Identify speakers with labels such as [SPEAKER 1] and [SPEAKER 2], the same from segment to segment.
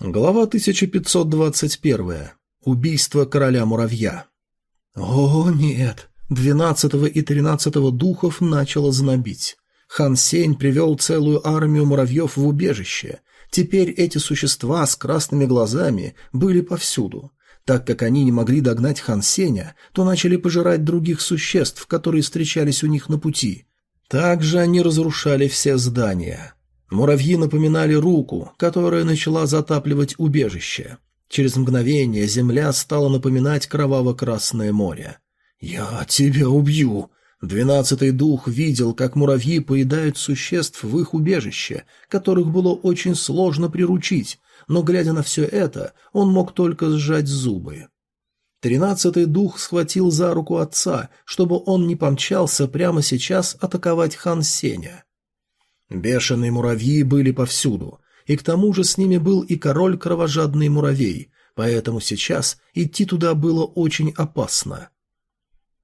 [SPEAKER 1] Глава 1521. Убийство короля муравья. О, нет! Двенадцатого и тринадцатого духов начало знобить. Хан Сень привел целую армию муравьев в убежище. Теперь эти существа с красными глазами были повсюду. Так как они не могли догнать Хан Сеня, то начали пожирать других существ, которые встречались у них на пути. Также они разрушали все здания. Муравьи напоминали руку, которая начала затапливать убежище. Через мгновение земля стала напоминать кроваво-красное море. «Я тебя убью!» Двенадцатый дух видел, как муравьи поедают существ в их убежище, которых было очень сложно приручить, но, глядя на все это, он мог только сжать зубы. Тринадцатый дух схватил за руку отца, чтобы он не помчался прямо сейчас атаковать хан Сеня. Бешеные муравьи были повсюду, и к тому же с ними был и король кровожадный муравей, поэтому сейчас идти туда было очень опасно.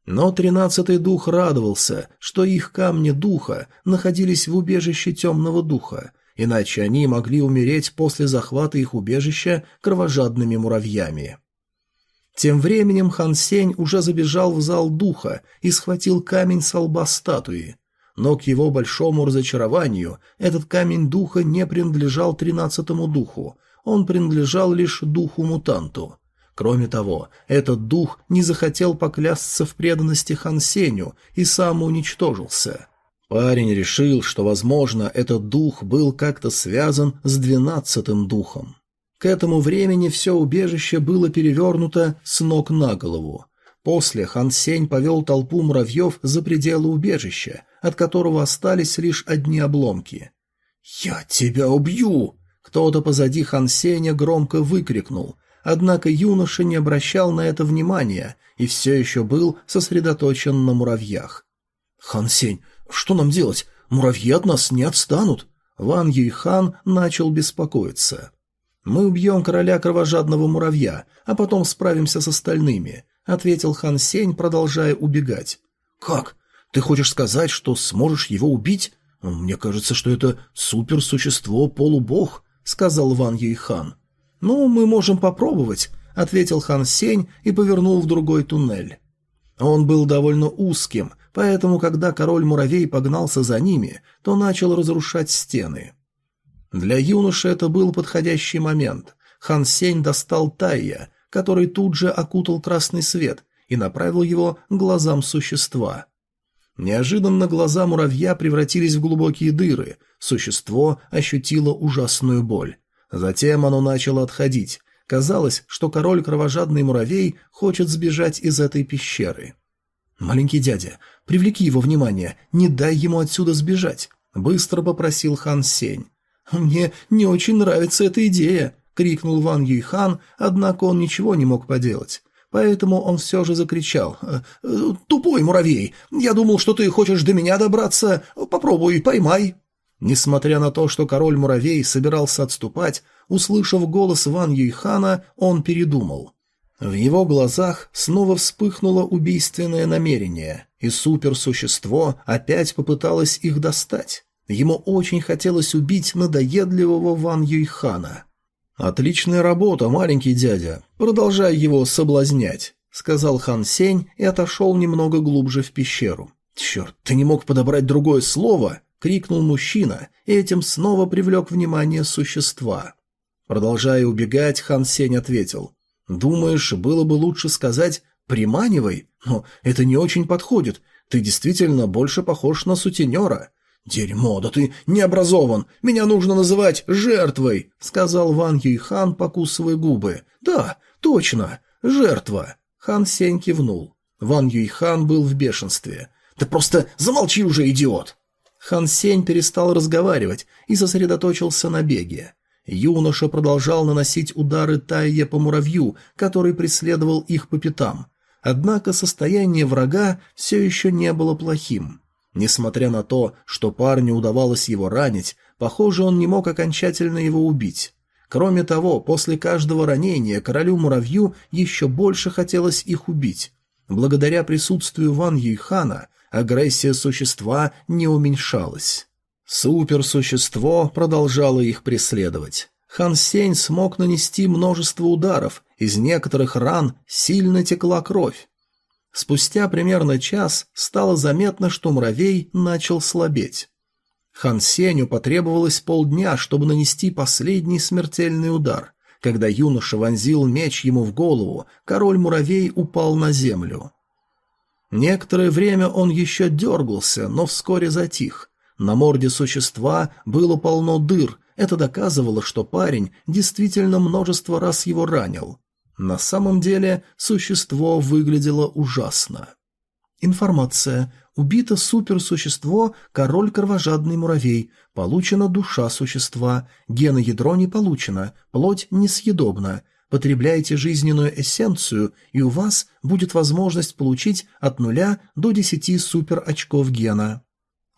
[SPEAKER 1] Но тринадцатый дух радовался, что их камни духа находились в убежище темного духа, иначе они могли умереть после захвата их убежища кровожадными муравьями. Тем временем Хан Сень уже забежал в зал духа и схватил камень со лба статуи но к его большому разочарованию этот камень духа не принадлежал тринадцатому духу, он принадлежал лишь духу-мутанту. Кроме того, этот дух не захотел поклясться в преданности Хансеню и сам уничтожился. Парень решил, что, возможно, этот дух был как-то связан с двенадцатым духом. К этому времени все убежище было перевернуто с ног на голову. После Хан Сень повел толпу муравьев за пределы убежища, от которого остались лишь одни обломки. «Я тебя убью!» Кто-то позади Хан Сеня громко выкрикнул, однако юноша не обращал на это внимания и все еще был сосредоточен на муравьях. «Хан Сень, что нам делать? Муравьи от нас не отстанут!» Ван Юйхан начал беспокоиться. «Мы убьем короля кровожадного муравья, а потом справимся с остальными. — ответил Хан Сень, продолжая убегать. «Как? Ты хочешь сказать, что сможешь его убить? Мне кажется, что это суперсущество-полубог», — сказал Ван Юйхан. «Ну, мы можем попробовать», — ответил Хан Сень и повернул в другой туннель. Он был довольно узким, поэтому, когда король муравей погнался за ними, то начал разрушать стены. Для юноши это был подходящий момент. Хан Сень достал Тайя, который тут же окутал красный свет и направил его глазам существа. Неожиданно глаза муравья превратились в глубокие дыры, существо ощутило ужасную боль. Затем оно начало отходить. Казалось, что король кровожадный муравей хочет сбежать из этой пещеры. «Маленький дядя, привлеки его внимание, не дай ему отсюда сбежать», — быстро попросил хан Сень. «Мне не очень нравится эта идея», крикнул Ван Юйхан, однако он ничего не мог поделать. Поэтому он все же закричал. «Э, э, «Тупой муравей! Я думал, что ты хочешь до меня добраться. Попробуй, поймай!» Несмотря на то, что король муравей собирался отступать, услышав голос Ван Юйхана, он передумал. В его глазах снова вспыхнуло убийственное намерение, и суперсущество опять попыталось их достать. Ему очень хотелось убить надоедливого Ван Юйхана. «Отличная работа, маленький дядя. Продолжай его соблазнять», — сказал Хан Сень и отошел немного глубже в пещеру. «Черт, ты не мог подобрать другое слово!» — крикнул мужчина, и этим снова привлек внимание существа. Продолжая убегать, Хан Сень ответил. «Думаешь, было бы лучше сказать «приманивай», но это не очень подходит. Ты действительно больше похож на сутенера. «Дерьмо, да ты не образован! Меня нужно называть жертвой!» — сказал Ван Юйхан, покусывая губы. «Да, точно, жертва!» — Хан Сень кивнул. Ван Юйхан был в бешенстве. «Да просто замолчи уже, идиот!» Хан Сень перестал разговаривать и сосредоточился на беге. Юноша продолжал наносить удары Тайе по муравью, который преследовал их по пятам. Однако состояние врага все еще не было плохим. Несмотря на то, что парню удавалось его ранить, похоже, он не мог окончательно его убить. Кроме того, после каждого ранения королю-муравью еще больше хотелось их убить. Благодаря присутствию Ван Юйхана агрессия существа не уменьшалась. Суперсущество продолжало их преследовать. Хан Сень смог нанести множество ударов, из некоторых ран сильно текла кровь. Спустя примерно час стало заметно, что муравей начал слабеть. Хан Сеню потребовалось полдня, чтобы нанести последний смертельный удар. Когда юноша вонзил меч ему в голову, король муравей упал на землю. Некоторое время он еще дергался, но вскоре затих. На морде существа было полно дыр, это доказывало, что парень действительно множество раз его ранил. На самом деле существо выглядело ужасно. Информация. Убито суперсущество, король кровожадный муравей. Получена душа существа. гена ядро не получено, плоть несъедобна. Потребляйте жизненную эссенцию, и у вас будет возможность получить от нуля до 10 суперочков гена.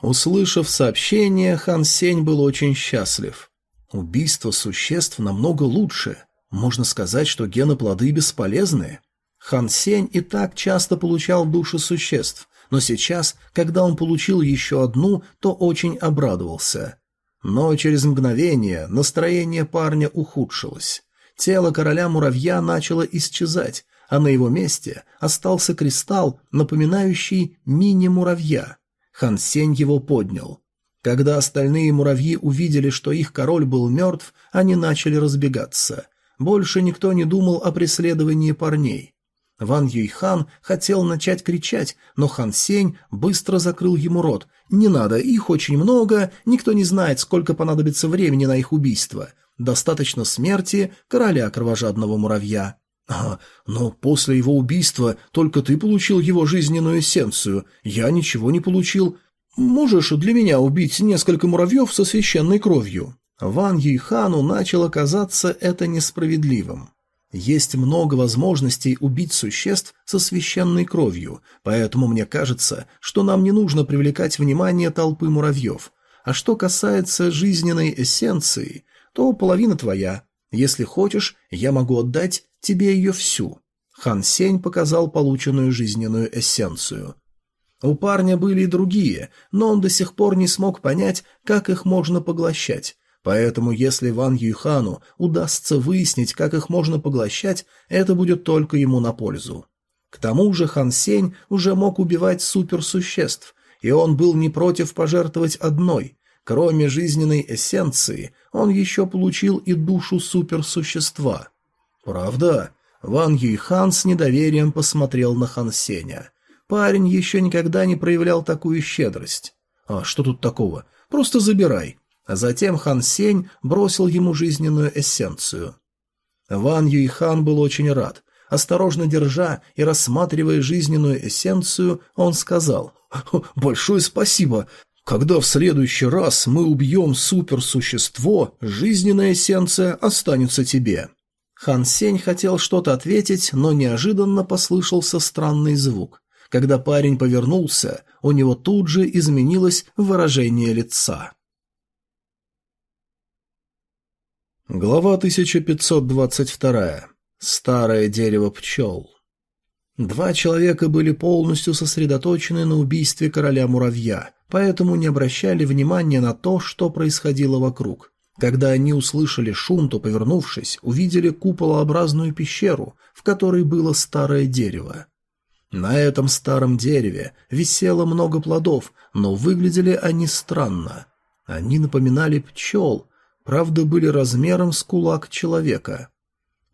[SPEAKER 1] Услышав сообщение, Хан Сень был очень счастлив. Убийство существ намного лучше – можно сказать, что гены плоды бесполезны. Хан Сень и так часто получал души существ, но сейчас, когда он получил еще одну, то очень обрадовался. Но через мгновение настроение парня ухудшилось. Тело короля муравья начало исчезать, а на его месте остался кристалл, напоминающий мини-муравья. Хан Сень его поднял. Когда остальные муравьи увидели, что их король был мертв, они начали разбегаться – больше никто не думал о преследовании парней. Ван Юйхан хотел начать кричать, но Хан Сень быстро закрыл ему рот. «Не надо, их очень много, никто не знает, сколько понадобится времени на их убийство. Достаточно смерти короля кровожадного муравья». «А, но после его убийства только ты получил его жизненную эссенцию, я ничего не получил. Можешь для меня убить несколько муравьев со священной кровью?» Ван Юйхану начало казаться это несправедливым. Есть много возможностей убить существ со священной кровью, поэтому мне кажется, что нам не нужно привлекать внимание толпы муравьев. А что касается жизненной эссенции, то половина твоя. Если хочешь, я могу отдать тебе ее всю». Хан Сень показал полученную жизненную эссенцию. У парня были и другие, но он до сих пор не смог понять, как их можно поглощать. Поэтому если Ван Юйхану удастся выяснить, как их можно поглощать, это будет только ему на пользу. К тому же Хан Сень уже мог убивать суперсуществ, и он был не против пожертвовать одной. Кроме жизненной эссенции, он еще получил и душу суперсущества. Правда? Ван Юйхан с недоверием посмотрел на Хан Сеня. Парень еще никогда не проявлял такую щедрость. «А что тут такого? Просто забирай. А затем Хан Сень бросил ему жизненную эссенцию. Ван Юйхан был очень рад. Осторожно держа и рассматривая жизненную эссенцию, он сказал «Хм, «Большое спасибо! Когда в следующий раз мы убьем суперсущество, жизненная эссенция останется тебе». Хан Сень хотел что-то ответить, но неожиданно послышался странный звук. Когда парень повернулся, у него тут же изменилось выражение лица. Глава 1522. Старое дерево пчел. Два человека были полностью сосредоточены на убийстве короля муравья, поэтому не обращали внимания на то, что происходило вокруг. Когда они услышали шум, то, повернувшись, увидели куполообразную пещеру, в которой было старое дерево. На этом старом дереве висело много плодов, но выглядели они странно. Они напоминали пчел, правда, были размером с кулак человека.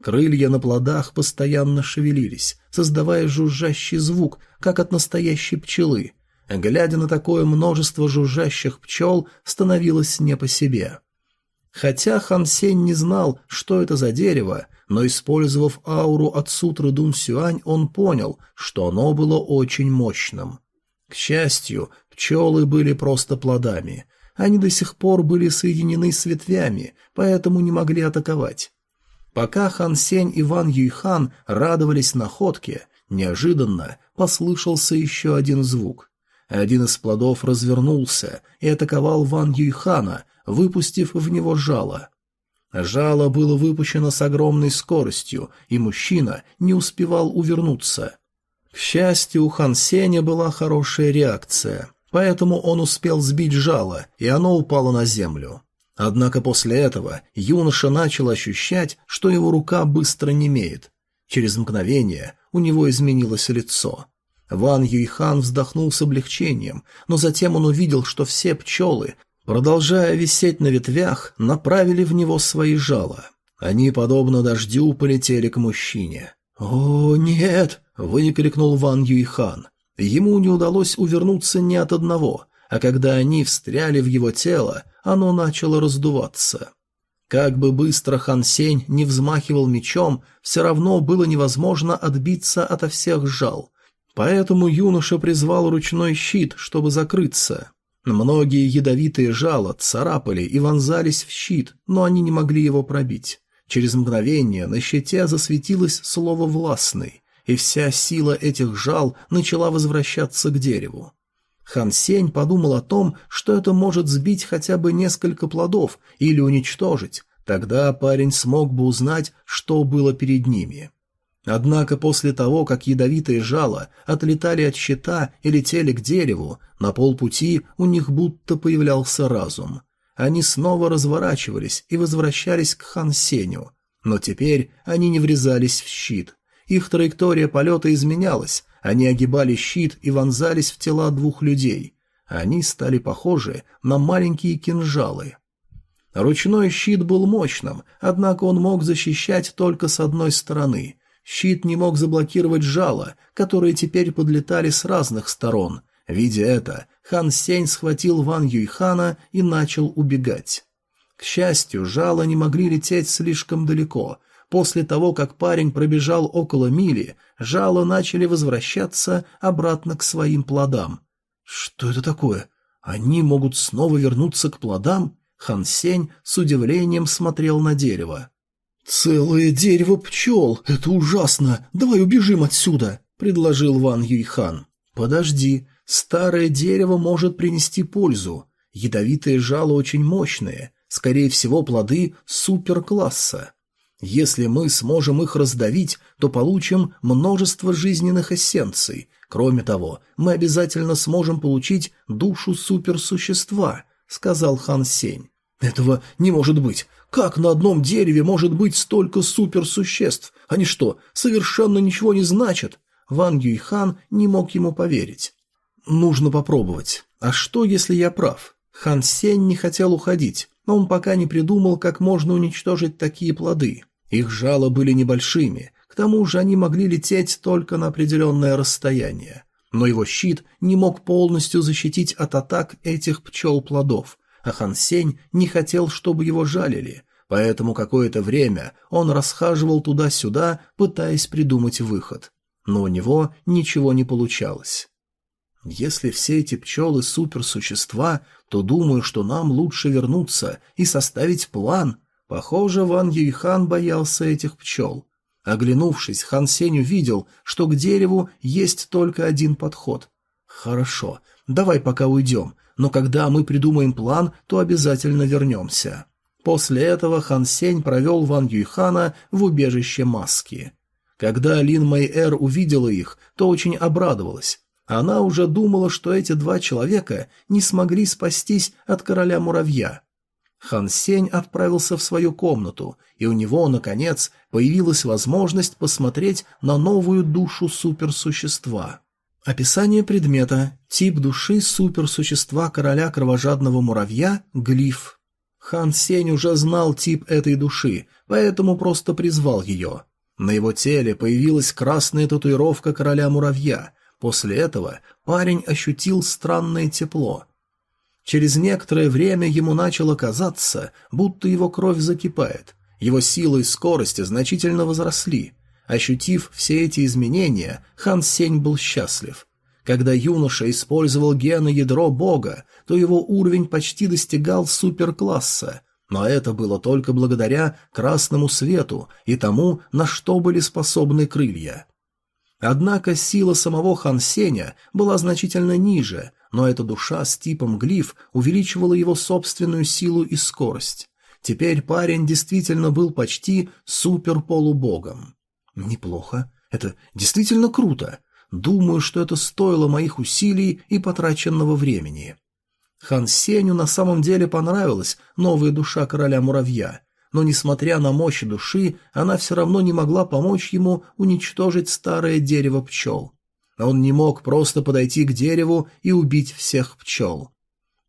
[SPEAKER 1] Крылья на плодах постоянно шевелились, создавая жужжащий звук, как от настоящей пчелы. Глядя на такое множество жужжащих пчел, становилось не по себе. Хотя Хан Сень не знал, что это за дерево, но, использовав ауру от сутры Дун Сюань, он понял, что оно было очень мощным. К счастью, пчелы были просто плодами, они до сих пор были соединены с ветвями, поэтому не могли атаковать. Пока Хан Сень и Ван Юйхан радовались находке, неожиданно послышался еще один звук. Один из плодов развернулся и атаковал Ван Юйхана, выпустив в него жало. Жало было выпущено с огромной скоростью, и мужчина не успевал увернуться. К счастью, у Хан Сеня была хорошая реакция поэтому он успел сбить жало, и оно упало на землю. Однако после этого юноша начал ощущать, что его рука быстро немеет. Через мгновение у него изменилось лицо. Ван Юйхан вздохнул с облегчением, но затем он увидел, что все пчелы, продолжая висеть на ветвях, направили в него свои жало. Они, подобно дождю, полетели к мужчине. «О, нет!» — выкрикнул Ван Юйхан. Ему не удалось увернуться ни от одного, а когда они встряли в его тело, оно начало раздуваться. Как бы быстро Хан Сень не взмахивал мечом, все равно было невозможно отбиться ото всех жал. Поэтому юноша призвал ручной щит, чтобы закрыться. Многие ядовитые жала царапали и вонзались в щит, но они не могли его пробить. Через мгновение на щите засветилось слово «властный» и вся сила этих жал начала возвращаться к дереву. Хан Сень подумал о том, что это может сбить хотя бы несколько плодов или уничтожить, тогда парень смог бы узнать, что было перед ними. Однако после того, как ядовитые жала отлетали от щита и летели к дереву, на полпути у них будто появлялся разум. Они снова разворачивались и возвращались к Хан Сеню, но теперь они не врезались в щит – их траектория полета изменялась, они огибали щит и вонзались в тела двух людей. Они стали похожи на маленькие кинжалы. Ручной щит был мощным, однако он мог защищать только с одной стороны. Щит не мог заблокировать жало, которые теперь подлетали с разных сторон. Видя это, Хан Сень схватил Ван Юйхана и начал убегать. К счастью, жало не могли лететь слишком далеко, После того, как парень пробежал около мили, жало начали возвращаться обратно к своим плодам. «Что это такое? Они могут снова вернуться к плодам?» Хан Сень с удивлением смотрел на дерево. «Целое дерево пчел! Это ужасно! Давай убежим отсюда!» — предложил Ван Юйхан. «Подожди, старое дерево может принести пользу. Ядовитые жало очень мощные, скорее всего, плоды суперкласса. Если мы сможем их раздавить, то получим множество жизненных эссенций. Кроме того, мы обязательно сможем получить душу суперсущества», — сказал Хан Сень. «Этого не может быть. Как на одном дереве может быть столько суперсуществ? Они что, совершенно ничего не значат?» Ван Юйхан не мог ему поверить. «Нужно попробовать. А что, если я прав?» Хан Сень не хотел уходить, но он пока не придумал, как можно уничтожить такие плоды. Их жало были небольшими, к тому же они могли лететь только на определенное расстояние. Но его щит не мог полностью защитить от атак этих пчел-плодов, а Хансень не хотел, чтобы его жалили, поэтому какое-то время он расхаживал туда-сюда, пытаясь придумать выход. Но у него ничего не получалось. Если все эти пчелы суперсущества, то думаю, что нам лучше вернуться и составить план, Похоже, Ван Юйхан боялся этих пчел. Оглянувшись, Хан Сень увидел, что к дереву есть только один подход. «Хорошо, давай пока уйдем, но когда мы придумаем план, то обязательно вернемся». После этого Хан Сень провел Ван Юйхана в убежище маски. Когда Лин Мэй Эр увидела их, то очень обрадовалась. Она уже думала, что эти два человека не смогли спастись от короля муравья. Хан Сень отправился в свою комнату, и у него, наконец, появилась возможность посмотреть на новую душу суперсущества. Описание предмета. Тип души суперсущества короля кровожадного муравья – глиф. Хан Сень уже знал тип этой души, поэтому просто призвал ее. На его теле появилась красная татуировка короля муравья. После этого парень ощутил странное тепло – Через некоторое время ему начало казаться, будто его кровь закипает. Его сила и скорость значительно возросли. Ощутив все эти изменения, Хан Сень был счастлив. Когда юноша использовал гены ядро бога, то его уровень почти достигал суперкласса, но это было только благодаря красному свету и тому, на что были способны крылья. Однако сила самого Хан Сеня была значительно ниже, но эта душа с типом глиф увеличивала его собственную силу и скорость. Теперь парень действительно был почти суперполубогом. Неплохо. Это действительно круто. Думаю, что это стоило моих усилий и потраченного времени. Хан Сеню на самом деле понравилась новая душа короля муравья, но, несмотря на мощь души, она все равно не могла помочь ему уничтожить старое дерево пчел. Он не мог просто подойти к дереву и убить всех пчел.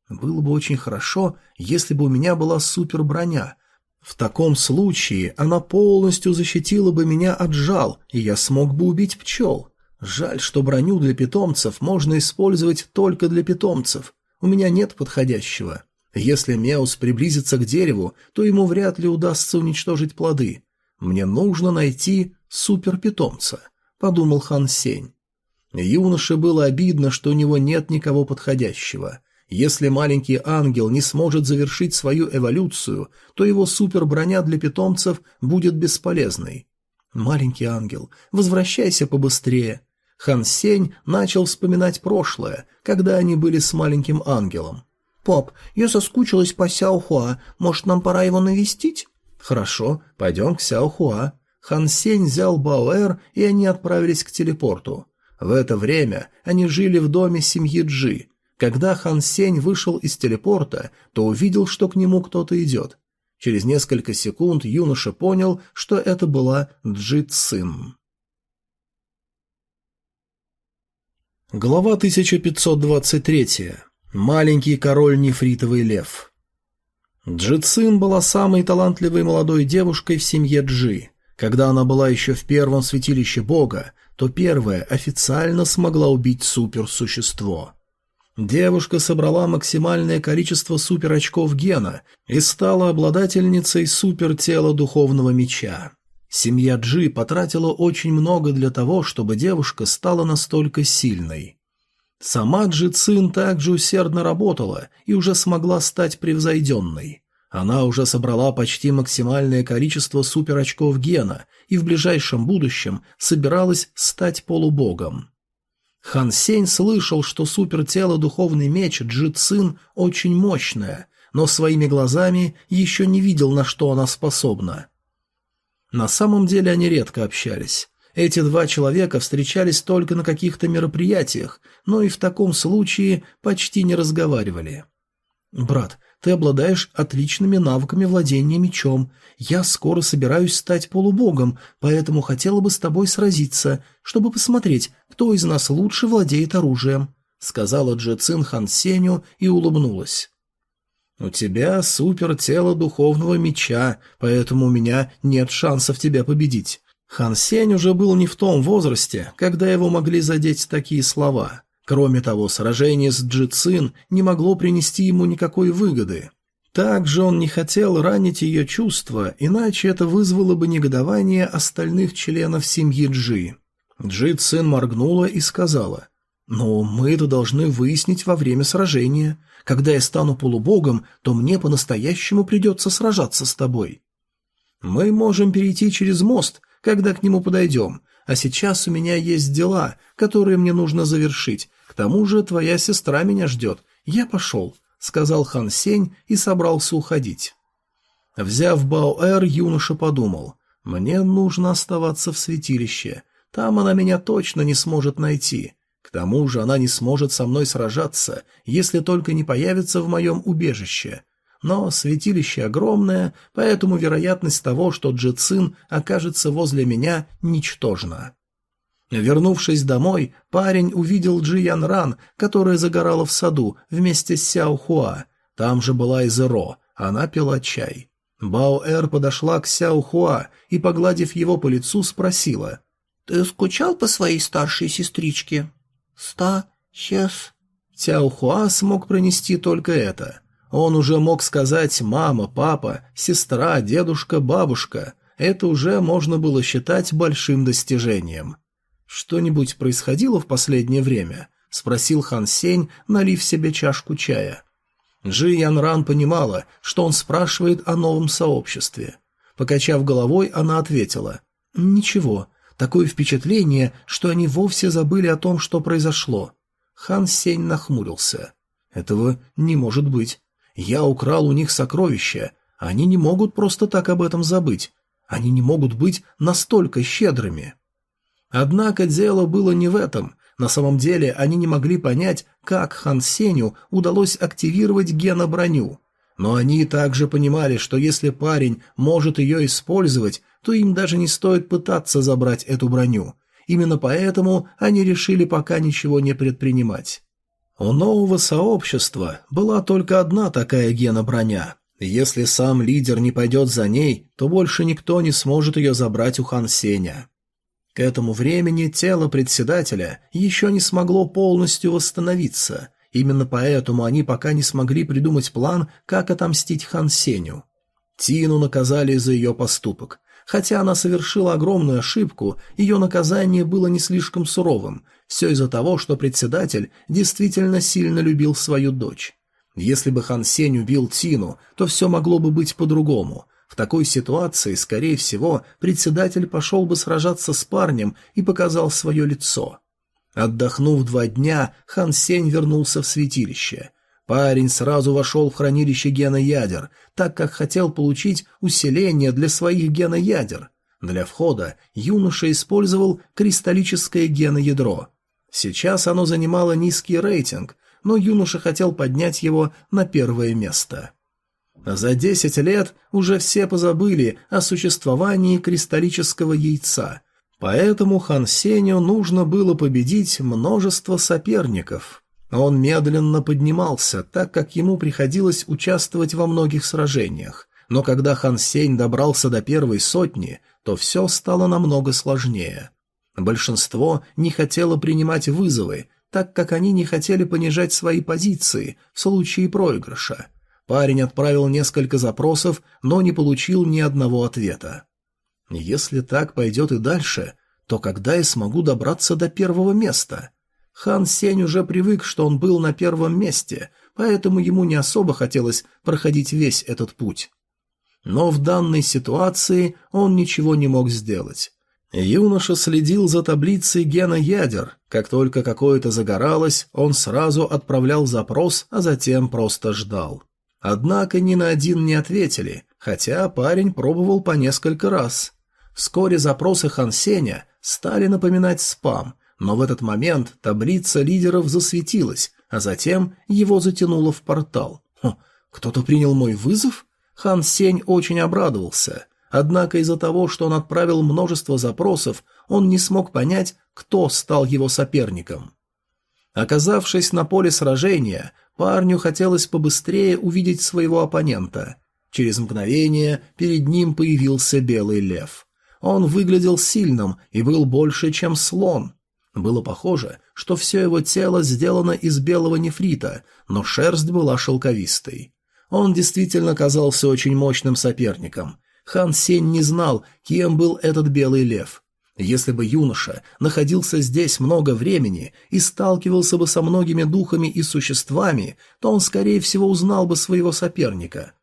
[SPEAKER 1] Было бы очень хорошо, если бы у меня была суперброня. В таком случае она полностью защитила бы меня от жал, и я смог бы убить пчел. Жаль, что броню для питомцев можно использовать только для питомцев. У меня нет подходящего. Если Меус приблизится к дереву, то ему вряд ли удастся уничтожить плоды. Мне нужно найти суперпитомца, подумал Хан Сень. Юноше было обидно, что у него нет никого подходящего. Если маленький ангел не сможет завершить свою эволюцию, то его суперброня для питомцев будет бесполезной. «Маленький ангел, возвращайся побыстрее!» Хан Сень начал вспоминать прошлое, когда они были с маленьким ангелом. «Пап, я соскучилась по Сяохуа, может, нам пора его навестить?» «Хорошо, пойдем к Сяохуа». Хан Сень взял Бауэр, и они отправились к телепорту. В это время они жили в доме семьи Джи. Когда Хан Сень вышел из телепорта, то увидел, что к нему кто-то идет. Через несколько секунд юноша понял, что это была Джи Цин. Глава 1523. Маленький король Нефритовый лев. Джи Цин была самой талантливой молодой девушкой в семье Джи. Когда она была еще в первом святилище бога, то первая официально смогла убить суперсущество. Девушка собрала максимальное количество суперочков гена и стала обладательницей супертела духовного меча. Семья Джи потратила очень много для того, чтобы девушка стала настолько сильной. Сама Джи Цин также усердно работала и уже смогла стать превзойденной. Она уже собрала почти максимальное количество суперочков гена и в ближайшем будущем собиралась стать полубогом. Хан Сень слышал, что супертело духовный меч Джи Цин очень мощное, но своими глазами еще не видел, на что она способна. На самом деле они редко общались. Эти два человека встречались только на каких-то мероприятиях, но и в таком случае почти не разговаривали. «Брат, ты обладаешь отличными навыками владения мечом. Я скоро собираюсь стать полубогом, поэтому хотела бы с тобой сразиться, чтобы посмотреть, кто из нас лучше владеет оружием», — сказала Джи Цин Хан Сеню и улыбнулась. «У тебя супертело духовного меча, поэтому у меня нет шансов тебя победить». Хан Сень уже был не в том возрасте, когда его могли задеть такие слова. Кроме того, сражение с Джицин не могло принести ему никакой выгоды. Также он не хотел ранить ее чувства, иначе это вызвало бы негодование остальных членов семьи Джи. Джи Цин моргнула и сказала, «Но мы это должны выяснить во время сражения. Когда я стану полубогом, то мне по-настоящему придется сражаться с тобой». «Мы можем перейти через мост, когда к нему подойдем, а сейчас у меня есть дела, которые мне нужно завершить, тому же твоя сестра меня ждет. Я пошел», — сказал Хан Сень и собрался уходить. Взяв Баоэр, юноша подумал, «Мне нужно оставаться в святилище. Там она меня точно не сможет найти. К тому же она не сможет со мной сражаться, если только не появится в моем убежище. Но святилище огромное, поэтому вероятность того, что Джицин окажется возле меня, ничтожна». Вернувшись домой, парень увидел Джи Ян Ран, которая загорала в саду вместе с Сяо Хуа. Там же была и Зеро, она пила чай. Бао Эр подошла к Сяо Хуа и, погладив его по лицу, спросила. «Ты скучал по своей старшей сестричке?» «Ста... сейчас...» Сяо Хуа смог пронести только это. Он уже мог сказать «мама», «папа», «сестра», «дедушка», «бабушка». Это уже можно было считать большим достижением. «Что-нибудь происходило в последнее время?» — спросил Хан Сень, налив себе чашку чая. Джи Ян Ран понимала, что он спрашивает о новом сообществе. Покачав головой, она ответила. «Ничего. Такое впечатление, что они вовсе забыли о том, что произошло». Хан Сень нахмурился. «Этого не может быть. Я украл у них сокровища. Они не могут просто так об этом забыть. Они не могут быть настолько щедрыми». Однако дело было не в этом. На самом деле они не могли понять, как Хан Сеню удалось активировать геноброню. Но они также понимали, что если парень может ее использовать, то им даже не стоит пытаться забрать эту броню. Именно поэтому они решили пока ничего не предпринимать. У нового сообщества была только одна такая геноброня. Если сам лидер не пойдет за ней, то больше никто не сможет ее забрать у Хан Сеня. К этому времени тело председателя еще не смогло полностью восстановиться. Именно поэтому они пока не смогли придумать план, как отомстить Хан Сеню. Тину наказали за ее поступок. Хотя она совершила огромную ошибку, ее наказание было не слишком суровым. Все из-за того, что председатель действительно сильно любил свою дочь. Если бы Хан Сень убил Тину, то все могло бы быть по-другому – в такой ситуации, скорее всего, председатель пошел бы сражаться с парнем и показал свое лицо. Отдохнув два дня, Хан Сень вернулся в святилище. Парень сразу вошел в хранилище геноядер, так как хотел получить усиление для своих геноядер. Для входа юноша использовал кристаллическое геноядро. Сейчас оно занимало низкий рейтинг, но юноша хотел поднять его на первое место. А за 10 лет уже все позабыли о существовании кристаллического яйца, поэтому Хан Сеню нужно было победить множество соперников. Он медленно поднимался, так как ему приходилось участвовать во многих сражениях, но когда Хан Сень добрался до первой сотни, то все стало намного сложнее. Большинство не хотело принимать вызовы, так как они не хотели понижать свои позиции в случае проигрыша – Парень отправил несколько запросов, но не получил ни одного ответа. «Если так пойдет и дальше, то когда я смогу добраться до первого места?» Хан Сень уже привык, что он был на первом месте, поэтому ему не особо хотелось проходить весь этот путь. Но в данной ситуации он ничего не мог сделать. Юноша следил за таблицей гена ядер. Как только какое-то загоралось, он сразу отправлял запрос, а затем просто ждал. Однако ни на один не ответили, хотя парень пробовал по несколько раз. Вскоре запросы Хан Сеня стали напоминать спам, но в этот момент таблица лидеров засветилась, а затем его затянуло в портал. Хм, «Кто-то принял мой вызов?» Хан Сень очень обрадовался. Однако из-за того, что он отправил множество запросов, он не смог понять, кто стал его соперником. Оказавшись на поле сражения, Парню хотелось побыстрее увидеть своего оппонента. Через мгновение перед ним появился белый лев. Он выглядел сильным и был больше, чем слон. Было похоже, что все его тело сделано из белого нефрита, но шерсть была шелковистой. Он действительно казался очень мощным соперником. Хан Сень не знал, кем был этот белый лев – если бы юноша находился здесь много времени и сталкивался бы со многими духами и существами, то он, скорее всего, узнал бы своего соперника.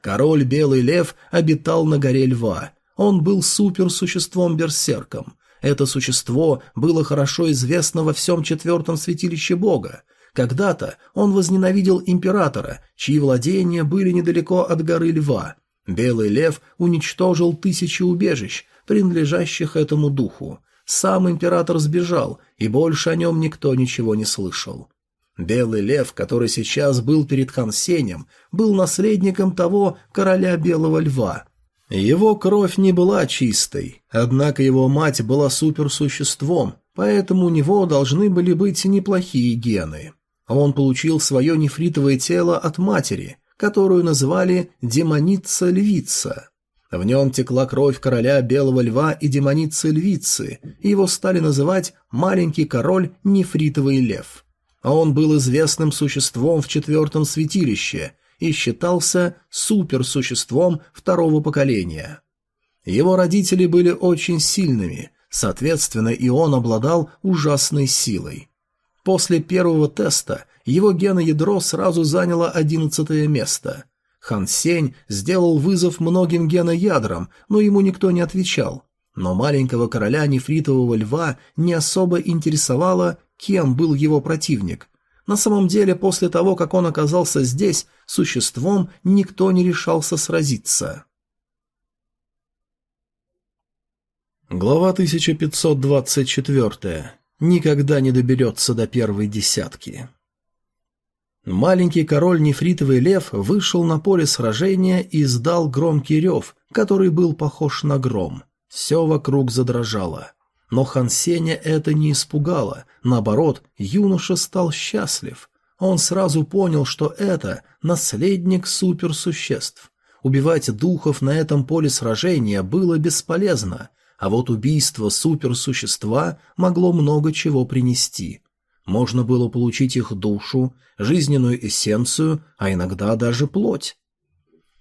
[SPEAKER 1] Король Белый Лев обитал на горе Льва. Он был суперсуществом-берсерком. Это существо было хорошо известно во всем четвертом святилище Бога. Когда-то он возненавидел императора, чьи владения были недалеко от горы Льва. Белый Лев уничтожил тысячи убежищ – принадлежащих этому духу. Сам император сбежал, и больше о нем никто ничего не слышал. Белый лев, который сейчас был перед Хансенем, был наследником того короля Белого Льва. Его кровь не была чистой, однако его мать была суперсуществом, поэтому у него должны были быть неплохие гены. Он получил свое нефритовое тело от матери, которую называли «демоница-львица». В нем текла кровь короля Белого Льва и демоницы Львицы, его стали называть «маленький король Нефритовый Лев». А он был известным существом в четвертом святилище и считался суперсуществом второго поколения. Его родители были очень сильными, соответственно, и он обладал ужасной силой. После первого теста его геноядро сразу заняло 11 место, Хан Сень сделал вызов многим геноядрам, но ему никто не отвечал. Но маленького короля нефритового льва не особо интересовало, кем был его противник. На самом деле, после того, как он оказался здесь, существом никто не решался сразиться. Глава 1524. Никогда не доберется до первой десятки. Маленький король Нефритовый Лев вышел на поле сражения и издал громкий рев, который был похож на гром. Все вокруг задрожало. Но Хансеня это не испугало, наоборот, юноша стал счастлив. Он сразу понял, что это наследник суперсуществ. Убивать духов на этом поле сражения было бесполезно, а вот убийство суперсущества могло много чего принести – можно было получить их душу, жизненную эссенцию, а иногда даже плоть.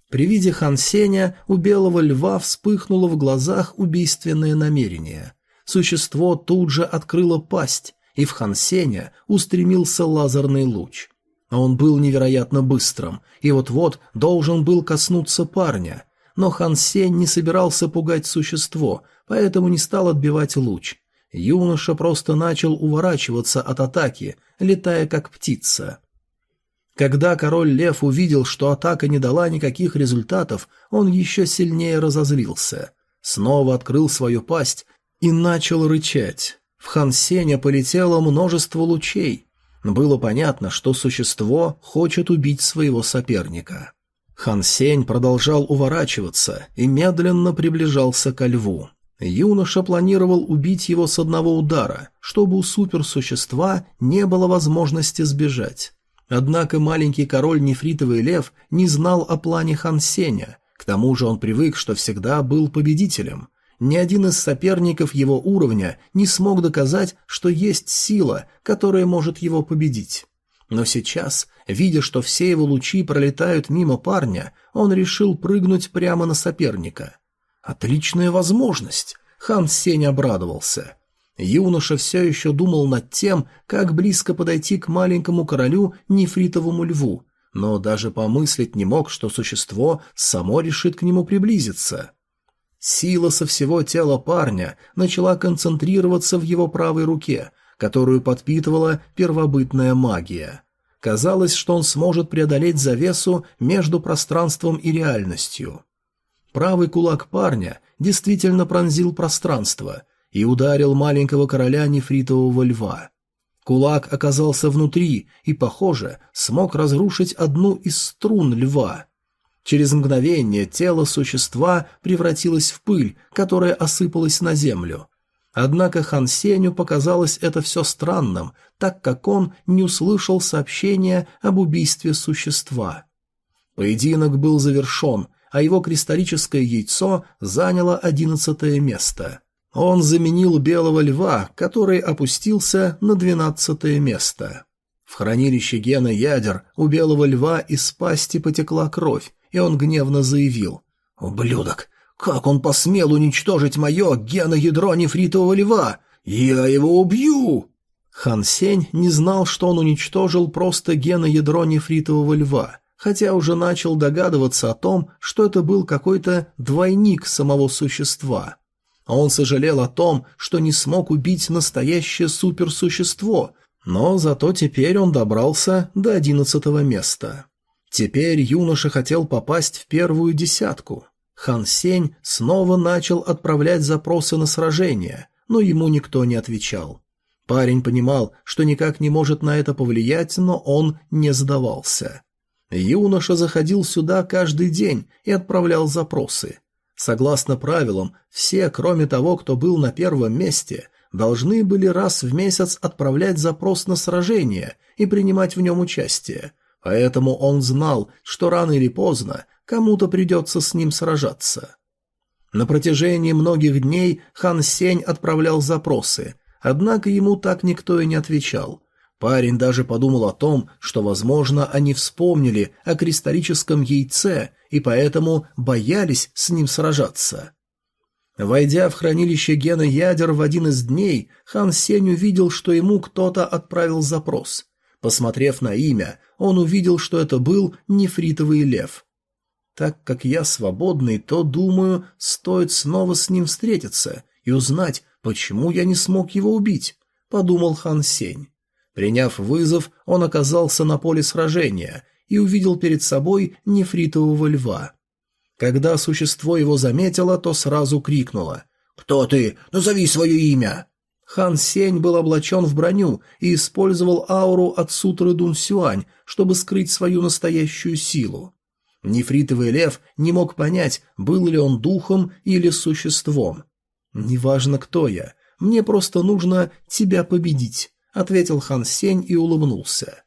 [SPEAKER 1] При виде Хан Сеня у белого льва вспыхнуло в глазах убийственное намерение. Существо тут же открыло пасть, и в Хан Сеня устремился лазерный луч. А он был невероятно быстрым, и вот-вот должен был коснуться парня. Но Хан Сень не собирался пугать существо, поэтому не стал отбивать луч. Юноша просто начал уворачиваться от атаки, летая как птица. Когда король лев увидел, что атака не дала никаких результатов, он еще сильнее разозлился. Снова открыл свою пасть и начал рычать. В Хансеня полетело множество лучей. Было понятно, что существо хочет убить своего соперника. Хансень продолжал уворачиваться и медленно приближался ко льву. Юноша планировал убить его с одного удара, чтобы у суперсущества не было возможности сбежать. Однако маленький король Нефритовый Лев не знал о плане Хансеня, к тому же он привык, что всегда был победителем. Ни один из соперников его уровня не смог доказать, что есть сила, которая может его победить. Но сейчас, видя, что все его лучи пролетают мимо парня, он решил прыгнуть прямо на соперника – Отличная возможность! Хан Сень обрадовался. Юноша все еще думал над тем, как близко подойти к маленькому королю нефритовому льву, но даже помыслить не мог, что существо само решит к нему приблизиться. Сила со всего тела парня начала концентрироваться в его правой руке, которую подпитывала первобытная магия. Казалось, что он сможет преодолеть завесу между пространством и реальностью. Правый кулак парня действительно пронзил пространство и ударил маленького короля нефритового льва. Кулак оказался внутри и, похоже, смог разрушить одну из струн льва. Через мгновение тело существа превратилось в пыль, которая осыпалась на землю. Однако Хан Сеню показалось это все странным, так как он не услышал сообщения об убийстве существа. Поединок был завершен, а его кристаллическое яйцо заняло одиннадцатое место. Он заменил белого льва, который опустился на двенадцатое место. В хранилище гена ядер у белого льва из пасти потекла кровь, и он гневно заявил «Ублюдок, как он посмел уничтожить мое геноядро нефритового льва? Я его убью!» Хан Сень не знал, что он уничтожил просто геноядро нефритового льва хотя уже начал догадываться о том, что это был какой-то двойник самого существа. А он сожалел о том, что не смог убить настоящее суперсущество, но зато теперь он добрался до одиннадцатого места. Теперь юноша хотел попасть в первую десятку. Хан Сень снова начал отправлять запросы на сражение, но ему никто не отвечал. Парень понимал, что никак не может на это повлиять, но он не сдавался. Юноша заходил сюда каждый день и отправлял запросы. Согласно правилам, все, кроме того, кто был на первом месте, должны были раз в месяц отправлять запрос на сражение и принимать в нем участие. Поэтому он знал, что рано или поздно кому-то придется с ним сражаться. На протяжении многих дней Хан Сень отправлял запросы, однако ему так никто и не отвечал – Парень даже подумал о том, что, возможно, они вспомнили о кристаллическом яйце и поэтому боялись с ним сражаться. Войдя в хранилище гена ядер в один из дней, Хан Сень увидел, что ему кто-то отправил запрос. Посмотрев на имя, он увидел, что это был нефритовый лев. Так как я свободный, то, думаю, стоит снова с ним встретиться и узнать, почему я не смог его убить, — подумал Хан Сень. Приняв вызов, он оказался на поле сражения и увидел перед собой нефритового льва. Когда существо его заметило, то сразу крикнуло «Кто ты? Назови свое имя!» Хан Сень был облачен в броню и использовал ауру от сутры Дун Сюань, чтобы скрыть свою настоящую силу. Нефритовый лев не мог понять, был ли он духом или существом. «Неважно, кто я, мне просто нужно тебя победить» ответил Хан Сень и улыбнулся.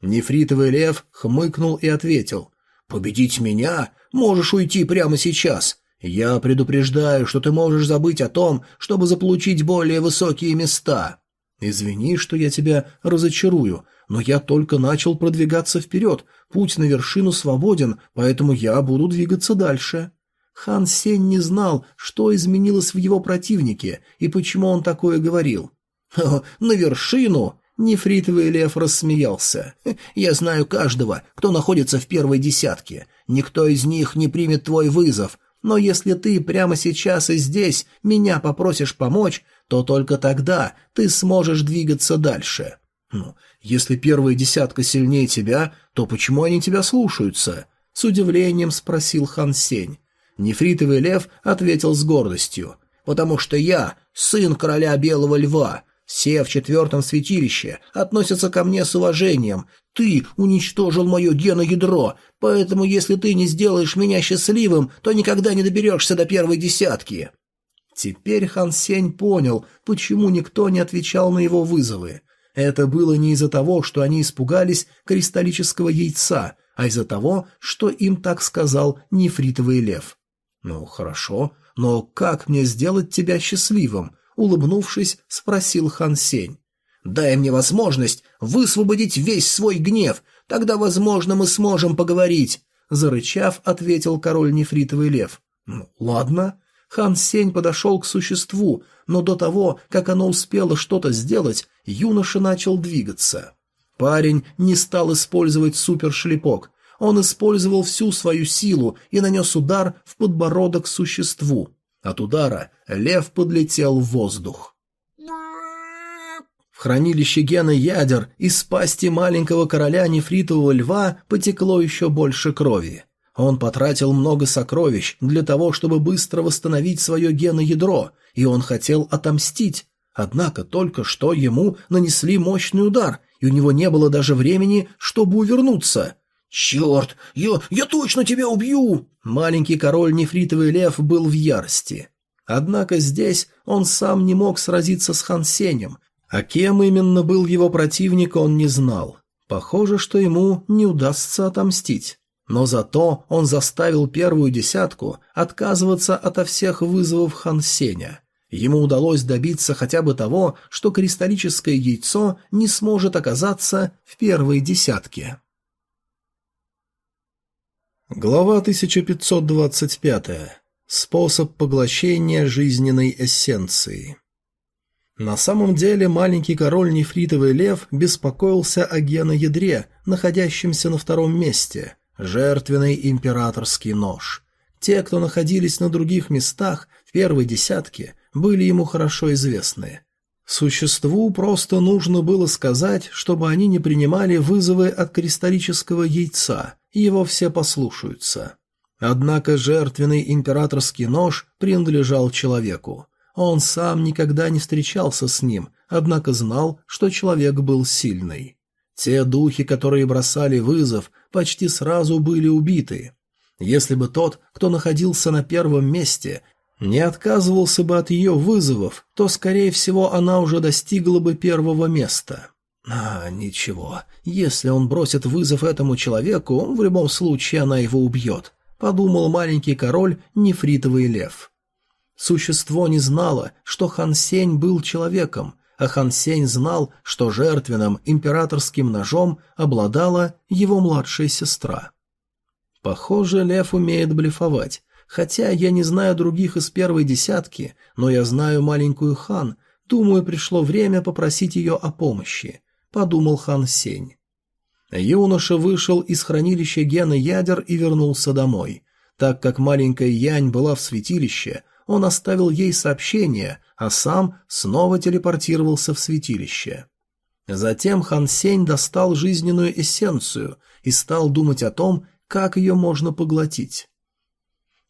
[SPEAKER 1] Нефритовый лев хмыкнул и ответил. «Победить меня? Можешь уйти прямо сейчас. Я предупреждаю, что ты можешь забыть о том, чтобы заполучить более высокие места. Извини, что я тебя разочарую, но я только начал продвигаться вперед, путь на вершину свободен, поэтому я буду двигаться дальше». Хан Сень не знал, что изменилось в его противнике и почему он такое говорил. «На вершину?» Нефритовый лев рассмеялся. «Я знаю каждого, кто находится в первой десятке. Никто из них не примет твой вызов. Но если ты прямо сейчас и здесь меня попросишь помочь, то только тогда ты сможешь двигаться дальше». «Ну, если первая десятка сильнее тебя, то почему они тебя слушаются?» С удивлением спросил Хан Сень. Нефритовый лев ответил с гордостью. «Потому что я сын короля Белого Льва, все в четвертом святилище относятся ко мне с уважением. Ты уничтожил мое геноядро, поэтому если ты не сделаешь меня счастливым, то никогда не доберешься до первой десятки». Теперь Хан Сень понял, почему никто не отвечал на его вызовы. Это было не из-за того, что они испугались кристаллического яйца, а из-за того, что им так сказал нефритовый лев. «Ну, хорошо, но как мне сделать тебя счастливым? улыбнувшись, спросил Хан Сень. «Дай мне возможность высвободить весь свой гнев, тогда, возможно, мы сможем поговорить», — зарычав, ответил король Нефритовый Лев. «Ну, ладно». Хан Сень подошел к существу, но до того, как оно успело что-то сделать, юноша начал двигаться. Парень не стал использовать супершлепок. Он использовал всю свою силу и нанес удар в подбородок существу. От удара лев подлетел в воздух. В хранилище гена ядер из пасти маленького короля нефритового льва потекло еще больше крови. Он потратил много сокровищ для того, чтобы быстро восстановить свое геноядро, и он хотел отомстить. Однако только что ему нанесли мощный удар, и у него не было даже времени, чтобы увернуться – «Черт! Я, я точно тебя убью!» Маленький король Нефритовый Лев был в ярости. Однако здесь он сам не мог сразиться с Хансенем, а кем именно был его противник, он не знал. Похоже, что ему не удастся отомстить. Но зато он заставил первую десятку отказываться ото всех вызовов Хансеня. Ему удалось добиться хотя бы того, что кристаллическое яйцо не сможет оказаться в первой десятке. Глава 1525. Способ поглощения жизненной эссенции. На самом деле маленький король Нефритовый Лев беспокоился о геноядре, находящемся на втором месте, жертвенный императорский нож. Те, кто находились на других местах, в первой десятке, были ему хорошо известны. Существу просто нужно было сказать, чтобы они не принимали вызовы от кристаллического яйца – его все послушаются. Однако жертвенный императорский нож принадлежал человеку. Он сам никогда не встречался с ним, однако знал, что человек был сильный. Те духи, которые бросали вызов, почти сразу были убиты. Если бы тот, кто находился на первом месте, не отказывался бы от ее вызовов, то, скорее всего, она уже достигла бы первого места. А, ничего. Если он бросит вызов этому человеку, в любом случае она его убьет, подумал маленький король Нефритовый лев. Существо не знало, что Хан Сень был человеком, а Хан Сень знал, что жертвенным императорским ножом обладала его младшая сестра. Похоже, лев умеет блефовать. Хотя я не знаю других из первой десятки, но я знаю маленькую Хан. Думаю, пришло время попросить ее о помощи. — подумал Хан Сень. Юноша вышел из хранилища гена ядер и вернулся домой. Так как маленькая Янь была в святилище, он оставил ей сообщение, а сам снова телепортировался в святилище. Затем Хан Сень достал жизненную эссенцию и стал думать о том, как ее можно поглотить.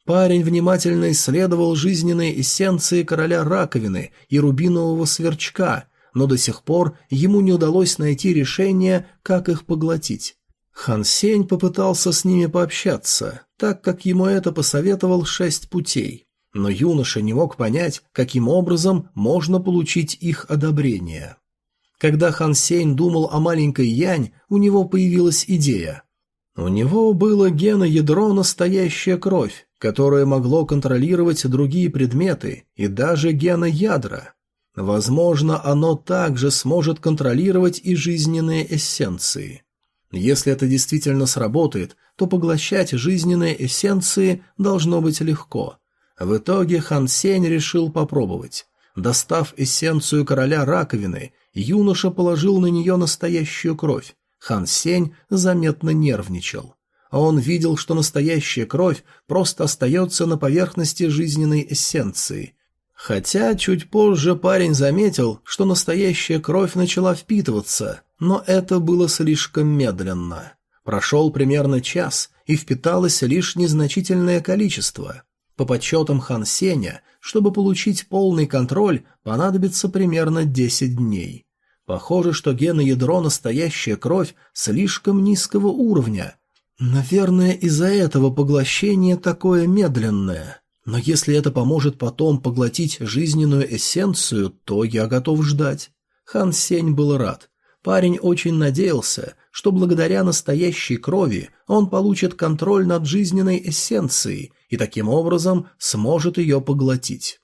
[SPEAKER 1] Парень внимательно исследовал жизненные эссенции короля раковины и рубинового сверчка но до сих пор ему не удалось найти решение, как их поглотить. Хан Сень попытался с ними пообщаться, так как ему это посоветовал шесть путей. Но юноша не мог понять, каким образом можно получить их одобрение. Когда Хан Сень думал о маленькой Янь, у него появилась идея. У него было геноядро настоящая кровь, которое могло контролировать другие предметы и даже геноядра. Возможно, оно также сможет контролировать и жизненные эссенции. Если это действительно сработает, то поглощать жизненные эссенции должно быть легко. В итоге Хан Сень решил попробовать. Достав эссенцию короля раковины, юноша положил на нее настоящую кровь. Хан Сень заметно нервничал. Он видел, что настоящая кровь просто остается на поверхности жизненной эссенции, Хотя чуть позже парень заметил, что настоящая кровь начала впитываться, но это было слишком медленно. Прошел примерно час, и впиталось лишь незначительное количество. По подсчетам Хан Сеня, чтобы получить полный контроль, понадобится примерно 10 дней. Похоже, что геноядро настоящая кровь слишком низкого уровня. Наверное, из-за этого поглощение такое медленное. Но если это поможет потом поглотить жизненную эссенцию, то я готов ждать. Хан Сень был рад. Парень очень надеялся, что благодаря настоящей крови он получит контроль над жизненной эссенцией и таким образом сможет ее поглотить.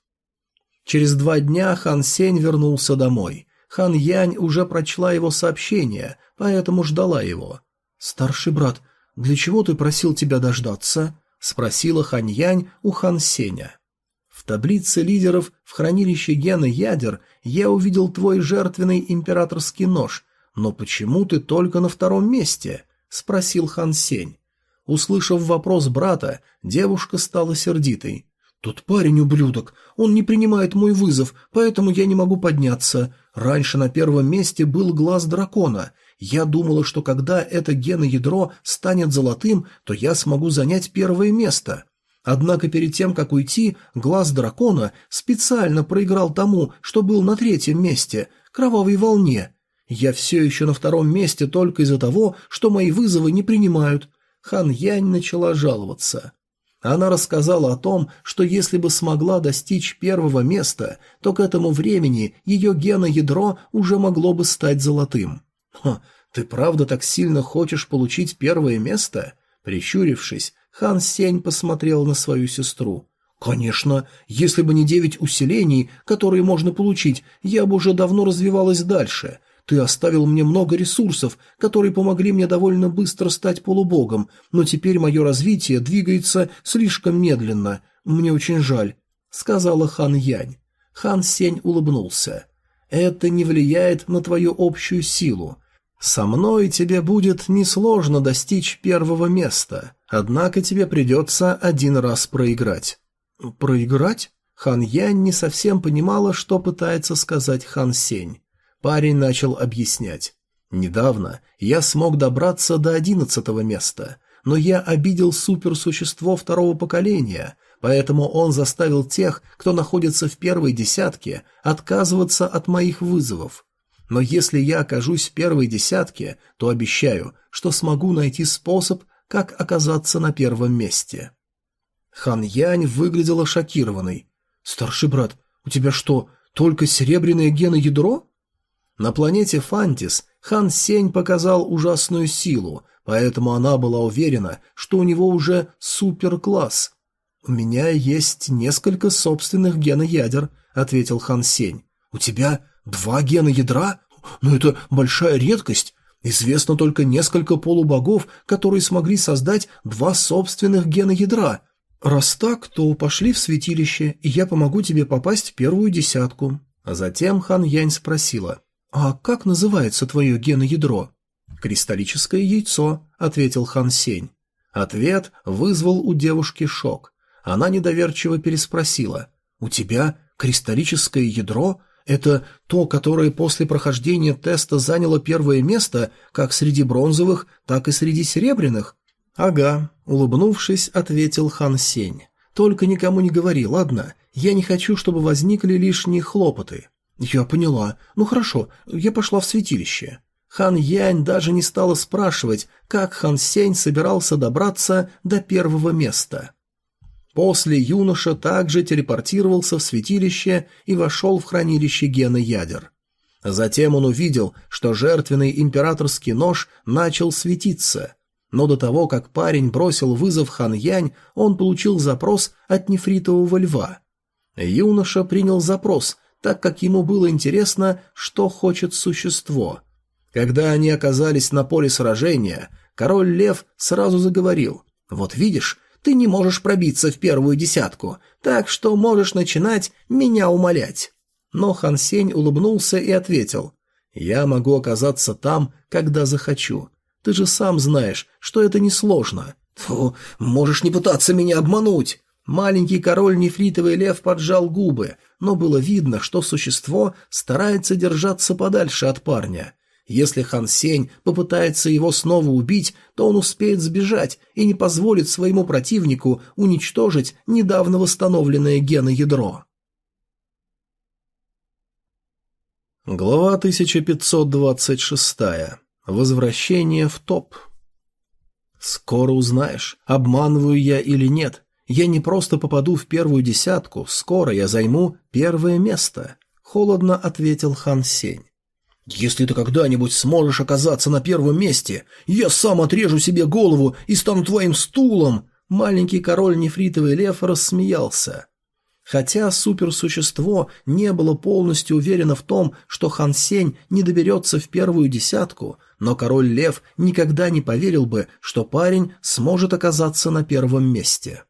[SPEAKER 1] Через два дня Хан Сень вернулся домой. Хан Янь уже прочла его сообщение, поэтому ждала его. «Старший брат, для чего ты просил тебя дождаться?» спросила Ханьянь у Хан Сеня. В таблице лидеров в хранилище гена ядер я увидел твой жертвенный императорский нож, но почему ты только на втором месте? спросил Хан Сень. Услышав вопрос брата, девушка стала сердитой. «Тот парень ублюдок. Он не принимает мой вызов, поэтому я не могу подняться. Раньше на первом месте был глаз дракона. Я думала, что когда это геноядро станет золотым, то я смогу занять первое место. Однако перед тем, как уйти, глаз дракона специально проиграл тому, что был на третьем месте, кровавой волне. Я все еще на втором месте только из-за того, что мои вызовы не принимают. Хан Янь начала жаловаться. Она рассказала о том, что если бы смогла достичь первого места, то к этому времени ее геноядро уже могло бы стать золотым. «Ха, ты правда так сильно хочешь получить первое место?» Прищурившись, Хан Сень посмотрел на свою сестру. «Конечно, если бы не девять усилений, которые можно получить, я бы уже давно развивалась дальше. Ты оставил мне много ресурсов, которые помогли мне довольно быстро стать полубогом, но теперь мое развитие двигается слишком медленно. Мне очень жаль», — сказала Хан Янь. Хан Сень улыбнулся. «Это не влияет на твою общую силу. Со мной тебе будет несложно достичь первого места, однако тебе придется один раз проиграть». «Проиграть?» Хан Янь не совсем понимала, что пытается сказать Хан Сень. Парень начал объяснять. «Недавно я смог добраться до одиннадцатого места, но я обидел суперсущество второго поколения, поэтому он заставил тех, кто находится в первой десятке, отказываться от моих вызовов но если я окажусь в первой десятке, то обещаю, что смогу найти способ, как оказаться на первом месте. Хан Янь выглядела шокированной. «Старший брат, у тебя что, только серебряное геноядро?» На планете Фантис Хан Сень показал ужасную силу, поэтому она была уверена, что у него уже суперкласс. «У меня есть несколько собственных геноядер», — ответил Хан Сень. «У тебя Два гена ядра? Ну это большая редкость. Известно только несколько полубогов, которые смогли создать два собственных гена ядра. Раз так, то пошли в святилище, и я помогу тебе попасть в первую десятку. А затем Хан Янь спросила, «А как называется твое геноядро?» «Кристаллическое яйцо», — ответил Хан Сень. Ответ вызвал у девушки шок. Она недоверчиво переспросила, «У тебя кристаллическое ядро? Это то, которое после прохождения теста заняло первое место как среди бронзовых, так и среди серебряных? Ага, улыбнувшись, ответил Хан Сень. Только никому не говори, ладно? Я не хочу, чтобы возникли лишние хлопоты. Я поняла. Ну хорошо, я пошла в святилище. Хан Янь даже не стала спрашивать, как Хан Сень собирался добраться до первого места. После юноша также телепортировался в святилище и вошел в хранилище гена ядер. Затем он увидел, что жертвенный императорский нож начал светиться. Но до того, как парень бросил вызов Хан Янь, он получил запрос от нефритового льва. Юноша принял запрос, так как ему было интересно, что хочет существо. Когда они оказались на поле сражения, король лев сразу заговорил. «Вот видишь, ты не можешь пробиться в первую десятку, так что можешь начинать меня умолять». Но Хан Сень улыбнулся и ответил, «Я могу оказаться там, когда захочу. Ты же сам знаешь, что это несложно». «Фу, можешь не пытаться меня обмануть!» Маленький король нефритовый лев поджал губы, но было видно, что существо старается держаться подальше от парня. Если Хан Сень попытается его снова убить, то он успеет сбежать и не позволит своему противнику уничтожить недавно восстановленное геноядро. Глава 1526. Возвращение в топ. Скоро узнаешь, обманываю я или нет. Я не просто попаду в первую десятку, скоро я займу первое место, холодно ответил Хан Сень. «Если ты когда-нибудь сможешь оказаться на первом месте, я сам отрежу себе голову и стану твоим стулом!» Маленький король нефритовый лев рассмеялся. Хотя суперсущество не было полностью уверено в том, что Хан Сень не доберется в первую десятку, но король лев никогда не поверил бы, что парень сможет оказаться на первом месте.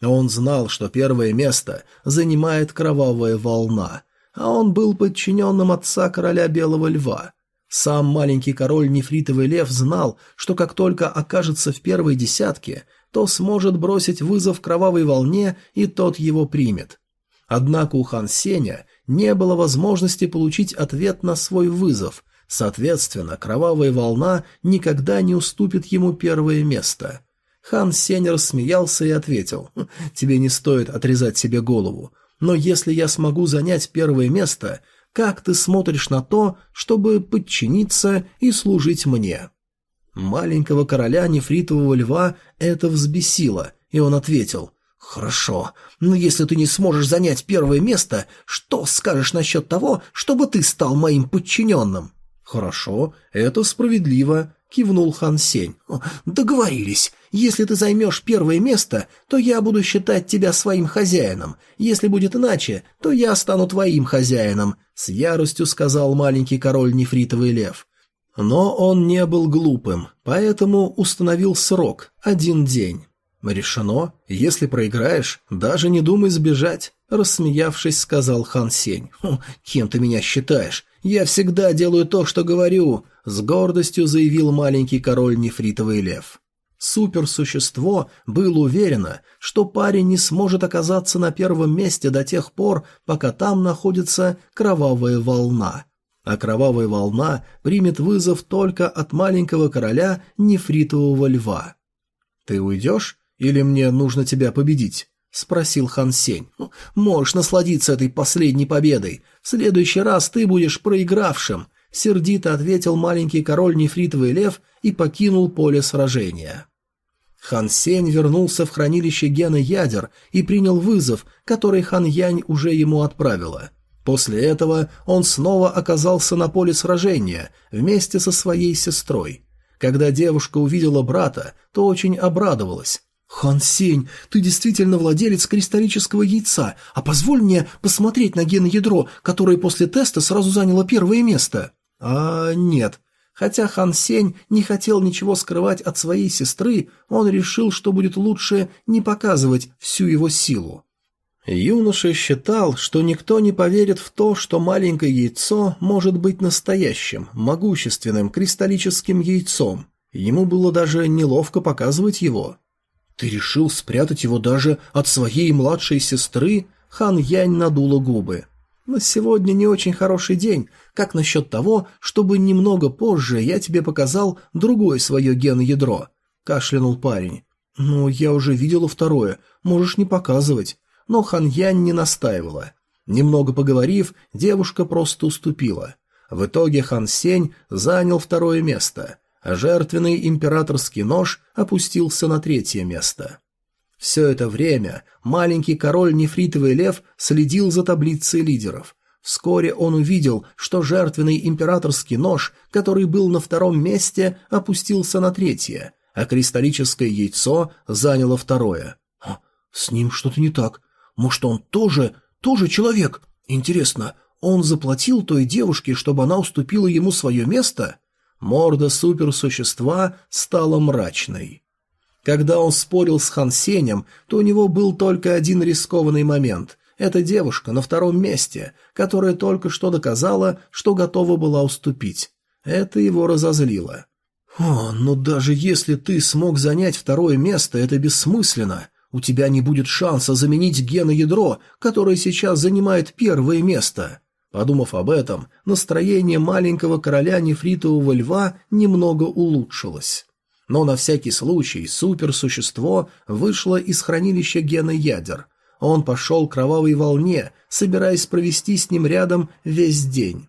[SPEAKER 1] Он знал, что первое место занимает кровавая волна – а он был подчиненным отца короля Белого Льва. Сам маленький король Нефритовый Лев знал, что как только окажется в первой десятке, то сможет бросить вызов кровавой волне, и тот его примет. Однако у хан Сеня не было возможности получить ответ на свой вызов, соответственно, кровавая волна никогда не уступит ему первое место – Хан Сень рассмеялся и ответил, «Хм, «Тебе не стоит отрезать себе голову. Но если я смогу занять первое место, как ты смотришь на то, чтобы подчиниться и служить мне?» Маленького короля нефритового льва это взбесило, и он ответил, «Хорошо, но если ты не сможешь занять первое место, что скажешь насчет того, чтобы ты стал моим подчиненным?» «Хорошо, это справедливо», — кивнул Хан Сень. «Договорились. Если ты займешь первое место, то я буду считать тебя своим хозяином. Если будет иначе, то я стану твоим хозяином», — с яростью сказал маленький король Нефритовый Лев. Но он не был глупым, поэтому установил срок – один день. «Решено. Если проиграешь, даже не думай сбежать», – рассмеявшись, сказал Хан Сень. «Хм, «Кем ты меня считаешь? Я всегда делаю то, что говорю», – с гордостью заявил маленький король Нефритовый Лев. Суперсущество было уверено, что парень не сможет оказаться на первом месте до тех пор, пока там находится кровавая волна. А кровавая волна примет вызов только от маленького короля нефритового льва. «Ты уйдешь? Или мне нужно тебя победить?» — спросил Хан Сень. «Ну, «Можешь насладиться этой последней победой. В следующий раз ты будешь проигравшим», — сердито ответил маленький король Нефритовый Лев и покинул поле сражения. Хан Сень вернулся в хранилище гена ядер и принял вызов, который Хан Янь уже ему отправила. После этого он снова оказался на поле сражения вместе со своей сестрой. Когда девушка увидела брата, то очень обрадовалась. «Хан Сень, ты действительно владелец кристаллического яйца, а позволь мне посмотреть на геноядро, которое после теста сразу заняло первое место». «А нет, Хотя Хан Сень не хотел ничего скрывать от своей сестры, он решил, что будет лучше не показывать всю его силу. Юноша считал, что никто не поверит в то, что маленькое яйцо может быть настоящим, могущественным кристаллическим яйцом. Ему было даже неловко показывать его. «Ты решил спрятать его даже от своей младшей сестры?» Хан Янь надула губы но сегодня не очень хороший день. Как насчет того, чтобы немного позже я тебе показал другое свое ген-ядро?» — кашлянул парень. «Ну, я уже видела второе, можешь не показывать». Но Хан Янь не настаивала. Немного поговорив, девушка просто уступила. В итоге Хан Сень занял второе место, а жертвенный императорский нож опустился на третье место. Все это время маленький король Нефритовый Лев следил за таблицей лидеров. Вскоре он увидел, что жертвенный императорский нож, который был на втором месте, опустился на третье, а кристаллическое яйцо заняло второе. «А, «С ним что-то не так. Может, он тоже, тоже человек? Интересно, он заплатил той девушке, чтобы она уступила ему свое место?» Морда суперсущества стала мрачной. Когда он спорил с Хан Сенем, то у него был только один рискованный момент. эта девушка на втором месте, которая только что доказала, что готова была уступить. Это его разозлило. «О, но даже если ты смог занять второе место, это бессмысленно. У тебя не будет шанса заменить геноядро, которое сейчас занимает первое место». Подумав об этом, настроение маленького короля нефритового льва немного улучшилось но на всякий случай суперсущество вышло из хранилища гена ядер. Он пошел к кровавой волне, собираясь провести с ним рядом весь день.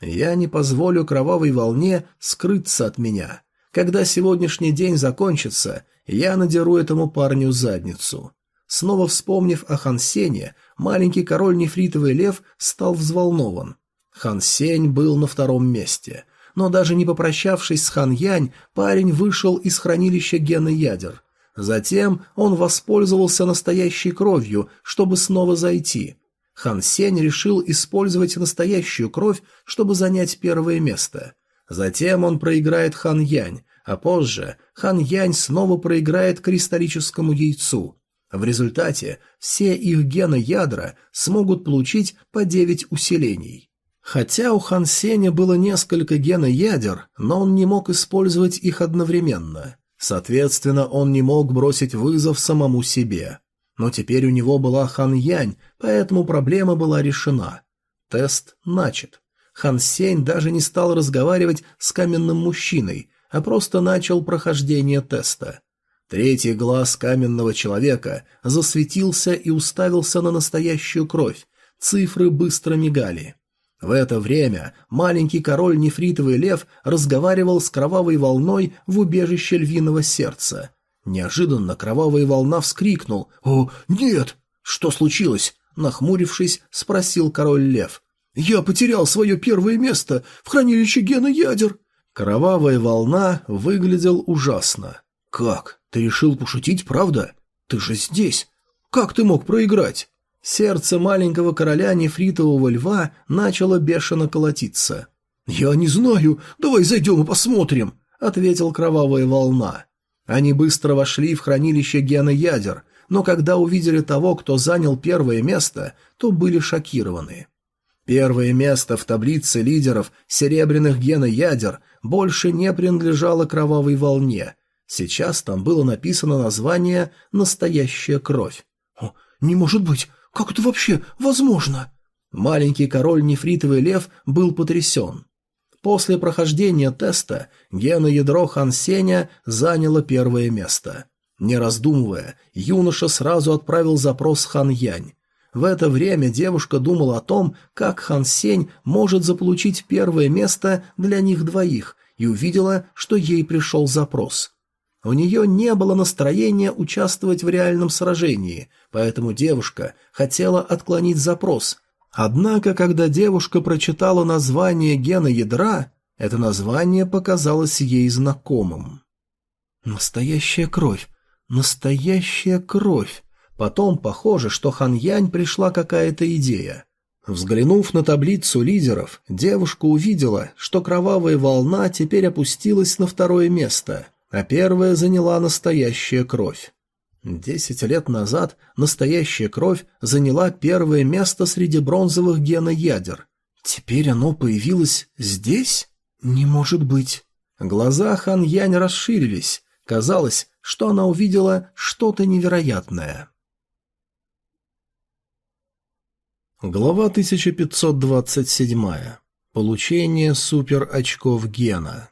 [SPEAKER 1] «Я не позволю кровавой волне скрыться от меня. Когда сегодняшний день закончится, я надеру этому парню задницу». Снова вспомнив о Хансене, маленький король нефритовый лев стал взволнован. Хансень был на втором месте но даже не попрощавшись с Хан Янь, парень вышел из хранилища гена ядер. Затем он воспользовался настоящей кровью, чтобы снова зайти. Хан Сень решил использовать настоящую кровь, чтобы занять первое место. Затем он проиграет Хан Янь, а позже Хан Янь снова проиграет кристаллическому яйцу. В результате все их гены ядра смогут получить по 9 усилений. Хотя у Хан Сеня было несколько геноядер, но он не мог использовать их одновременно. Соответственно, он не мог бросить вызов самому себе. Но теперь у него была Хан Янь, поэтому проблема была решена. Тест начат. Хан Сень даже не стал разговаривать с каменным мужчиной, а просто начал прохождение теста. Третий глаз каменного человека засветился и уставился на настоящую кровь, цифры быстро мигали. В это время маленький король Нефритовый Лев разговаривал с кровавой волной в убежище львиного сердца. Неожиданно кровавая волна вскрикнул «О, нет! Что случилось?» Нахмурившись, спросил король Лев. «Я потерял свое первое место в хранилище гена ядер!» Кровавая волна выглядел ужасно. «Как? Ты решил пошутить, правда? Ты же здесь! Как ты мог проиграть?» Сердце маленького короля нефритового льва начало бешено колотиться. «Я не знаю, давай зайдем и посмотрим», — ответил кровавая волна. Они быстро вошли в хранилище геноядер, но когда увидели того, кто занял первое место, то были шокированы. Первое место в таблице лидеров серебряных геноядер больше не принадлежало кровавой волне. Сейчас там было написано название «Настоящая кровь». Не может быть! Как это вообще возможно?» Маленький король Нефритовый Лев был потрясен. После прохождения теста Гена Ядро Хан Сеня заняло первое место. Не раздумывая, юноша сразу отправил запрос Хан Янь. В это время девушка думала о том, как Хан Сень может заполучить первое место для них двоих, и увидела, что ей пришел запрос. У нее не было настроения участвовать в реальном сражении, поэтому девушка хотела отклонить запрос. Однако, когда девушка прочитала название гена ядра, это название показалось ей знакомым. «Настоящая кровь! Настоящая кровь!» Потом похоже, что Хан Янь пришла какая-то идея. Взглянув на таблицу лидеров, девушка увидела, что кровавая волна теперь опустилась на второе место – а первая заняла настоящая кровь. Десять лет назад настоящая кровь заняла первое место среди бронзовых геноядер. Теперь оно появилось здесь? Не может быть. Глаза Хан Янь расширились. Казалось, что она увидела что-то невероятное. Глава 1527. Получение супер-очков гена.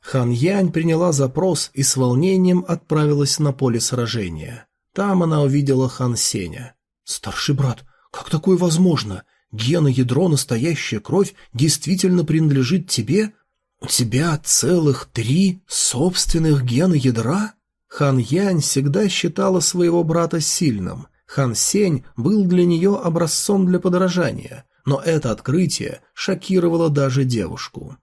[SPEAKER 1] Хан Янь приняла запрос и с волнением отправилась на поле сражения. Там она увидела Хан Сеня. «Старший брат, как такое возможно? Гена ядро, настоящая кровь, действительно принадлежит тебе? У тебя целых три собственных гена ядра?» Хан Янь всегда считала своего брата сильным. Хан Сень был для нее образцом для подражания, но это открытие шокировало даже девушку.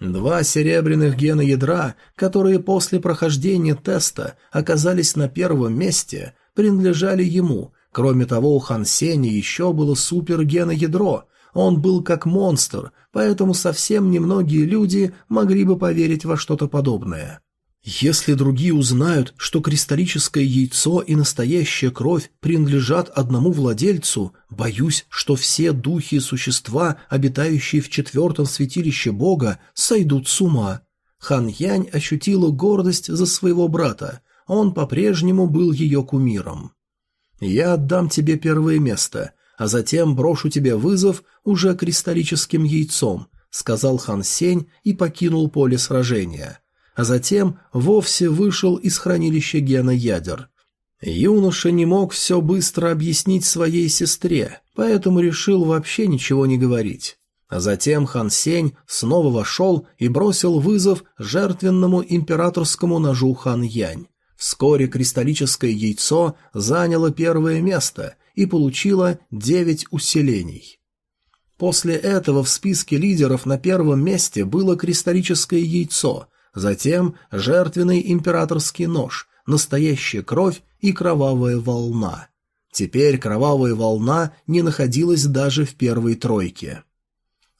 [SPEAKER 1] Два серебряных гена ядра, которые после прохождения теста оказались на первом месте, принадлежали ему. Кроме того, у Хан Сеня еще было супергена ядро. Он был как монстр, поэтому совсем немногие люди могли бы поверить во что-то подобное. Если другие узнают, что кристаллическое яйцо и настоящая кровь принадлежат одному владельцу, боюсь, что все духи и существа, обитающие в четвертом святилище Бога, сойдут с ума. Хан Янь ощутила гордость за своего брата, он по-прежнему был ее кумиром. «Я отдам тебе первое место, а затем брошу тебе вызов уже кристаллическим яйцом», — сказал Хан Сень и покинул поле сражения — а затем вовсе вышел из хранилища гена ядер. Юноша не мог все быстро объяснить своей сестре, поэтому решил вообще ничего не говорить. А затем Хан Сень снова вошел и бросил вызов жертвенному императорскому ножу Хан Янь. Вскоре кристаллическое яйцо заняло первое место и получило девять усилений. После этого в списке лидеров на первом месте было кристаллическое яйцо, затем жертвенный императорский нож, настоящая кровь и кровавая волна. Теперь кровавая волна не находилась даже в первой тройке.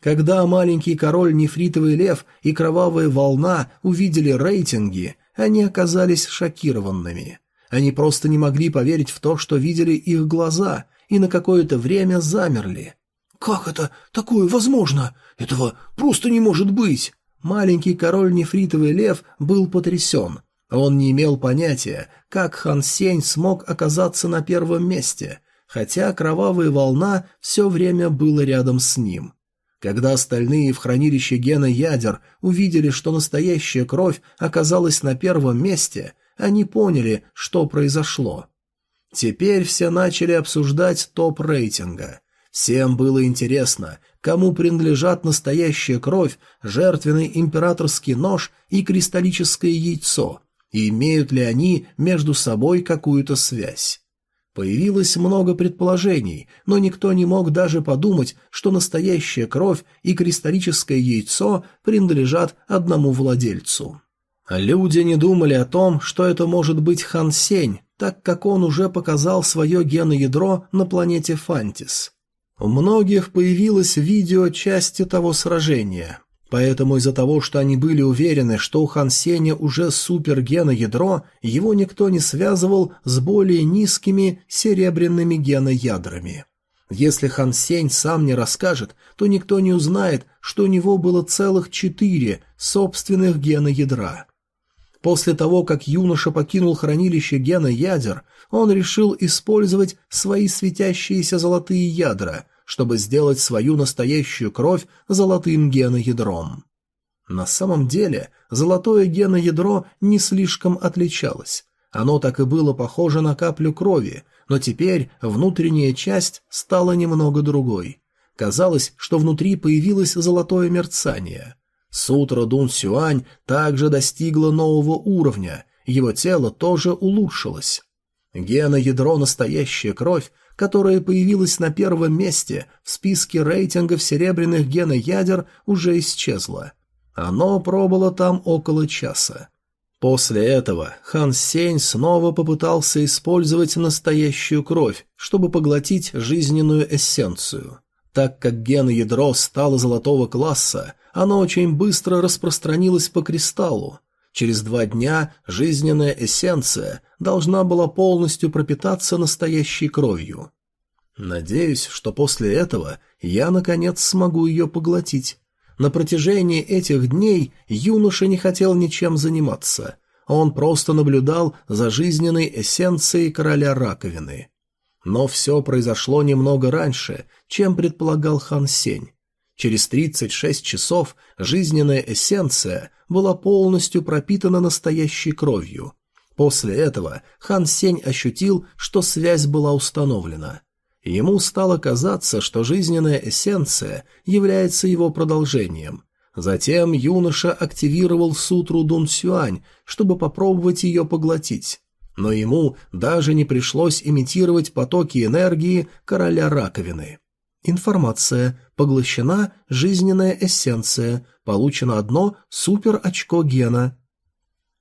[SPEAKER 1] Когда маленький король Нефритовый Лев и Кровавая Волна увидели рейтинги, они оказались шокированными. Они просто не могли поверить в то, что видели их глаза, и на какое-то время замерли. «Как это? Такое возможно? Этого просто не может быть!» маленький король Нефритовый Лев был потрясен. Он не имел понятия, как Хан Сень смог оказаться на первом месте, хотя кровавая волна все время была рядом с ним. Когда остальные в хранилище гена ядер увидели, что настоящая кровь оказалась на первом месте, они поняли, что произошло. Теперь все начали обсуждать топ рейтинга. Всем было интересно, кому принадлежат настоящая кровь, жертвенный императорский нож и кристаллическое яйцо, и имеют ли они между собой какую-то связь. Появилось много предположений, но никто не мог даже подумать, что настоящая кровь и кристаллическое яйцо принадлежат одному владельцу. Люди не думали о том, что это может быть Хан Сень, так как он уже показал свое геноядро на планете Фантис – у многих появилось видео части того сражения. Поэтому из-за того, что они были уверены, что у Хан Сеня уже супергеноядро, его никто не связывал с более низкими серебряными геноядрами. Если Хан Сень сам не расскажет, то никто не узнает, что у него было целых четыре собственных геноядра. После того, как юноша покинул хранилище гена ядер, он решил использовать свои светящиеся золотые ядра, чтобы сделать свою настоящую кровь золотым геноядром. На самом деле золотое геноядро не слишком отличалось. Оно так и было похоже на каплю крови, но теперь внутренняя часть стала немного другой. Казалось, что внутри появилось золотое мерцание. Сутра Дун Сюань также достигла нового уровня, его тело тоже улучшилось. Гена-ядро – настоящая кровь, которая появилась на первом месте в списке рейтингов серебряных геноядер, уже исчезла. Оно пробыло там около часа. После этого Хан Сень снова попытался использовать настоящую кровь, чтобы поглотить жизненную эссенцию. Так как геноядро стало золотого класса, оно очень быстро распространилось по кристаллу, Через два дня жизненная эссенция должна была полностью пропитаться настоящей кровью. Надеюсь, что после этого я, наконец, смогу ее поглотить. На протяжении этих дней юноша не хотел ничем заниматься. Он просто наблюдал за жизненной эссенцией короля раковины. Но все произошло немного раньше, чем предполагал Хан Сень. Через 36 часов жизненная эссенция была полностью пропитана настоящей кровью. После этого Хан Сень ощутил, что связь была установлена. Ему стало казаться, что жизненная эссенция является его продолжением. Затем юноша активировал сутру Дун Сюань, чтобы попробовать ее поглотить. Но ему даже не пришлось имитировать потоки энергии короля раковины. Информация. Поглощена жизненная эссенция. Получено одно супер-очко гена.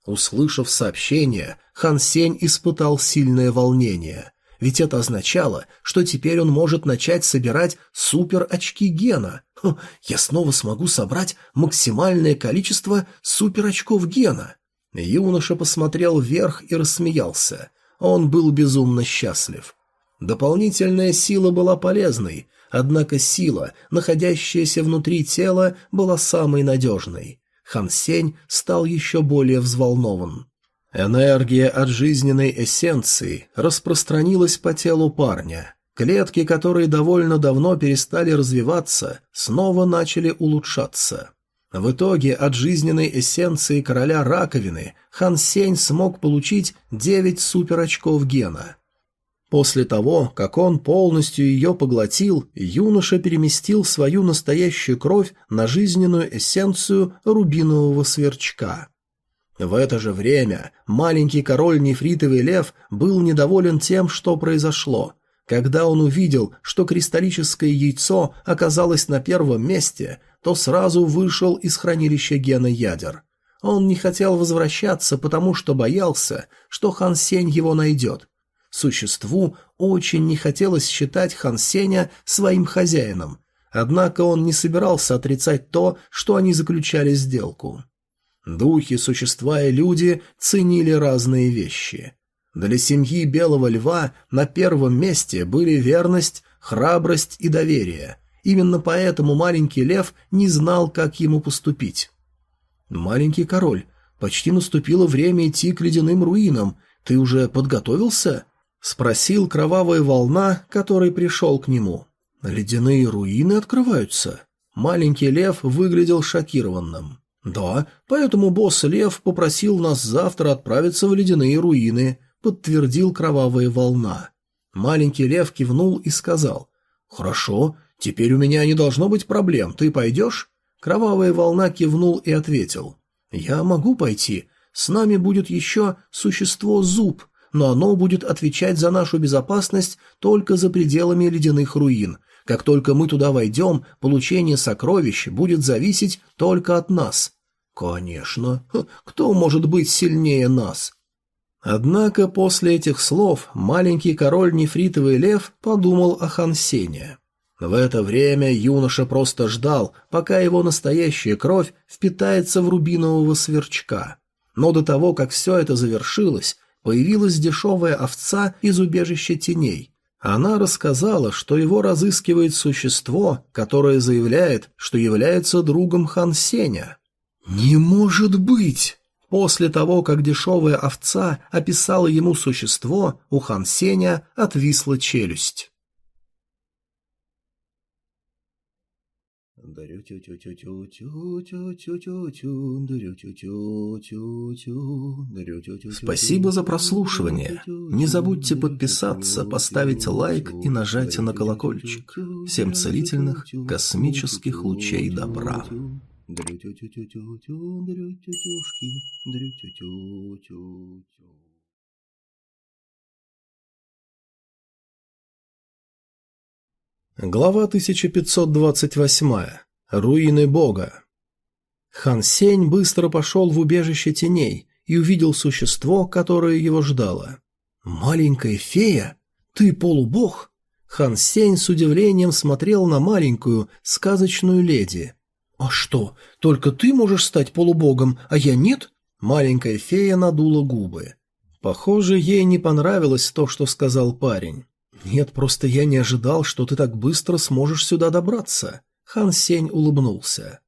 [SPEAKER 1] Услышав сообщение, Хан Сень испытал сильное волнение. Ведь это означало, что теперь он может начать собирать супер-очки гена. Хм, я снова смогу собрать максимальное количество супер-очков гена. Юноша посмотрел вверх и рассмеялся. Он был безумно счастлив. Дополнительная сила была полезной, Однако сила, находящаяся внутри тела, была самой надежной. Хан Сень стал еще более взволнован. Энергия от жизненной эссенции распространилась по телу парня. Клетки, которые довольно давно перестали развиваться, снова начали улучшаться. В итоге от жизненной эссенции короля раковины Хан Сень смог получить 9 суперочков гена. После того, как он полностью ее поглотил, юноша переместил свою настоящую кровь на жизненную эссенцию рубинового сверчка. В это же время маленький король Нефритовый Лев был недоволен тем, что произошло. Когда он увидел, что кристаллическое яйцо оказалось на первом месте, то сразу вышел из хранилища гена ядер. Он не хотел возвращаться, потому что боялся, что Хан Сень его найдет – Существу очень не хотелось считать Хан Сеня своим хозяином, однако он не собирался отрицать то, что они заключали сделку. Духи, существа и люди ценили разные вещи. Для семьи Белого Льва на первом месте были верность, храбрость и доверие. Именно поэтому маленький лев не знал, как ему поступить. «Маленький король, почти наступило время идти к ледяным руинам. Ты уже подготовился?» — спросил кровавая волна, который пришел к нему. «Ледяные руины открываются?» Маленький лев выглядел шокированным. «Да, поэтому босс-лев попросил нас завтра отправиться в ледяные руины», — подтвердил кровавая волна. Маленький лев кивнул и сказал. «Хорошо, теперь у меня не должно быть проблем, ты пойдешь?» Кровавая волна кивнул и ответил. «Я могу пойти, с нами будет еще существо Зуб», но оно будет отвечать за нашу безопасность только за пределами ледяных руин. Как только мы туда войдем, получение сокровищ будет зависеть только от нас. Конечно, кто может быть сильнее нас? Однако после этих слов маленький король Нефритовый Лев подумал о Хансене. В это время юноша просто ждал, пока его настоящая кровь впитается в рубинового сверчка. Но до того, как все это завершилось, появилась дешевая овца из убежища теней. Она рассказала, что его разыскивает существо, которое заявляет, что является другом Хан Сеня. «Не может быть!» После того, как дешевая овца описала ему существо, у Хан Сеня отвисла челюсть. чундарю чу чу чу чу чу чу чу чу чундарю чу чу чу чундарю чу чу Спасибо за прослушивание. Не забудьте подписаться, поставить лайк и нажать на колокольчик. Всем целительных космических лучей добра. Дрю тю тю тю тю тю дрю тю тюшки дрю тю тю тю тю Глава 1528. Руины бога. Хан Сень быстро пошел в убежище теней и увидел существо, которое его ждало. «Маленькая фея? Ты полубог?» Хан Сень с удивлением смотрел на маленькую, сказочную леди. «А что, только ты можешь стать полубогом, а я нет?» Маленькая фея надула губы. Похоже, ей не понравилось то, что сказал парень. «Нет, просто я не ожидал, что ты так быстро сможешь сюда добраться. Хан Сень улыбнулся.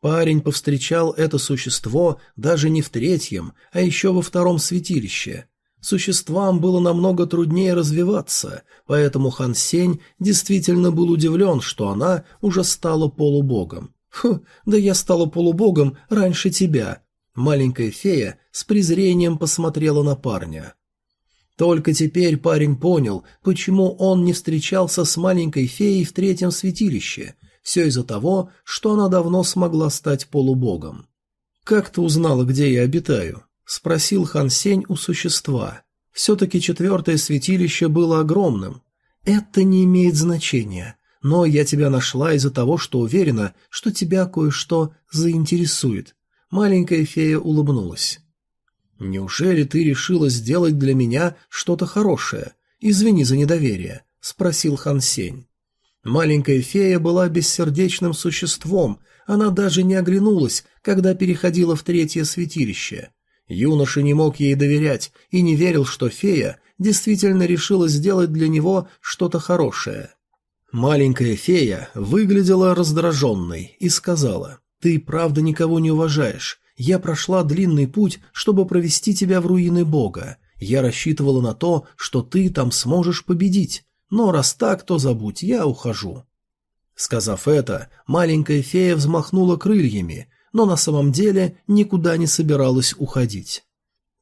[SPEAKER 1] Парень повстречал это существо даже не в третьем, а еще во втором святилище. Существам было намного труднее развиваться, поэтому Хан Сень действительно был удивлен, что она уже стала полубогом. «Хм, да я стала полубогом раньше тебя!» Маленькая фея с презрением посмотрела на парня. Только теперь парень понял, почему он не встречался с маленькой феей в третьем святилище, все из-за того, что она давно смогла стать полубогом. «Как ты узнала, где я обитаю?» — спросил Хан Сень у существа. Все-таки четвертое святилище было огромным. «Это не имеет значения, но я тебя нашла из-за того, что уверена, что тебя кое-что заинтересует». Маленькая фея улыбнулась. «Неужели ты решила сделать для меня что-то хорошее? Извини за недоверие», — спросил Хан Сень. Маленькая фея была бессердечным существом, она даже не оглянулась, когда переходила в третье святилище. Юноша не мог ей доверять и не верил, что фея действительно решила сделать для него что-то хорошее. Маленькая фея выглядела раздраженной и сказала, «Ты правда никого не уважаешь. Я прошла длинный путь, чтобы провести тебя в руины Бога. Я рассчитывала на то, что ты там сможешь победить. Но раз так, то забудь, я ухожу». Сказав это, маленькая фея взмахнула крыльями, но на самом деле никуда не собиралась уходить.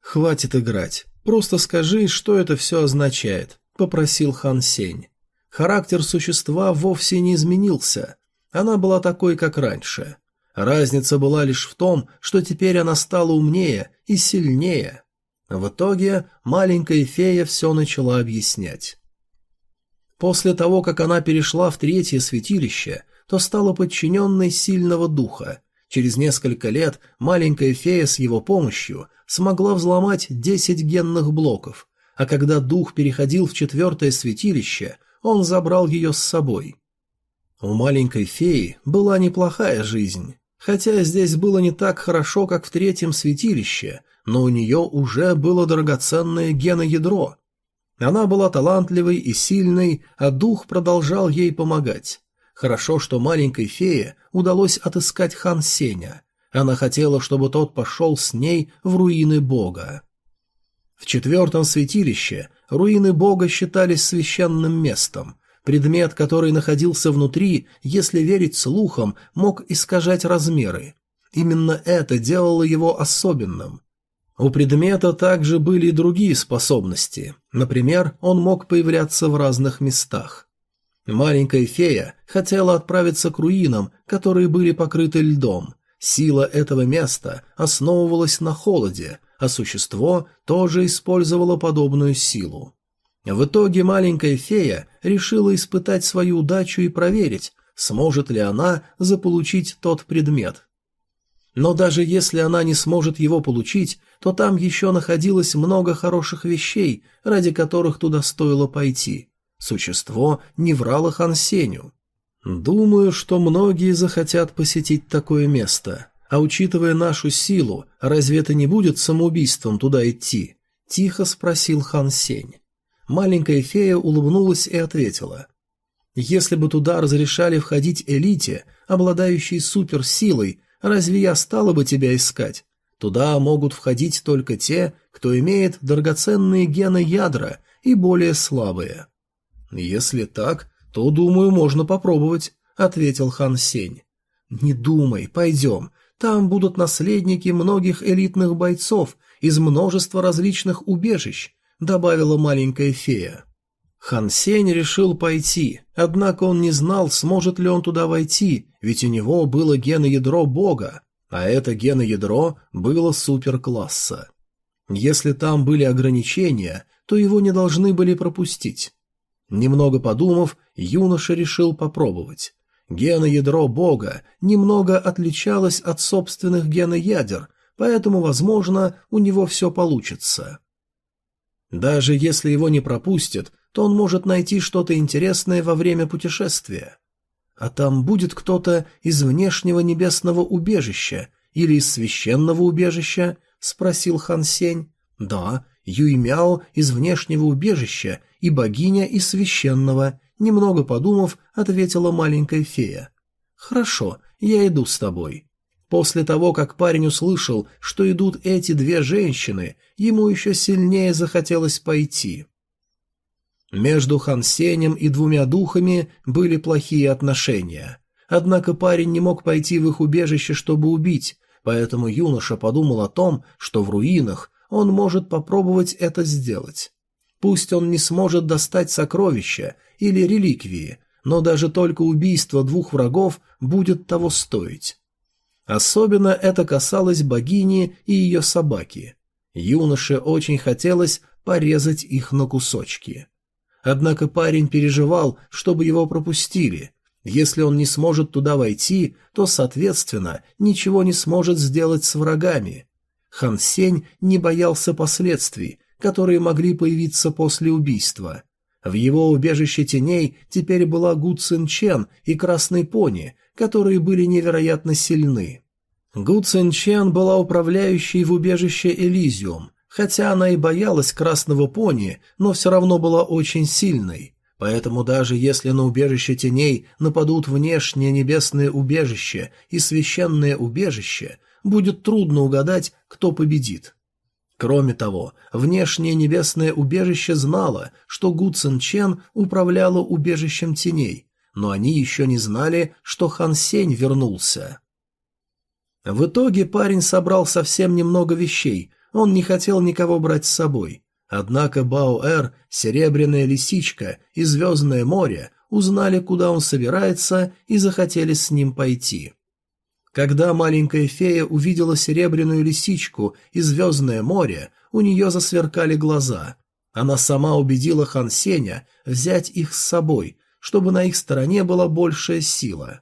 [SPEAKER 1] «Хватит играть. Просто скажи, что это все означает», — попросил Хан Сень. Характер существа вовсе не изменился. Она была такой, как раньше. Разница была лишь в том, что теперь она стала умнее и сильнее. В итоге маленькая фея все начала объяснять. После того, как она перешла в третье святилище, то стала подчиненной сильного духа. Через несколько лет маленькая фея с его помощью смогла взломать 10 генных блоков, а когда дух переходил в четвертое святилище, он забрал ее с собой. У маленькой феи была неплохая жизнь, хотя здесь было не так хорошо, как в третьем святилище, но у нее уже было драгоценное геноядро – она была талантливой и сильной, а дух продолжал ей помогать. Хорошо, что маленькой фее удалось отыскать хан Сеня. Она хотела, чтобы тот пошел с ней в руины бога. В четвертом святилище руины бога считались священным местом. Предмет, который находился внутри, если верить слухам, мог искажать размеры. Именно это делало его особенным. У предмета также были и другие способности. Например, он мог появляться в разных местах. Маленькая фея хотела отправиться к руинам, которые были покрыты льдом. Сила этого места основывалась на холоде, а существо тоже использовало подобную силу. В итоге маленькая фея решила испытать свою удачу и проверить, сможет ли она заполучить тот предмет. Но даже если она не сможет его получить, то там еще находилось много хороших вещей, ради которых туда стоило пойти. Существо не врало Хан Сеню. «Думаю, что многие захотят посетить такое место. А учитывая нашу силу, разве это не будет самоубийством туда идти?» – тихо спросил Хан Сень. Маленькая фея улыбнулась и ответила. «Если бы туда разрешали входить элите, обладающей суперсилой, Разве я стала бы тебя искать? Туда могут входить только те, кто имеет драгоценные гены ядра и более слабые. Если так, то, думаю, можно попробовать, ответил Хан Сень. Не думай, пойдем. Там будут наследники многих элитных бойцов из множества различных убежищ, добавила маленькая фея. Хан Сень решил пойти, однако он не знал, сможет ли он туда войти, ведь у него было геноядро бога, а это геноядро было суперкласса. Если там были ограничения, то его не должны были пропустить. Немного подумав, юноша решил попробовать. Геноядро бога немного отличалось от собственных геноядер, поэтому, возможно, у него все получится. Даже если его не пропустят, то он может найти что-то интересное во время путешествия. А там будет кто-то из внешнего небесного убежища или из священного убежища? — спросил Хан Сень. — Да, Юймяо из внешнего убежища и богиня из священного, — немного подумав, ответила маленькая фея. — Хорошо, я иду с тобой. После того, как парень услышал, что идут эти две женщины, ему еще сильнее захотелось пойти. — между Хансенем и двумя духами были плохие отношения. Однако парень не мог пойти в их убежище, чтобы убить, поэтому юноша подумал о том, что в руинах он может попробовать это сделать. Пусть он не сможет достать сокровища или реликвии, но даже только убийство двух врагов будет того стоить. Особенно это касалось богини и ее собаки. Юноше очень хотелось порезать их на кусочки. Однако парень переживал, чтобы его пропустили. Если он не сможет туда войти, то, соответственно, ничего не сможет сделать с врагами. Хан Сень не боялся последствий, которые могли появиться после убийства. В его убежище теней теперь была Гу Цин Чен и Красный Пони, которые были невероятно сильны. Гу Цин Чен была управляющей в убежище Элизиум, Хотя она и боялась красного пони, но все равно была очень сильной. Поэтому даже если на убежище теней нападут внешнее небесное убежище и священное убежище, будет трудно угадать, кто победит. Кроме того, внешнее небесное убежище знало, что Гу Цин Чен управляла убежищем теней, но они еще не знали, что Хан Сень вернулся. В итоге парень собрал совсем немного вещей – он не хотел никого брать с собой. Однако Баоэр, Серебряная Лисичка и Звездное море узнали, куда он собирается, и захотели с ним пойти. Когда маленькая фея увидела Серебряную Лисичку и Звездное море, у нее засверкали глаза. Она сама убедила Хан Сеня взять их с собой, чтобы на их стороне была большая сила.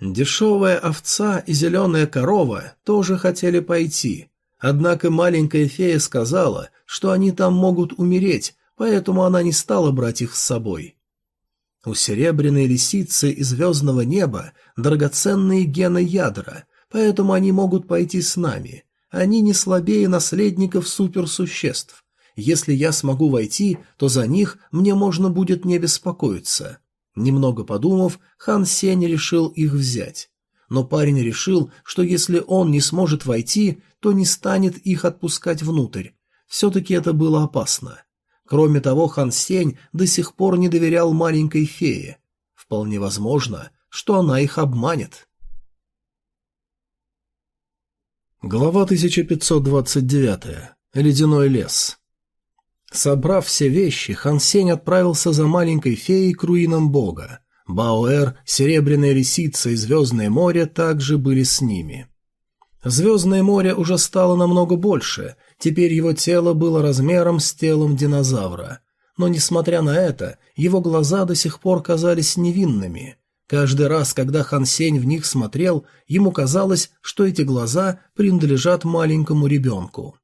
[SPEAKER 1] Дешевая овца и зеленая корова тоже хотели пойти, Однако маленькая фея сказала, что они там могут умереть, поэтому она не стала брать их с собой. У серебряной лисицы и звездного неба драгоценные гены ядра, поэтому они могут пойти с нами. Они не слабее наследников суперсуществ. Если я смогу войти, то за них мне можно будет не беспокоиться. Немного подумав, хан Сень решил их взять но парень решил, что если он не сможет войти, то не станет их отпускать внутрь. Все-таки это было опасно. Кроме того, Хан Сень до сих пор не доверял маленькой фее. Вполне возможно, что она их обманет. Глава 1529. Ледяной лес. Собрав все вещи, Хан Сень отправился за маленькой феей к руинам бога. Бауэр, Серебряная Лисица и Звездное море также были с ними. Звездное море уже стало намного больше, теперь его тело было размером с телом динозавра. Но, несмотря на это, его глаза до сих пор казались невинными. Каждый раз, когда Хансень в них смотрел, ему казалось, что эти глаза принадлежат маленькому ребенку.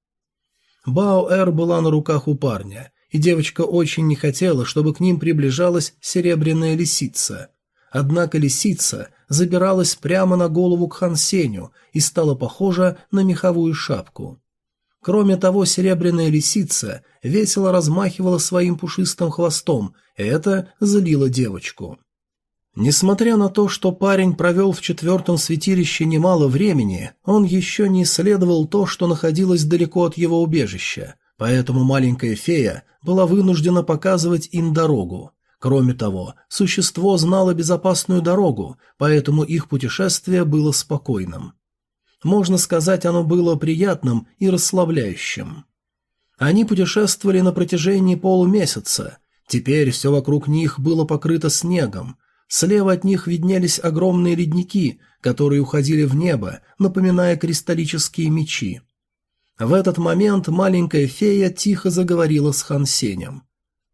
[SPEAKER 1] Баоэр была на руках у парня – и девочка очень не хотела, чтобы к ним приближалась серебряная лисица. Однако лисица забиралась прямо на голову к Хансеню и стала похожа на меховую шапку. Кроме того, серебряная лисица весело размахивала своим пушистым хвостом, и это злило девочку. Несмотря на то, что парень провел в четвертом святилище немало времени, он еще не исследовал то, что находилось далеко от его убежища – Поэтому маленькая фея была вынуждена показывать им дорогу. Кроме того, существо знало безопасную дорогу, поэтому их путешествие было спокойным. Можно сказать, оно было приятным и расслабляющим. Они путешествовали на протяжении полумесяца. Теперь все вокруг них было покрыто снегом. Слева от них виднелись огромные ледники, которые уходили в небо, напоминая кристаллические мечи. В этот момент маленькая фея тихо заговорила с Хан Сенем.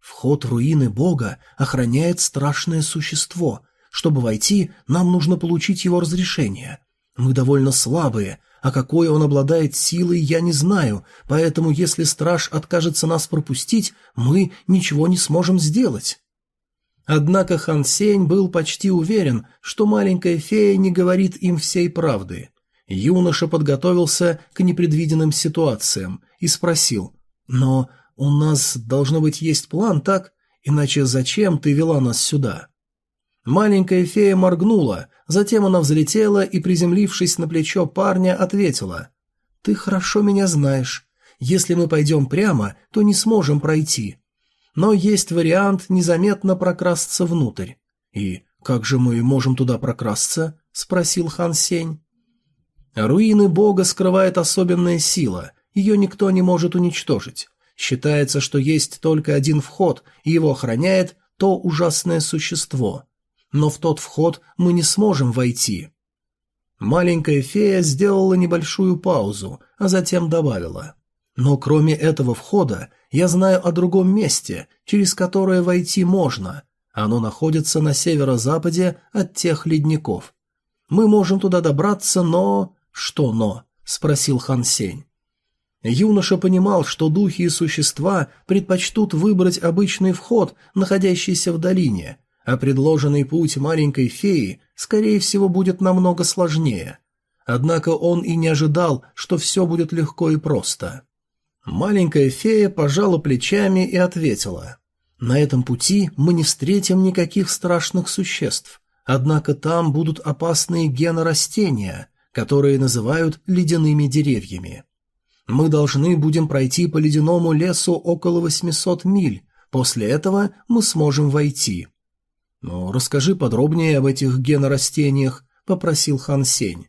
[SPEAKER 1] «Вход руины бога охраняет страшное существо. Чтобы войти, нам нужно получить его разрешение. Мы довольно слабые, а какой он обладает силой, я не знаю, поэтому если страж откажется нас пропустить, мы ничего не сможем сделать». Однако Хан Сень был почти уверен, что маленькая фея не говорит им всей правды – Юноша подготовился к непредвиденным ситуациям и спросил, «Но у нас, должно быть, есть план, так? Иначе зачем ты вела нас сюда?» Маленькая фея моргнула, затем она взлетела и, приземлившись на плечо парня, ответила, «Ты хорошо меня знаешь. Если мы пойдем прямо, то не сможем пройти. Но есть вариант незаметно прокрасться внутрь». «И как же мы можем туда прокрасться?» – спросил Хан Сень. Руины бога скрывает особенная сила, ее никто не может уничтожить. Считается, что есть только один вход, и его охраняет то ужасное существо. Но в тот вход мы не сможем войти. Маленькая фея сделала небольшую паузу, а затем добавила. «Но кроме этого входа я знаю о другом месте, через которое войти можно. Оно находится на северо-западе от тех ледников. Мы можем туда добраться, но...» «Что «но»?» – спросил Хан Сень. Юноша понимал, что духи и существа предпочтут выбрать обычный вход, находящийся в долине, а предложенный путь маленькой феи, скорее всего, будет намного сложнее. Однако он и не ожидал, что все будет легко и просто. Маленькая фея пожала плечами и ответила. «На этом пути мы не встретим никаких страшных существ, однако там будут опасные гены растения, которые называют ледяными деревьями. Мы должны будем пройти по ледяному лесу около 800 миль, после этого мы сможем войти. «Ну, расскажи подробнее об этих генорастениях», – попросил Хан Сень.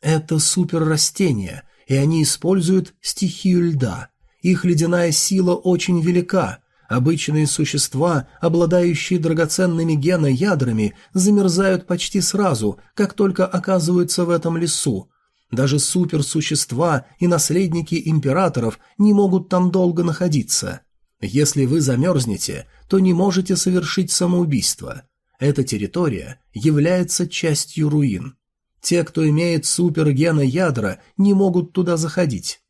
[SPEAKER 1] «Это суперрастения, и они используют стихию льда. Их ледяная сила очень велика, Обычные существа, обладающие драгоценными геноядрами, замерзают почти сразу, как только оказываются в этом лесу. Даже суперсущества и наследники императоров не могут там долго находиться. Если вы замерзнете, то не можете совершить самоубийство. Эта территория является частью руин. Те, кто имеет супергена не могут туда заходить.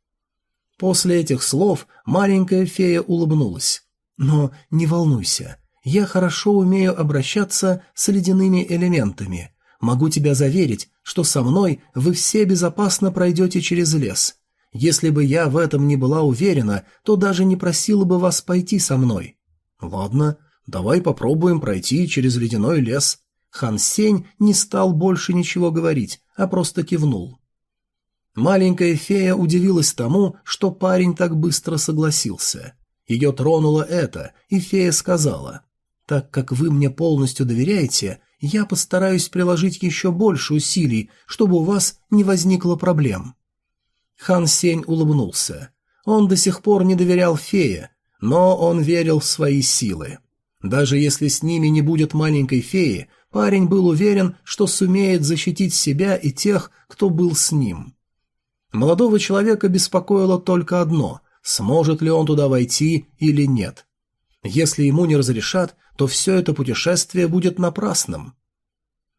[SPEAKER 1] После этих слов маленькая фея улыбнулась. Но не волнуйся, я хорошо умею обращаться с ледяными элементами. Могу тебя заверить, что со мной вы все безопасно пройдете через лес. Если бы я в этом не была уверена, то даже не просила бы вас пойти со мной. Ладно, давай попробуем пройти через ледяной лес. Хан Сень не стал больше ничего говорить, а просто кивнул. Маленькая фея удивилась тому, что парень так быстро согласился. Ее тронуло это, и фея сказала, «Так как вы мне полностью доверяете, я постараюсь приложить еще больше усилий, чтобы у вас не возникло проблем». Хан Сень улыбнулся. Он до сих пор не доверял фее, но он верил в свои силы. Даже если с ними не будет маленькой феи, парень был уверен, что сумеет защитить себя и тех, кто был с ним. Молодого человека беспокоило только одно – сможет ли он туда войти или нет. Если ему не разрешат, то все это путешествие будет напрасным.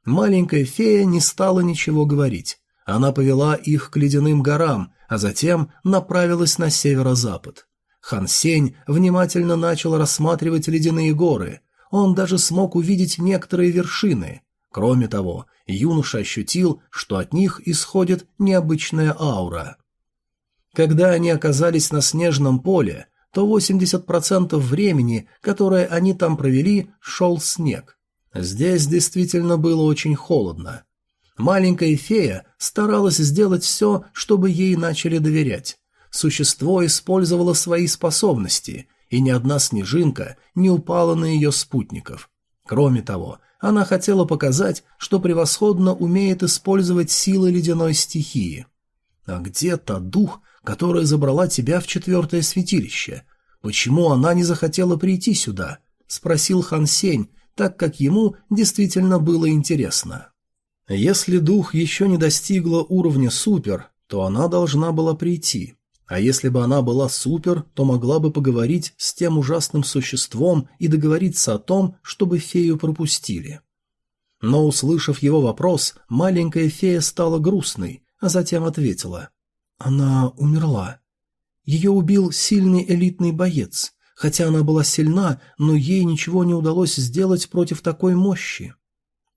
[SPEAKER 1] Маленькая фея не стала ничего говорить. Она повела их к ледяным горам, а затем направилась на северо-запад. Хан Сень внимательно начал рассматривать ледяные горы. Он даже смог увидеть некоторые вершины. Кроме того, юноша ощутил, что от них исходит необычная аура. Когда они оказались на снежном поле, то 80% времени, которое они там провели, шел снег. Здесь действительно было очень холодно. Маленькая фея старалась сделать все, чтобы ей начали доверять. Существо использовало свои способности, и ни одна снежинка не упала на ее спутников. Кроме того, она хотела показать, что превосходно умеет использовать силы ледяной стихии. А где-то дух которая забрала тебя в четвертое святилище. Почему она не захотела прийти сюда?» — спросил Хан Сень, так как ему действительно было интересно. Если дух еще не достигла уровня супер, то она должна была прийти. А если бы она была супер, то могла бы поговорить с тем ужасным существом и договориться о том, чтобы фею пропустили. Но, услышав его вопрос, маленькая фея стала грустной, а затем ответила. Она умерла. Ее убил сильный элитный боец. Хотя она была сильна, но ей ничего не удалось сделать против такой мощи.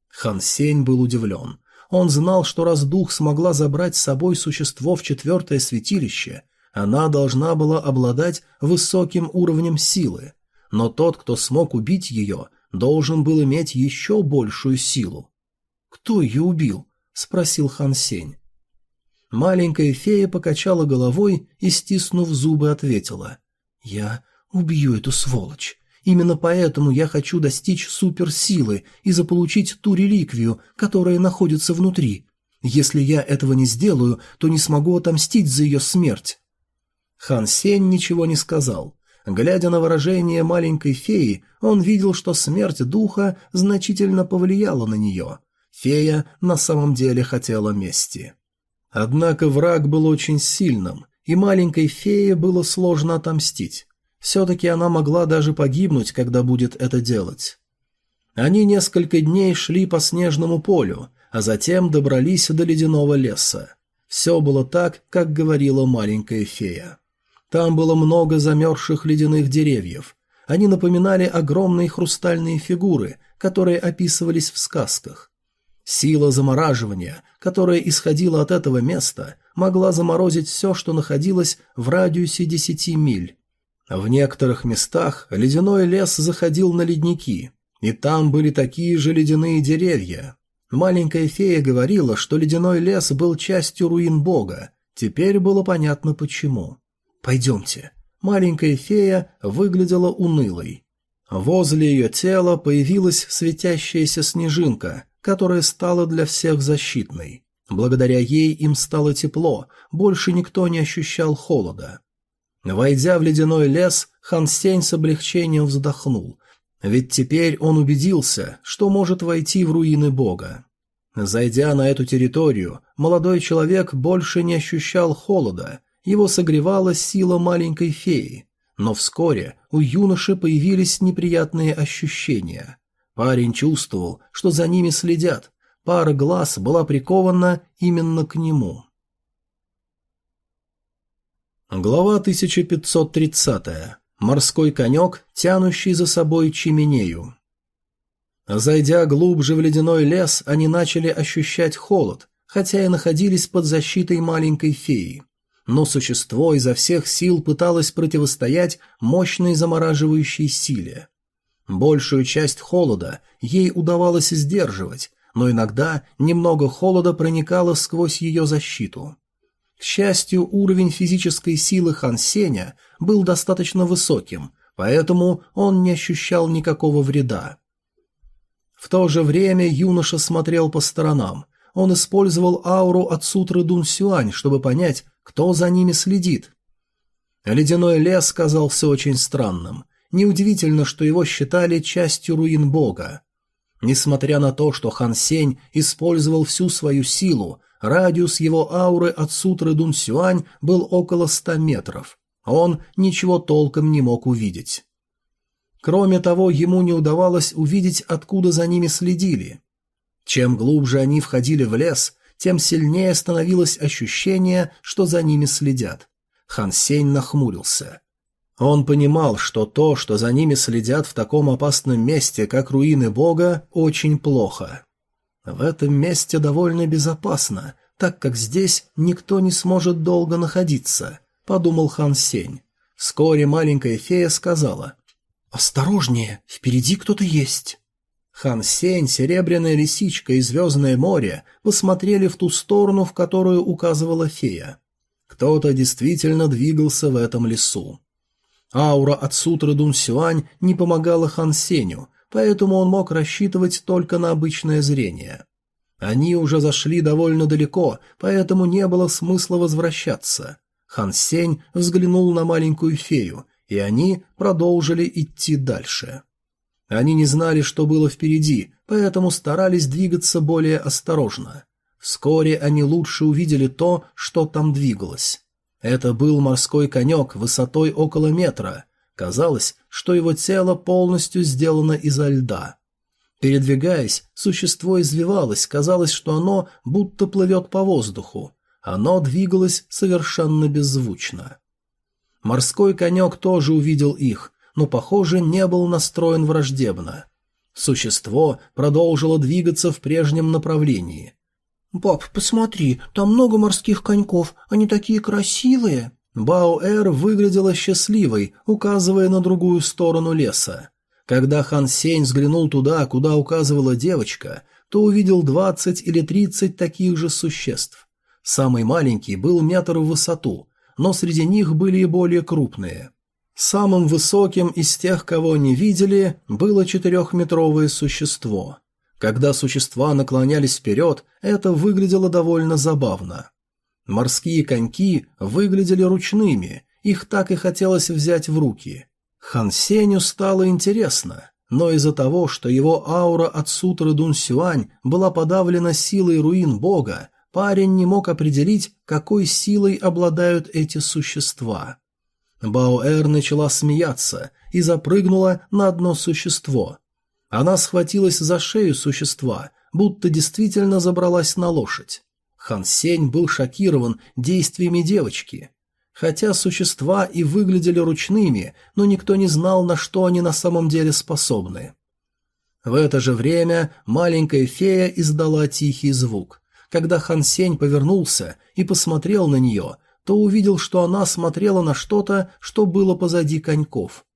[SPEAKER 1] Хан Сень был удивлен. Он знал, что раз дух смогла забрать с собой существо в четвертое святилище, она должна была обладать высоким уровнем силы. Но тот, кто смог убить ее, должен был иметь еще большую силу. «Кто ее убил?» – спросил Хан Сень. Маленькая фея покачала головой и, стиснув зубы, ответила. «Я убью эту сволочь. Именно поэтому я хочу достичь суперсилы и заполучить ту реликвию, которая находится внутри. Если я этого не сделаю, то не смогу отомстить за ее смерть». Хан Сень ничего не сказал. Глядя на выражение маленькой феи, он видел, что смерть духа значительно повлияла на нее. Фея на самом деле хотела мести. Однако враг был очень сильным, и маленькой фее было сложно отомстить. Все-таки она могла даже погибнуть, когда будет это делать. Они несколько дней шли по снежному полю, а затем добрались до ледяного леса. Все было так, как говорила маленькая фея. Там было много замерзших ледяных деревьев. Они напоминали огромные хрустальные фигуры, которые описывались в сказках. Сила замораживания, которая исходила от этого места, могла заморозить все, что находилось в радиусе 10 миль. В некоторых местах ледяной лес заходил на ледники, и там были такие же ледяные деревья. Маленькая фея говорила, что ледяной лес был частью руин бога, теперь было понятно почему. «Пойдемте». Маленькая фея выглядела унылой. Возле ее тела появилась светящаяся снежинка, которая стала для всех защитной. Благодаря ей им стало тепло, больше никто не ощущал холода. Войдя в ледяной лес, Хан Сень с облегчением вздохнул, ведь теперь он убедился, что может войти в руины бога. Зайдя на эту территорию, молодой человек больше не ощущал холода, его согревала сила маленькой феи. Но вскоре у юноши появились неприятные ощущения. Парень чувствовал, что за ними следят. Пара глаз была прикована именно к нему. Глава 1530. Морской конек, тянущий за собой Чименею. Зайдя глубже в ледяной лес, они начали ощущать холод, хотя и находились под защитой маленькой феи. Но существо изо всех сил пыталось противостоять мощной замораживающей силе. Большую часть холода ей удавалось сдерживать, но иногда немного холода проникало сквозь ее защиту. К счастью, уровень физической силы Хан Сеня был достаточно высоким, поэтому он не ощущал никакого вреда. В то же время юноша смотрел по сторонам. Он использовал ауру от сутры Дун Сюань, чтобы понять, кто за ними следит. Ледяной лес казался очень странным – Неудивительно, что его считали частью руин бога. Несмотря на то, что Хан Сень использовал всю свою силу, радиус его ауры от сутры Дун Сюань был около ста метров. Он ничего толком не мог увидеть. Кроме того, ему не удавалось увидеть, откуда за ними следили. Чем глубже они входили в лес, тем сильнее становилось ощущение, что за ними следят. Хан Сень нахмурился. Он понимал, что то, что за ними следят в таком опасном месте, как руины бога, очень плохо. В этом месте довольно безопасно, так как здесь никто не сможет долго находиться, подумал Хан Сень. Вскоре маленькая фея сказала «Осторожнее, впереди кто-то есть». Хан Сень, Серебряная Лисичка и Звездное море посмотрели в ту сторону, в которую указывала фея. Кто-то действительно двигался в этом лесу. Аура от сутры Дун Сюань не помогала Хан Сеню, поэтому он мог рассчитывать только на обычное зрение. Они уже зашли довольно далеко, поэтому не было смысла возвращаться. Хан Сень взглянул на маленькую фею, и они продолжили идти дальше. Они не знали, что было впереди, поэтому старались двигаться более осторожно. Вскоре они лучше увидели то, что там двигалось. Это был морской конек высотой около метра. Казалось, что его тело полностью сделано изо льда. Передвигаясь, существо извивалось, казалось, что оно будто плывет по воздуху. Оно двигалось совершенно беззвучно. Морской конек тоже увидел их, но, похоже, не был настроен враждебно. Существо продолжило двигаться в прежнем направлении. «Пап, посмотри, там много морских коньков, они такие красивые!» Баоэр выглядела счастливой, указывая на другую сторону леса. Когда Хан Сень взглянул туда, куда указывала девочка, то увидел двадцать или тридцать таких же существ. Самый маленький был метр в высоту, но среди них были и более крупные. Самым высоким из тех, кого они видели, было четырехметровое существо – когда существа наклонялись вперед, это выглядело довольно забавно. Морские коньки выглядели ручными, их так и хотелось взять в руки. Хансеню стало интересно, но из-за того, что его аура от сутры Дун Сюань была подавлена силой руин бога, парень не мог определить, какой силой обладают эти существа. Баоэр начала смеяться и запрыгнула на одно существо – она схватилась за шею существа, будто действительно забралась на лошадь. Хан Сень был шокирован действиями девочки. Хотя существа и выглядели ручными, но никто не знал, на что они на самом деле способны. В это же время маленькая фея издала тихий звук. Когда Хан Сень повернулся и посмотрел на нее, то увидел, что она смотрела на что-то, что было позади коньков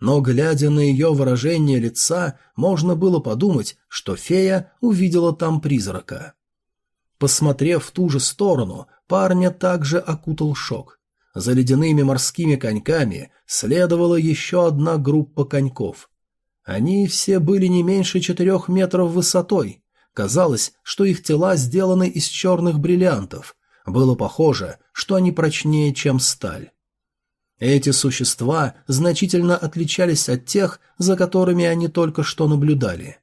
[SPEAKER 1] но, глядя на ее выражение лица, можно было подумать, что фея увидела там призрака. Посмотрев в ту же сторону, парня также окутал шок. За ледяными морскими коньками следовала еще одна группа коньков. Они все были не меньше четырех метров высотой. Казалось, что их тела сделаны из черных бриллиантов. Было похоже, что они прочнее, чем сталь. Эти существа значительно отличались от тех, за которыми они только что наблюдали.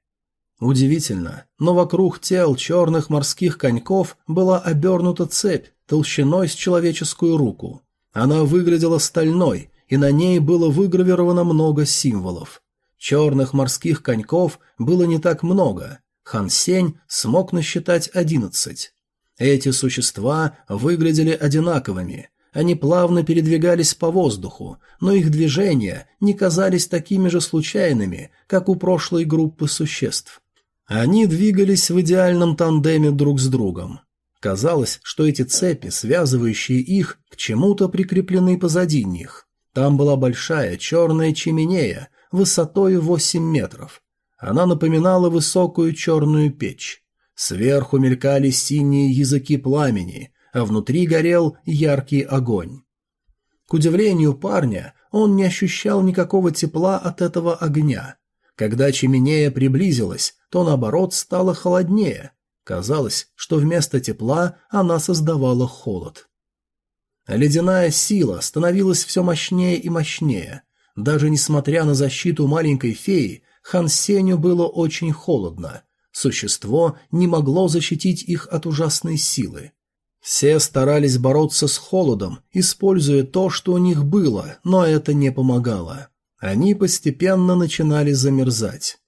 [SPEAKER 1] Удивительно, но вокруг тел черных морских коньков была обернута цепь толщиной с человеческую руку. Она выглядела стальной, и на ней было выгравировано много символов. Черных морских коньков было не так много. Хан Сень смог насчитать одиннадцать. Эти существа выглядели одинаковыми – они плавно передвигались по воздуху, но их движения не казались такими же случайными, как у прошлой группы существ. Они двигались в идеальном тандеме друг с другом. Казалось, что эти цепи, связывающие их, к чему-то прикреплены позади них. Там была большая черная чеменея, высотой 8 метров. Она напоминала высокую черную печь. Сверху мелькали синие языки пламени, а внутри горел яркий огонь. К удивлению парня, он не ощущал никакого тепла от этого огня. Когда Чеменея приблизилась, то наоборот стало холоднее. Казалось, что вместо тепла она создавала холод. Ледяная сила становилась все мощнее и мощнее. Даже несмотря на защиту маленькой феи, Хан Сеню было очень холодно. Существо не могло защитить их от ужасной силы. Все старались бороться с холодом, используя то, что у них было, но это не помогало. Они постепенно начинали замерзать.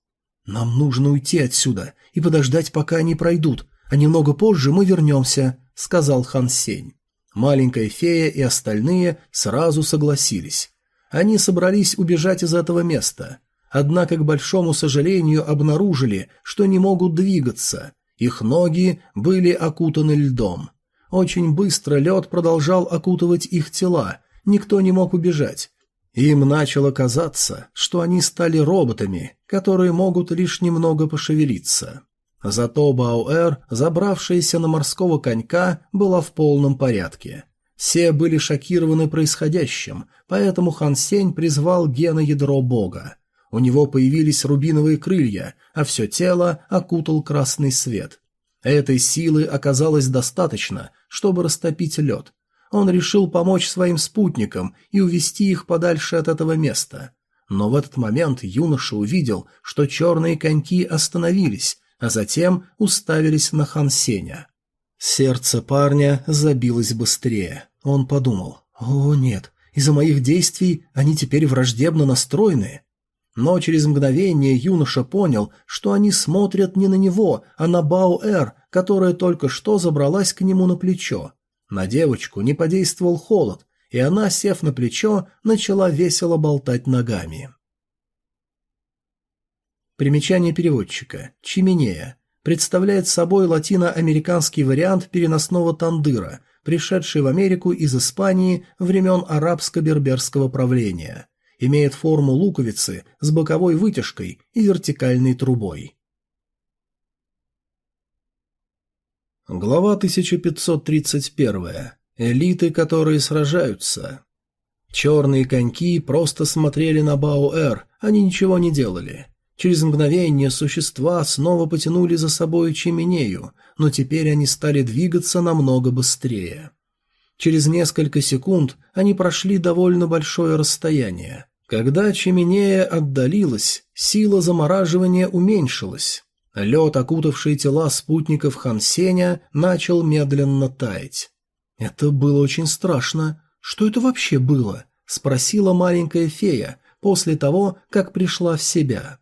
[SPEAKER 1] «Нам нужно уйти отсюда и подождать, пока они пройдут, а немного позже мы вернемся», — сказал Хан Сень. Маленькая фея и остальные сразу согласились. Они собрались убежать из этого места. Однако, к большому сожалению, обнаружили, что не могут двигаться. Их ноги были окутаны льдом. Очень быстро лед продолжал окутывать их тела, никто не мог убежать. Им начало казаться, что они стали роботами, которые могут лишь немного пошевелиться. Зато Бауэр, забравшаяся на морского конька, была в полном порядке. Все были шокированы происходящим, поэтому Хан Сень призвал гена ядро бога. У него появились рубиновые крылья, а все тело окутал красный свет. Этой силы оказалось достаточно, чтобы растопить лед. Он решил помочь своим спутникам и увести их подальше от этого места. Но в этот момент юноша увидел, что черные коньки остановились, а затем уставились на Хансеня. Сердце парня забилось быстрее. Он подумал, «О, нет, из-за моих действий они теперь враждебно настроены». Но через мгновение юноша понял, что они смотрят не на него, а на Баоэр, которая только что забралась к нему на плечо. На девочку не подействовал холод, и она, сев на плечо, начала весело болтать ногами. Примечание переводчика. Чименея. Представляет собой латиноамериканский вариант переносного тандыра, пришедший в Америку из Испании времен арабско-берберского правления. Имеет форму луковицы с боковой вытяжкой и вертикальной трубой. Глава 1531. Элиты, которые сражаются. Черные коньки просто смотрели на Бауэр, они ничего не делали. Через мгновение существа снова потянули за собой Чеменею, но теперь они стали двигаться намного быстрее. Через несколько секунд они прошли довольно большое расстояние. Когда Чеменея отдалилась, сила замораживания уменьшилась. Лед, окутавший тела спутников Хансеня, начал медленно таять. Это было очень страшно. Что это вообще было? Спросила маленькая фея после того, как пришла в себя.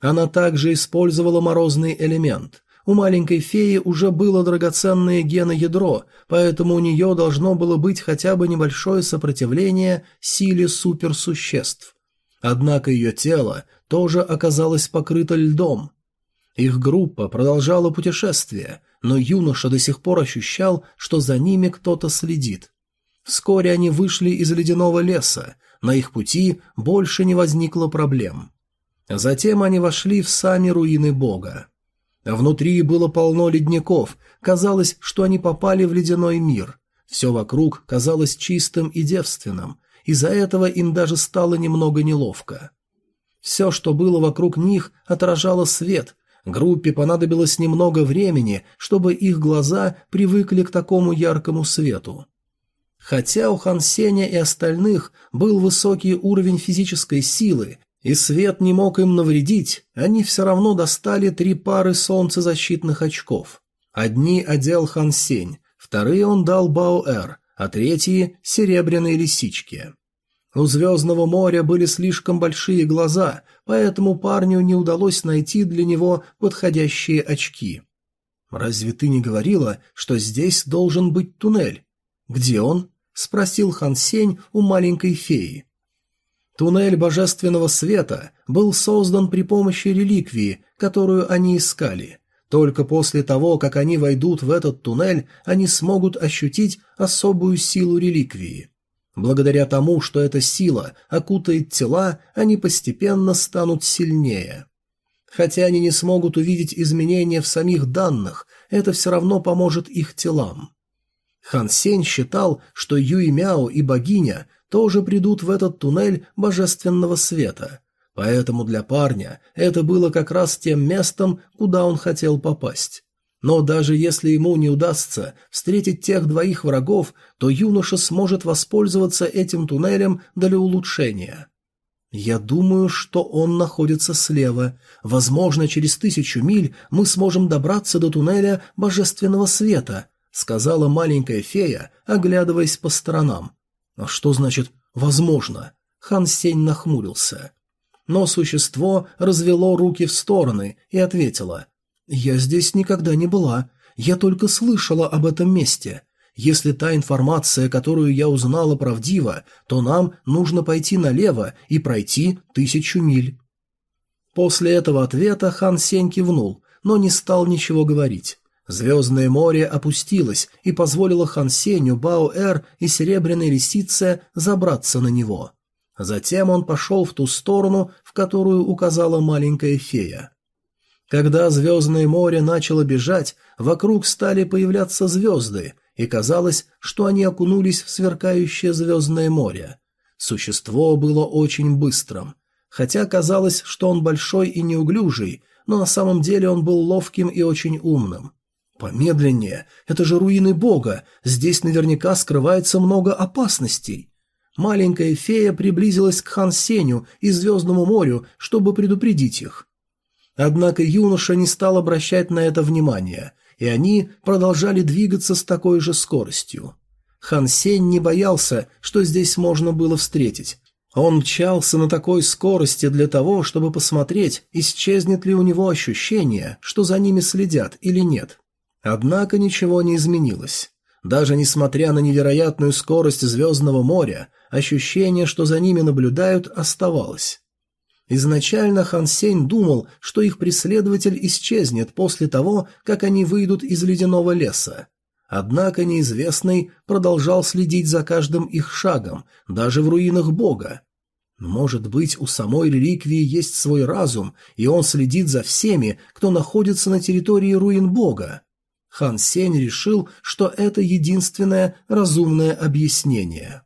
[SPEAKER 1] Она также использовала морозный элемент. У маленькой феи уже было драгоценное геноядро, поэтому у нее должно было быть хотя бы небольшое сопротивление силе суперсуществ. Однако ее тело тоже оказалось покрыто льдом – их группа продолжала путешествие, но юноша до сих пор ощущал, что за ними кто-то следит. Вскоре они вышли из ледяного леса, на их пути больше не возникло проблем. Затем они вошли в сами руины бога. Внутри было полно ледников, казалось, что они попали в ледяной мир. Все вокруг казалось чистым и девственным, из-за этого им даже стало немного неловко. Все, что было вокруг них, отражало свет, Группе понадобилось немного времени, чтобы их глаза привыкли к такому яркому свету. Хотя у Хан Сеня и остальных был высокий уровень физической силы, и свет не мог им навредить, они все равно достали три пары солнцезащитных очков. Одни одел Хан Сень, вторые он дал Баоэр, а третьи — серебряные лисички. У Звездного моря были слишком большие глаза, поэтому парню не удалось найти для него подходящие очки. «Разве ты не говорила, что здесь должен быть туннель?» «Где он?» — спросил Хан Сень у маленькой феи. Туннель божественного света был создан при помощи реликвии, которую они искали. Только после того, как они войдут в этот туннель, они смогут ощутить особую силу реликвии. Благодаря тому, что эта сила окутает тела, они постепенно станут сильнее. Хотя они не смогут увидеть изменения в самих данных, это все равно поможет их телам. Хан Сень считал, что Юй Мяо и богиня тоже придут в этот туннель божественного света, поэтому для парня это было как раз тем местом, куда он хотел попасть. Но даже если ему не удастся встретить тех двоих врагов, то юноша сможет воспользоваться этим туннелем для улучшения. Я думаю, что он находится слева. Возможно, через тысячу миль мы сможем добраться до туннеля божественного света, сказала маленькая фея, оглядываясь по сторонам. А что значит «возможно»? Хан Сень нахмурился. Но существо развело руки в стороны и ответило «Я здесь никогда не была. Я только слышала об этом месте. Если та информация, которую я узнала, правдива, то нам нужно пойти налево и пройти тысячу миль». После этого ответа хан Сень кивнул, но не стал ничего говорить. Звездное море опустилось и позволило Хан Сенью, Бао-Эр и Серебряной Лисице забраться на него. Затем он пошел в ту сторону, в которую указала маленькая фея. Когда звездное море начало бежать, вокруг стали появляться звезды, и казалось, что они окунулись в сверкающее звездное море. Существо было очень быстрым. Хотя казалось, что он большой и неуглюжий, но на самом деле он был ловким и очень умным. «Помедленнее! Это же руины бога! Здесь наверняка скрывается много опасностей!» Маленькая фея приблизилась к Хан Сеню и Звездному морю, чтобы предупредить их. Однако юноша не стал обращать на это внимания, и они продолжали двигаться с такой же скоростью. Хан Сень не боялся, что здесь можно было встретить. Он мчался на такой скорости для того, чтобы посмотреть, исчезнет ли у него ощущение, что за ними следят или нет. Однако ничего не изменилось. Даже несмотря на невероятную скорость Звездного моря, ощущение, что за ними наблюдают, оставалось. Изначально Хан Сень думал, что их преследователь исчезнет после того, как они выйдут из ледяного леса. Однако неизвестный продолжал следить за каждым их шагом, даже в руинах бога. Может быть, у самой реликвии есть свой разум, и он следит за всеми, кто находится на территории руин бога. Хан Сень решил, что это единственное разумное объяснение.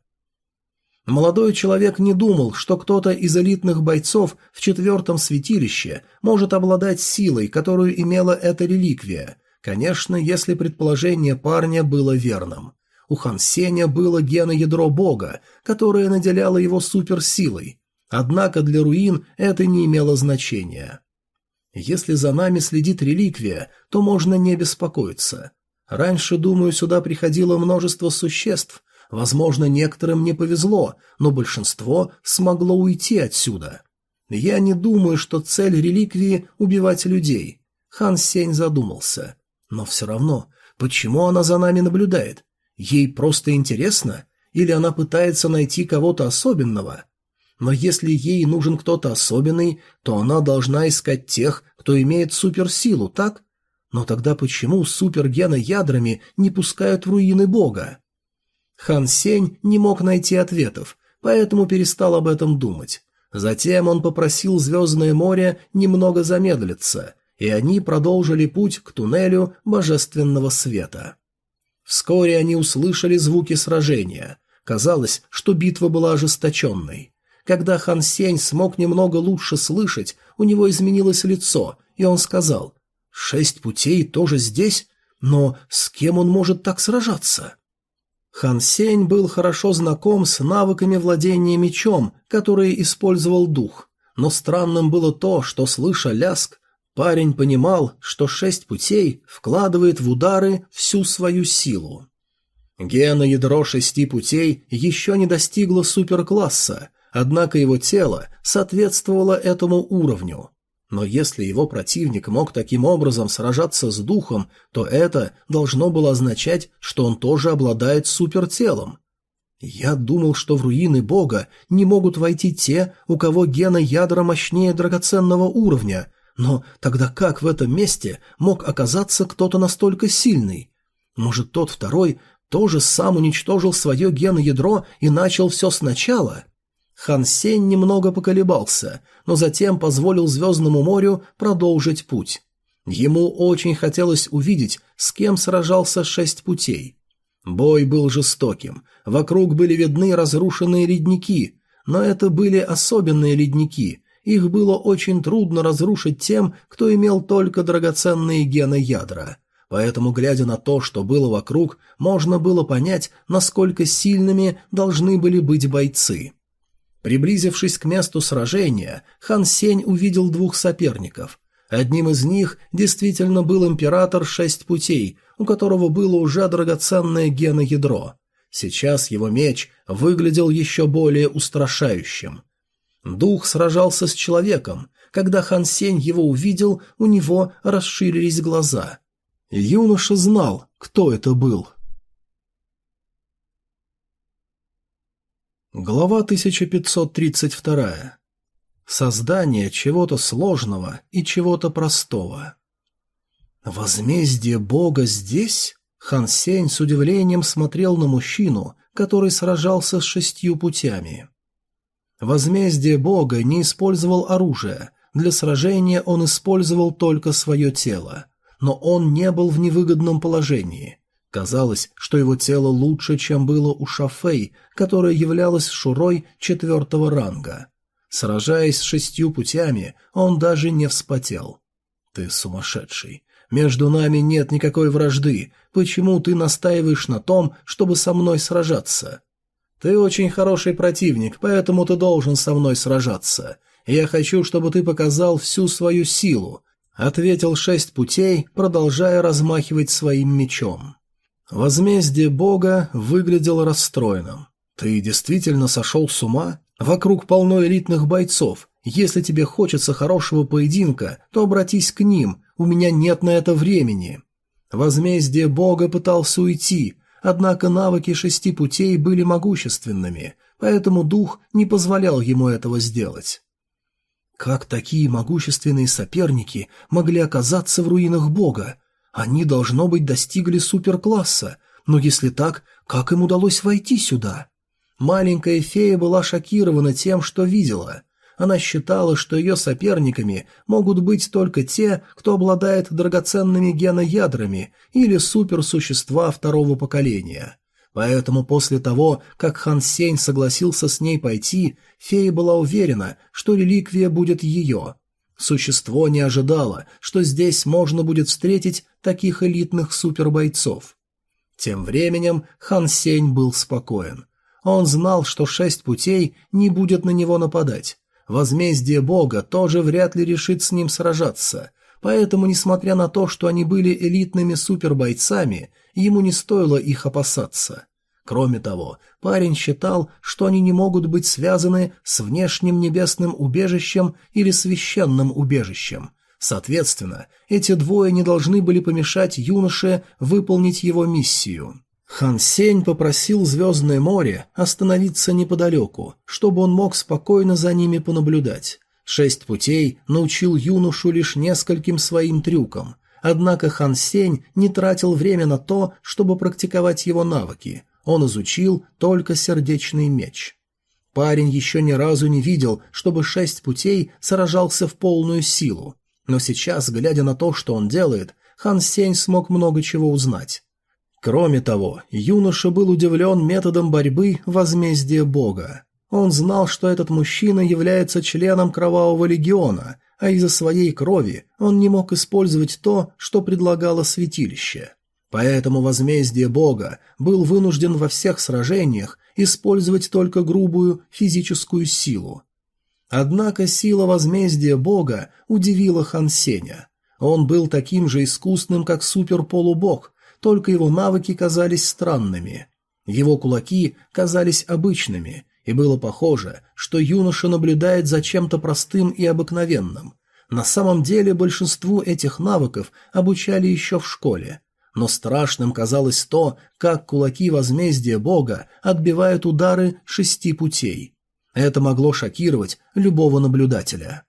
[SPEAKER 1] Молодой человек не думал, что кто-то из элитных бойцов в четвертом святилище может обладать силой, которую имела эта реликвия. Конечно, если предположение парня было верным. У Хан Сеня было геноядро бога, которое наделяло его суперсилой. Однако для руин это не имело значения. Если за нами следит реликвия, то можно не беспокоиться. Раньше, думаю, сюда приходило множество существ, Возможно, некоторым не повезло, но большинство смогло уйти отсюда. Я не думаю, что цель реликвии – убивать людей. Хан Сень задумался. Но все равно, почему она за нами наблюдает? Ей просто интересно? Или она пытается найти кого-то особенного? Но если ей нужен кто-то особенный, то она должна искать тех, кто имеет суперсилу, так? Но тогда почему супергена ядрами не пускают в руины бога? Хан Сень не мог найти ответов, поэтому перестал об этом думать. Затем он попросил Звездное море немного замедлиться, и они продолжили путь к туннелю Божественного Света. Вскоре они услышали звуки сражения. Казалось, что битва была ожесточенной. Когда Хан Сень смог немного лучше слышать, у него изменилось лицо, и он сказал, «Шесть путей тоже здесь? Но с кем он может так сражаться?» Хан Сень был хорошо знаком с навыками владения мечом, которые использовал дух. Но странным было то, что, слыша ляск, парень понимал, что шесть путей вкладывает в удары всю свою силу. Гена ядро шести путей еще не достигло суперкласса, однако его тело соответствовало этому уровню, но если его противник мог таким образом сражаться с духом, то это должно было означать, что он тоже обладает супертелом. Я думал, что в руины бога не могут войти те, у кого гена ядра мощнее драгоценного уровня, но тогда как в этом месте мог оказаться кто-то настолько сильный? Может, тот второй тоже сам уничтожил свое геноядро и начал все сначала?» Хан Сень немного поколебался, но затем позволил Звездному морю продолжить путь. Ему очень хотелось увидеть, с кем сражался шесть путей. Бой был жестоким, вокруг были видны разрушенные ледники, но это были особенные ледники, их было очень трудно разрушить тем, кто имел только драгоценные гены ядра. Поэтому, глядя на то, что было вокруг, можно было понять, насколько сильными должны были быть бойцы. Приблизившись к месту сражения, Хан Сень увидел двух соперников. Одним из них действительно был император Шесть Путей, у которого было уже драгоценное геноядро. Сейчас его меч выглядел еще более устрашающим. Дух сражался с человеком. Когда Хан Сень его увидел, у него расширились глаза. Юноша знал, кто это был. Глава 1532. Создание чего-то сложного и чего-то простого. «Возмездие Бога здесь?» Хан Сень с удивлением смотрел на мужчину, который сражался с шестью путями. Возмездие Бога не использовал оружие, для сражения он использовал только свое тело, но он не был в невыгодном положении – Казалось, что его тело лучше, чем было у Шафей, которая являлась шурой четвертого ранга. Сражаясь с шестью путями, он даже не вспотел. «Ты сумасшедший. Между нами нет никакой вражды. Почему ты настаиваешь на том, чтобы со мной сражаться?» «Ты очень хороший противник, поэтому ты должен со мной сражаться. Я хочу, чтобы ты показал всю свою силу», — ответил шесть путей, продолжая размахивать своим мечом. Возмездие Бога выглядело расстроенным. «Ты действительно сошел с ума? Вокруг полно элитных бойцов. Если тебе хочется хорошего поединка, то обратись к ним, у меня нет на это времени». Возмездие Бога пытался уйти, однако навыки шести путей были могущественными, поэтому дух не позволял ему этого сделать. Как такие могущественные соперники могли оказаться в руинах Бога? Они, должно быть, достигли суперкласса, но если так, как им удалось войти сюда? Маленькая фея была шокирована тем, что видела. Она считала, что ее соперниками могут быть только те, кто обладает драгоценными геноядрами или суперсущества второго поколения. Поэтому после того, как Хан Сень согласился с ней пойти, фея была уверена, что реликвия будет ее – Существо не ожидало, что здесь можно будет встретить таких элитных супербойцов. Тем временем Хан Сень был спокоен. Он знал, что шесть путей не будет на него нападать. Возмездие бога тоже вряд ли решит с ним сражаться. Поэтому, несмотря на то, что они были элитными супербойцами, ему не стоило их опасаться. Кроме того, парень считал, что они не могут быть связаны с внешним небесным убежищем или священным убежищем. Соответственно, эти двое не должны были помешать юноше выполнить его миссию. Хан Сень попросил Звездное море остановиться неподалеку, чтобы он мог спокойно за ними понаблюдать. Шесть путей научил юношу лишь нескольким своим трюкам, однако Хан Сень не тратил время на то, чтобы практиковать его навыки – он изучил только сердечный меч. Парень еще ни разу не видел, чтобы шесть путей сражался в полную силу, но сейчас, глядя на то, что он делает, Хан Сень смог много чего узнать. Кроме того, юноша был удивлен методом борьбы возмездия бога. Он знал, что этот мужчина является членом Кровавого легиона, а из-за своей крови он не мог использовать то, что предлагало святилище. Поэтому возмездие Бога был вынужден во всех сражениях использовать только грубую физическую силу. Однако сила возмездия Бога удивила Хан Сеня. Он был таким же искусным, как суперполубог, только его навыки казались странными. Его кулаки казались обычными, и было похоже, что юноша наблюдает за чем-то простым и обыкновенным. На самом деле большинству этих навыков обучали еще в школе, но страшным казалось то, как кулаки возмездия бога отбивают удары шести путей. Это могло шокировать любого наблюдателя.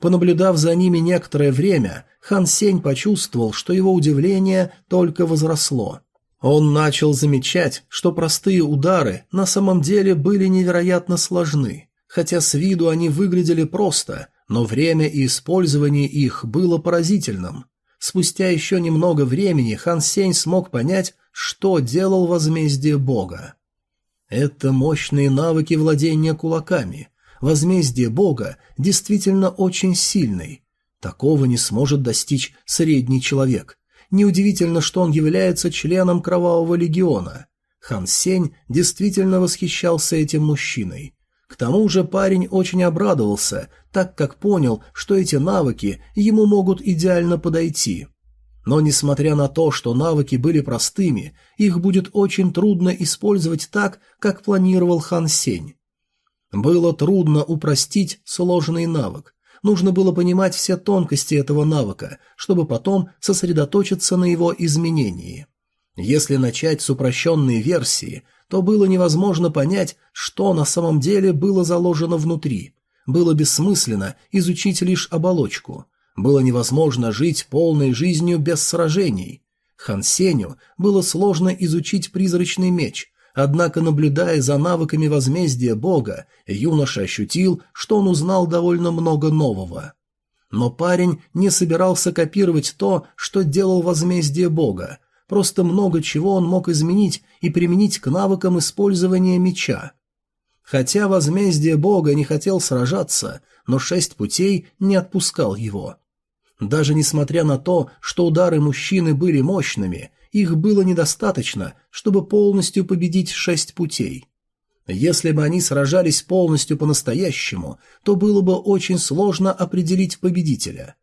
[SPEAKER 1] Понаблюдав за ними некоторое время, Хан Сень почувствовал, что его удивление только возросло. Он начал замечать, что простые удары на самом деле были невероятно сложны, хотя с виду они выглядели просто, но время и использование их было поразительным. Спустя еще немного времени Хан Сень смог понять, что делал возмездие Бога. Это мощные навыки владения кулаками. Возмездие Бога действительно очень сильный. Такого не сможет достичь средний человек. Неудивительно, что он является членом Кровавого легиона. Хан Сень действительно восхищался этим мужчиной. К тому же парень очень обрадовался, так как понял, что эти навыки ему могут идеально подойти. Но несмотря на то, что навыки были простыми, их будет очень трудно использовать так, как планировал Хан Сень. Было трудно упростить сложный навык. Нужно было понимать все тонкости этого навыка, чтобы потом сосредоточиться на его изменении. Если начать с упрощенной версии, то было невозможно понять, что на самом деле было заложено внутри. Было бессмысленно изучить лишь оболочку. Было невозможно жить полной жизнью без сражений. Хансеню было сложно изучить призрачный меч, однако, наблюдая за навыками возмездия бога, юноша ощутил, что он узнал довольно много нового. Но парень не собирался копировать то, что делал возмездие бога, Просто много чего он мог изменить и применить к навыкам использования меча. Хотя возмездие бога не хотел сражаться, но шесть путей не отпускал его. Даже несмотря на то, что удары мужчины были мощными, их было недостаточно, чтобы полностью победить шесть путей. Если бы они сражались полностью по-настоящему, то было бы очень сложно определить победителя.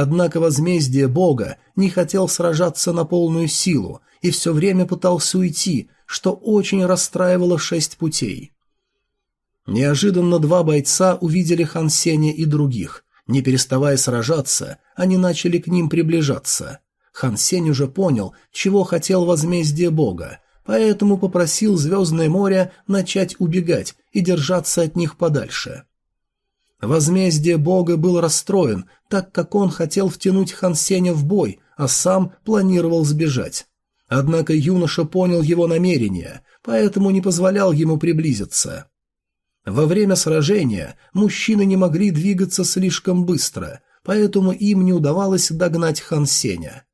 [SPEAKER 1] Однако возмездие Бога не хотел сражаться на полную силу и все время пытался уйти, что очень расстраивало шесть путей. Неожиданно два бойца увидели Хан Сеня и других. Не переставая сражаться, они начали к ним приближаться. Хан Сень уже понял, чего хотел возмездие Бога, поэтому попросил Звездное море начать убегать и держаться от них подальше. Возмездие бога был расстроен, так как он хотел втянуть Хан Сеня в бой, а сам планировал сбежать. Однако юноша понял его намерение, поэтому не позволял ему приблизиться. Во время сражения мужчины не могли двигаться слишком быстро, поэтому им не удавалось догнать Хан Сеня.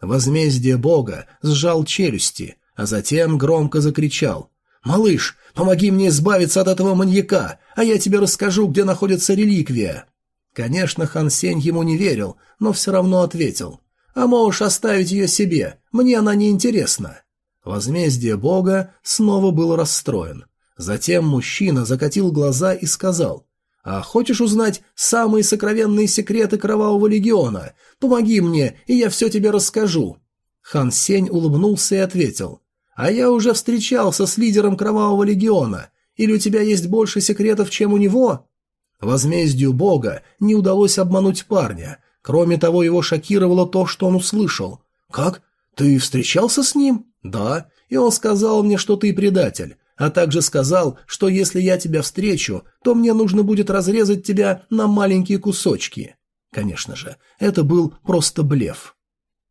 [SPEAKER 1] Возмездие бога сжал челюсти, а затем громко закричал «Малыш, помоги мне избавиться от этого маньяка, а я тебе расскажу, где находится реликвия». Конечно, Хан Сень ему не верил, но все равно ответил. «А можешь оставить ее себе, мне она не интересна». Возмездие бога снова был расстроен. Затем мужчина закатил глаза и сказал, «А хочешь узнать самые сокровенные секреты Кровавого Легиона? Помоги мне, и я все тебе расскажу». Хан Сень улыбнулся и ответил, а я уже встречался с лидером Кровавого Легиона. Или у тебя есть больше секретов, чем у него?» Возмездию Бога не удалось обмануть парня. Кроме того, его шокировало то, что он услышал. «Как? Ты встречался с ним?» «Да. И он сказал мне, что ты предатель. А также сказал, что если я тебя встречу, то мне нужно будет разрезать тебя на маленькие кусочки». Конечно же, это был просто блеф.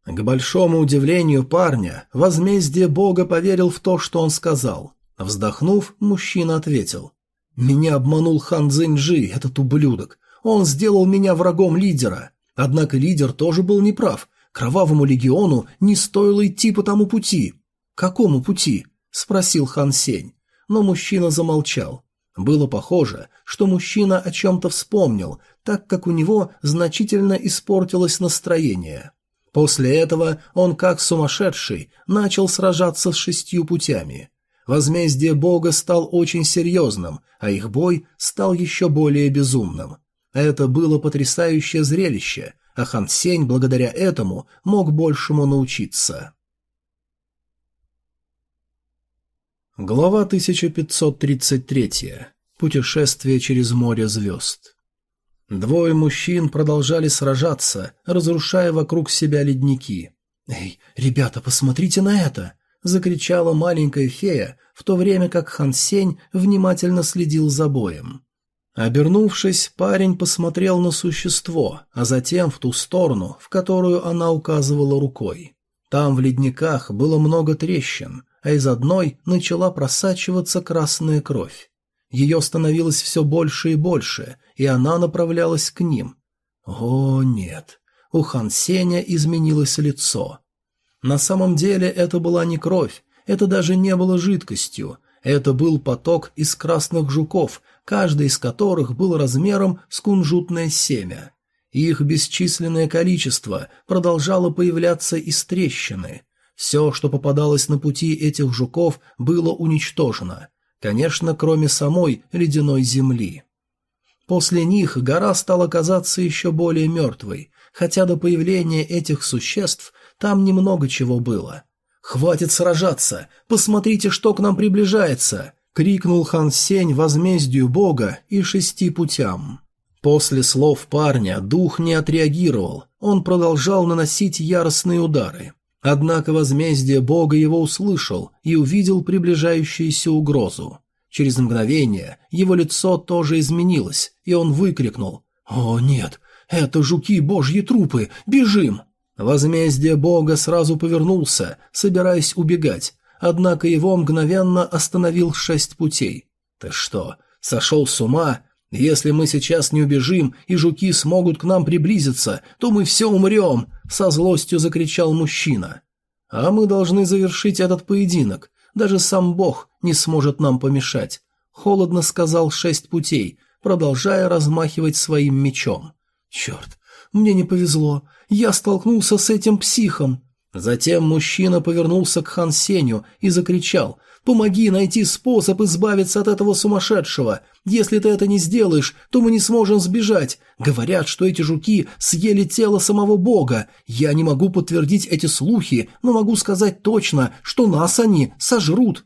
[SPEAKER 1] К большому удивлению парня, возмездие бога поверил в то, что он сказал. Вздохнув, мужчина ответил. «Меня обманул Хан Цзиньджи, этот ублюдок. Он сделал меня врагом лидера. Однако лидер тоже был неправ. Кровавому легиону не стоило идти по тому пути». «Какому пути?» – спросил Хан Сень. Но мужчина замолчал. Было похоже, что мужчина о чем-то вспомнил, так как у него значительно испортилось настроение. После этого он, как сумасшедший, начал сражаться с шестью путями. Возмездие бога стал очень серьезным, а их бой стал еще более безумным. Это было потрясающее зрелище, а Хан Сень благодаря этому мог большему научиться. Глава 1533. Путешествие через море звезд. Двое мужчин продолжали сражаться, разрушая вокруг себя ледники. «Эй, ребята, посмотрите на это!» — закричала маленькая фея, в то время как Хансень внимательно следил за боем. Обернувшись, парень посмотрел на существо, а затем в ту сторону, в которую она указывала рукой. Там в ледниках было много трещин, а из одной начала просачиваться красная кровь. Ее становилось все больше и больше, и она направлялась к ним. О, нет! У Хан Сеня изменилось лицо. На самом деле это была не кровь, это даже не было жидкостью, это был поток из красных жуков, каждый из которых был размером с кунжутное семя. Их бесчисленное количество продолжало появляться из трещины. Все, что попадалось на пути этих жуков, было уничтожено. Конечно, кроме самой ледяной земли. После них гора стала казаться еще более мертвой, хотя до появления этих существ там немного чего было. «Хватит сражаться! Посмотрите, что к нам приближается!» — крикнул Хан Сень возмездию бога и шести путям. После слов парня дух не отреагировал, он продолжал наносить яростные удары. Однако возмездие бога его услышал и увидел приближающуюся угрозу. Через мгновение его лицо тоже изменилось, и он выкрикнул «О, нет! Это жуки божьи трупы! Бежим!» Возмездие бога сразу повернулся, собираясь убегать, однако его мгновенно остановил шесть путей. «Ты что, сошел с ума? Если мы сейчас не убежим, и жуки смогут к нам приблизиться, то мы все умрем!» — со злостью закричал мужчина. «А мы должны завершить этот поединок. Даже сам бог не сможет нам помешать», — холодно сказал шесть путей, продолжая размахивать своим мечом. «Черт, мне не повезло. Я столкнулся с этим психом». Затем мужчина повернулся к Хан Сеню и закричал «Помоги найти способ избавиться от этого сумасшедшего. Если ты это не сделаешь, то мы не сможем сбежать. Говорят, что эти жуки съели тело самого бога. Я не могу подтвердить эти слухи, но могу сказать точно, что нас они сожрут».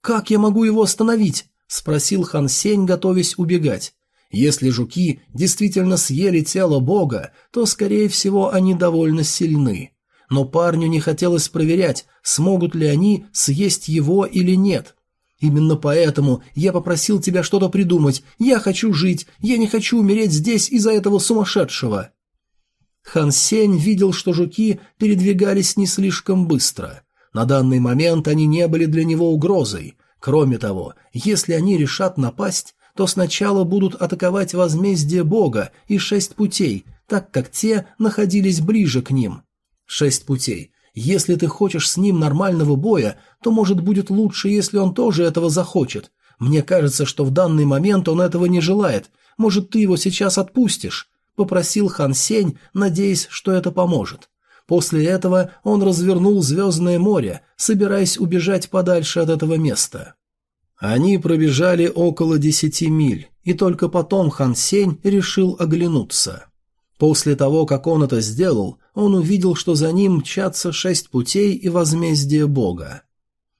[SPEAKER 1] «Как я могу его остановить?» – спросил Хан Сень, готовясь убегать. Если жуки действительно съели тело бога, то, скорее всего, они довольно сильны. Но парню не хотелось проверять, смогут ли они съесть его или нет. Именно поэтому я попросил тебя что-то придумать. Я хочу жить, я не хочу умереть здесь из-за этого сумасшедшего. Хан Сень видел, что жуки передвигались не слишком быстро. На данный момент они не были для него угрозой. Кроме того, если они решат напасть, то сначала будут атаковать возмездие Бога и шесть путей, так как те находились ближе к ним. Шесть путей. Если ты хочешь с ним нормального боя, то, может, будет лучше, если он тоже этого захочет. Мне кажется, что в данный момент он этого не желает. Может, ты его сейчас отпустишь?» — попросил Хан Сень, надеясь, что это поможет. После этого он развернул Звездное море, собираясь убежать подальше от этого места. Они пробежали около десяти миль, и только потом Хан Сень решил оглянуться. После того, как он это сделал, он увидел, что за ним мчатся шесть путей и возмездие Бога.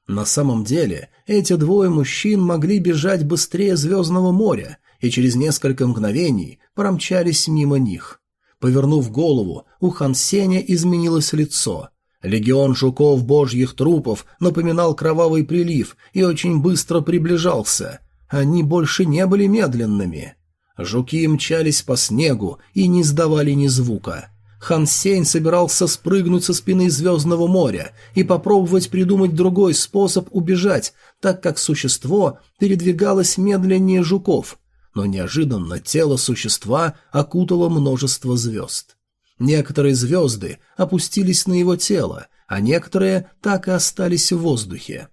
[SPEAKER 1] На самом деле, эти двое мужчин могли бежать быстрее Звездного моря, и через несколько мгновений промчались мимо них. Повернув голову, у Хан Сеня изменилось лицо. Легион жуков божьих трупов напоминал кровавый прилив и очень быстро приближался. Они больше не были медленными. Жуки мчались по снегу и не издавали ни звука. Хан Сень собирался спрыгнуть со спины Звездного моря и попробовать придумать другой способ убежать, так как существо передвигалось медленнее жуков но неожиданно тело существа окутало множество звезд. Некоторые звезды опустились на его тело, а некоторые так и остались в воздухе.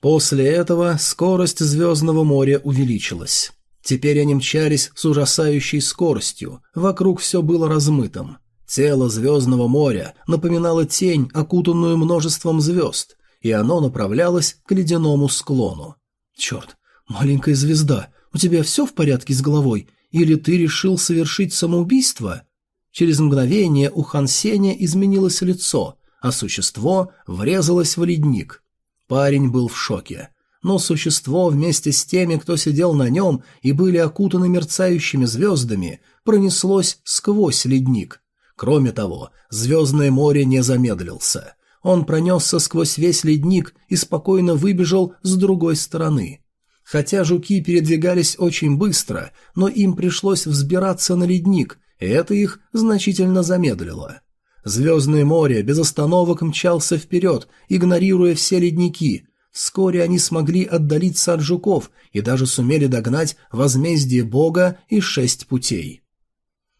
[SPEAKER 1] После этого скорость звездного моря увеличилась. Теперь они мчались с ужасающей скоростью, вокруг все было размытым. Тело звездного моря напоминало тень, окутанную множеством звезд, и оно направлялось к ледяному склону. «Черт, маленькая звезда, у тебя все в порядке с головой? Или ты решил совершить самоубийство?» Через мгновение у Хан Сеня изменилось лицо, а существо врезалось в ледник. Парень был в шоке. Но существо вместе с теми, кто сидел на нем и были окутаны мерцающими звездами, пронеслось сквозь ледник. Кроме того, звездное море не замедлился. Он пронесся сквозь весь ледник и спокойно выбежал с другой стороны. Хотя жуки передвигались очень быстро, но им пришлось взбираться на ледник, и это их значительно замедлило. Звездное море без остановок мчался вперед, игнорируя все ледники. Вскоре они смогли отдалиться от жуков и даже сумели догнать возмездие Бога и шесть путей.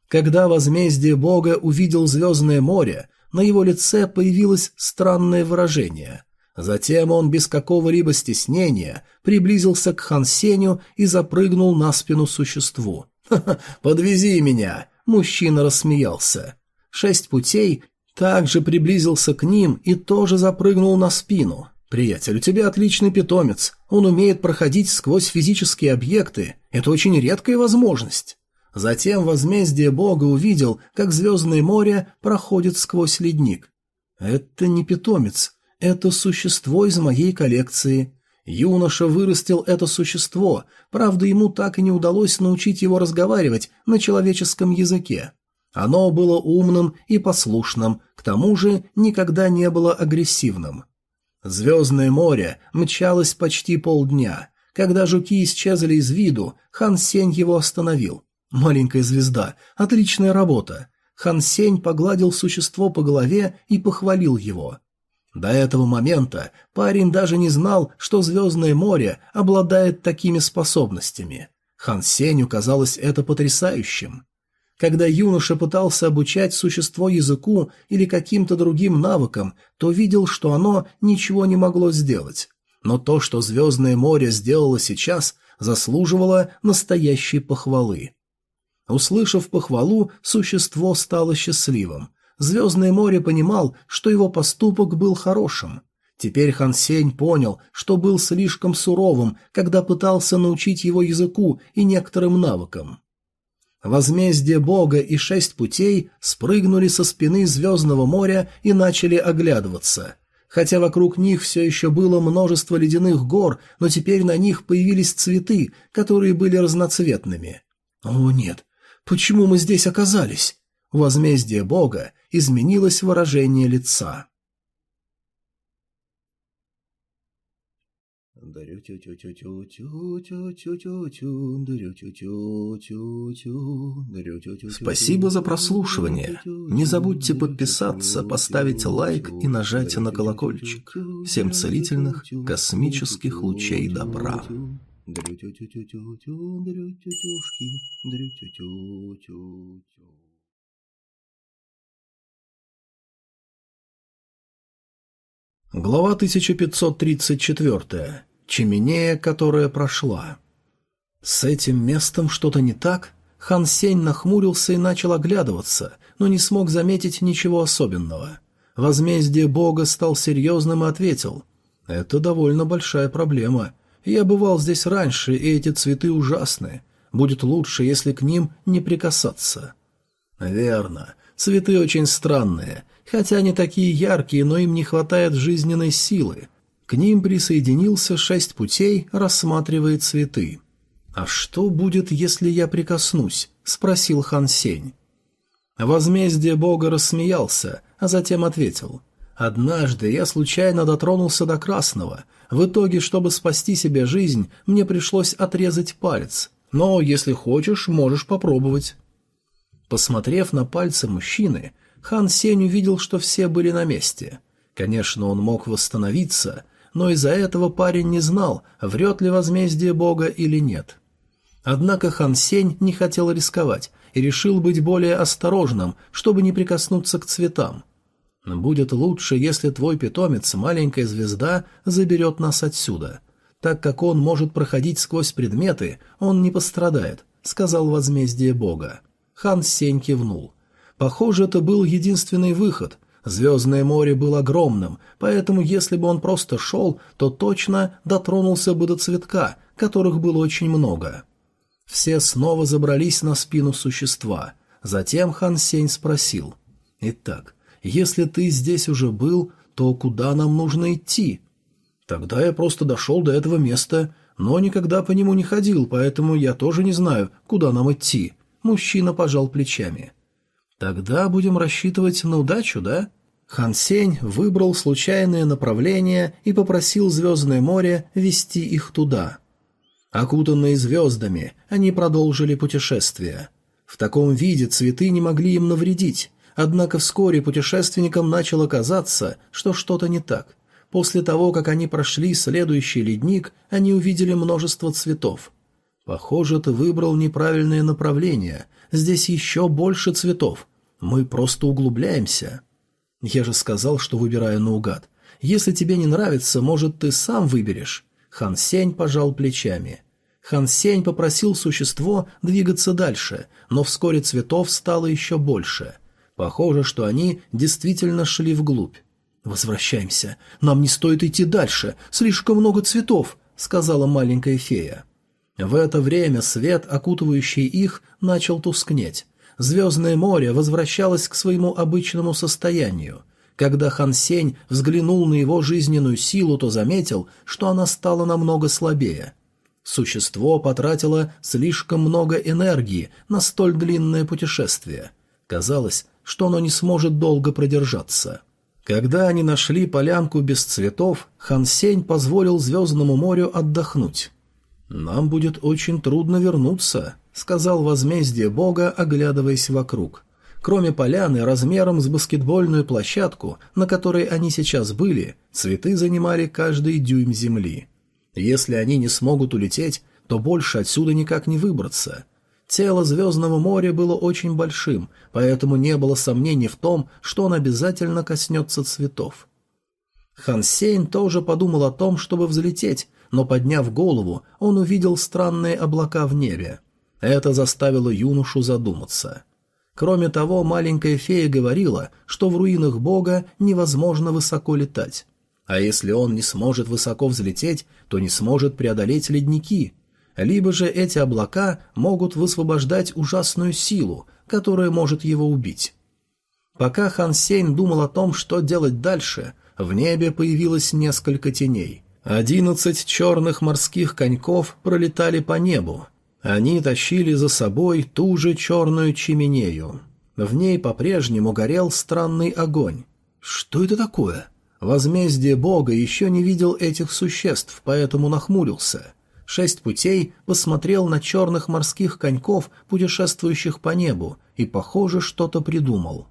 [SPEAKER 1] Когда возмездие Бога увидел звездное море, на его лице появилось странное выражение. Затем он без какого-либо стеснения приблизился к Хансеню и запрыгнул на спину существу. «Ха-ха, подвези меня!» – мужчина рассмеялся. Шесть путей также приблизился к ним и тоже запрыгнул на спину. «Приятель, у тебя отличный питомец. Он умеет проходить сквозь физические объекты. Это очень редкая возможность». Затем возмездие бога увидел, как звездное море проходит сквозь ледник. «Это не питомец», это существо из моей коллекции. Юноша вырастил это существо, правда, ему так и не удалось научить его разговаривать на человеческом языке. Оно было умным и послушным, к тому же никогда не было агрессивным. Звездное море мчалось почти полдня. Когда жуки исчезли из виду, Хан Сень его остановил. «Маленькая звезда, отличная работа!» Хан Сень погладил существо по голове и похвалил его. До этого момента парень даже не знал, что Звездное море обладает такими способностями. Хан Сенью казалось это потрясающим. Когда юноша пытался обучать существо языку или каким-то другим навыкам, то видел, что оно ничего не могло сделать. Но то, что Звездное море сделало сейчас, заслуживало настоящей похвалы. Услышав похвалу, существо стало счастливым – Звездное море понимал, что его поступок был хорошим. Теперь Хан Сень понял, что был слишком суровым, когда пытался научить его языку и некоторым навыкам. Возмездие Бога и шесть путей спрыгнули со спины Звездного моря и начали оглядываться. Хотя вокруг них все еще было множество ледяных гор, но теперь на них появились цветы, которые были разноцветными. «О нет, почему мы здесь оказались?» Возмездие Бога изменилось выражение лица. Спасибо за прослушивание. Не забудьте подписаться, поставить лайк и нажать на колокольчик. Всем целительных космических лучей добра. Дрю-тю-тю-тю-тю, дрю-тю-тюшки, дрю-тю-тю-тю-тю. Глава 1534. Чеменея, которая прошла. С этим местом что-то не так? Хан Сень нахмурился и начал оглядываться, но не смог заметить ничего особенного. Возмездие бога стал серьезным и ответил. «Это довольно большая проблема. Я бывал здесь раньше, и эти цветы ужасны. Будет лучше, если к ним не прикасаться». «Верно. Цветы очень странные. Хотя они такие яркие, но им не хватает жизненной силы. К ним присоединился шесть путей, рассматривая цветы. «А что будет, если я прикоснусь?» – спросил Хан Сень. Возмездие бога рассмеялся, а затем ответил. «Однажды я случайно дотронулся до красного. В итоге, чтобы спасти себе жизнь, мне пришлось отрезать палец. Но, если хочешь, можешь попробовать». Посмотрев на пальцы мужчины, Хан Сень увидел, что все были на месте. Конечно, он мог восстановиться, но из-за этого парень не знал, врет ли возмездие бога или нет. Однако Хан Сень не хотел рисковать и решил быть более осторожным, чтобы не прикоснуться к цветам. «Будет лучше, если твой питомец, маленькая звезда, заберет нас отсюда. Так как он может проходить сквозь предметы, он не пострадает», — сказал возмездие бога. Хан Сень кивнул. Похоже, это был единственный выход. Звездное море было огромным, поэтому если бы он просто шел, то точно дотронулся бы до цветка, которых было очень много. Все снова забрались на спину существа. Затем Хан Сень спросил. «Итак, если ты здесь уже был, то куда нам нужно идти?» «Тогда я просто дошел до этого места, но никогда по нему не ходил, поэтому я тоже не знаю, куда нам идти». Мужчина пожал плечами. Тогда будем рассчитывать на удачу, да? Хан Сень выбрал случайное направление и попросил Звездное море вести их туда. Окутанные звездами, они продолжили путешествие. В таком виде цветы не могли им навредить, однако вскоре путешественникам начало казаться, что что-то не так. После того, как они прошли следующий ледник, они увидели множество цветов. «Похоже, ты выбрал неправильное направление. Здесь еще больше цветов. Мы просто углубляемся. Я же сказал, что выбираю наугад. Если тебе не нравится, может, ты сам выберешь. Хан Сень пожал плечами. Хан Сень попросил существо двигаться дальше, но вскоре цветов стало еще больше. Похоже, что они действительно шли вглубь. «Возвращаемся. Нам не стоит идти дальше. Слишком много цветов», — сказала маленькая фея. В это время свет, окутывающий их, начал тускнеть. Звездное море возвращалось к своему обычному состоянию. Когда Хан Сень взглянул на его жизненную силу, то заметил, что она стала намного слабее. Существо потратило слишком много энергии на столь длинное путешествие. Казалось, что оно не сможет долго продержаться. Когда они нашли полянку без цветов, Хан Сень позволил Звездному морю отдохнуть. «Нам будет очень трудно вернуться», сказал возмездие бога, оглядываясь вокруг. Кроме поляны размером с баскетбольную площадку, на которой они сейчас были, цветы занимали каждый дюйм земли. Если они не смогут улететь, то больше отсюда никак не выбраться. Тело Звездного моря было очень большим, поэтому не было сомнений в том, что он обязательно коснется цветов. Хан тоже подумал о том, чтобы взлететь, но, подняв голову, он увидел странные облака в небе. Это заставило юношу задуматься. Кроме того, маленькая фея говорила, что в руинах бога невозможно высоко летать. А если он не сможет высоко взлететь, то не сможет преодолеть ледники. Либо же эти облака могут высвобождать ужасную силу, которая может его убить. Пока Хан Сень думал о том, что делать дальше, в небе появилось несколько теней. Одиннадцать черных морских коньков пролетали по небу, они тащили за собой ту же черную чименею. В ней по-прежнему горел странный огонь. Что это такое? Возмездие Бога еще не видел этих существ, поэтому нахмурился. Шесть путей посмотрел на черных морских коньков, путешествующих по небу, и, похоже, что-то придумал.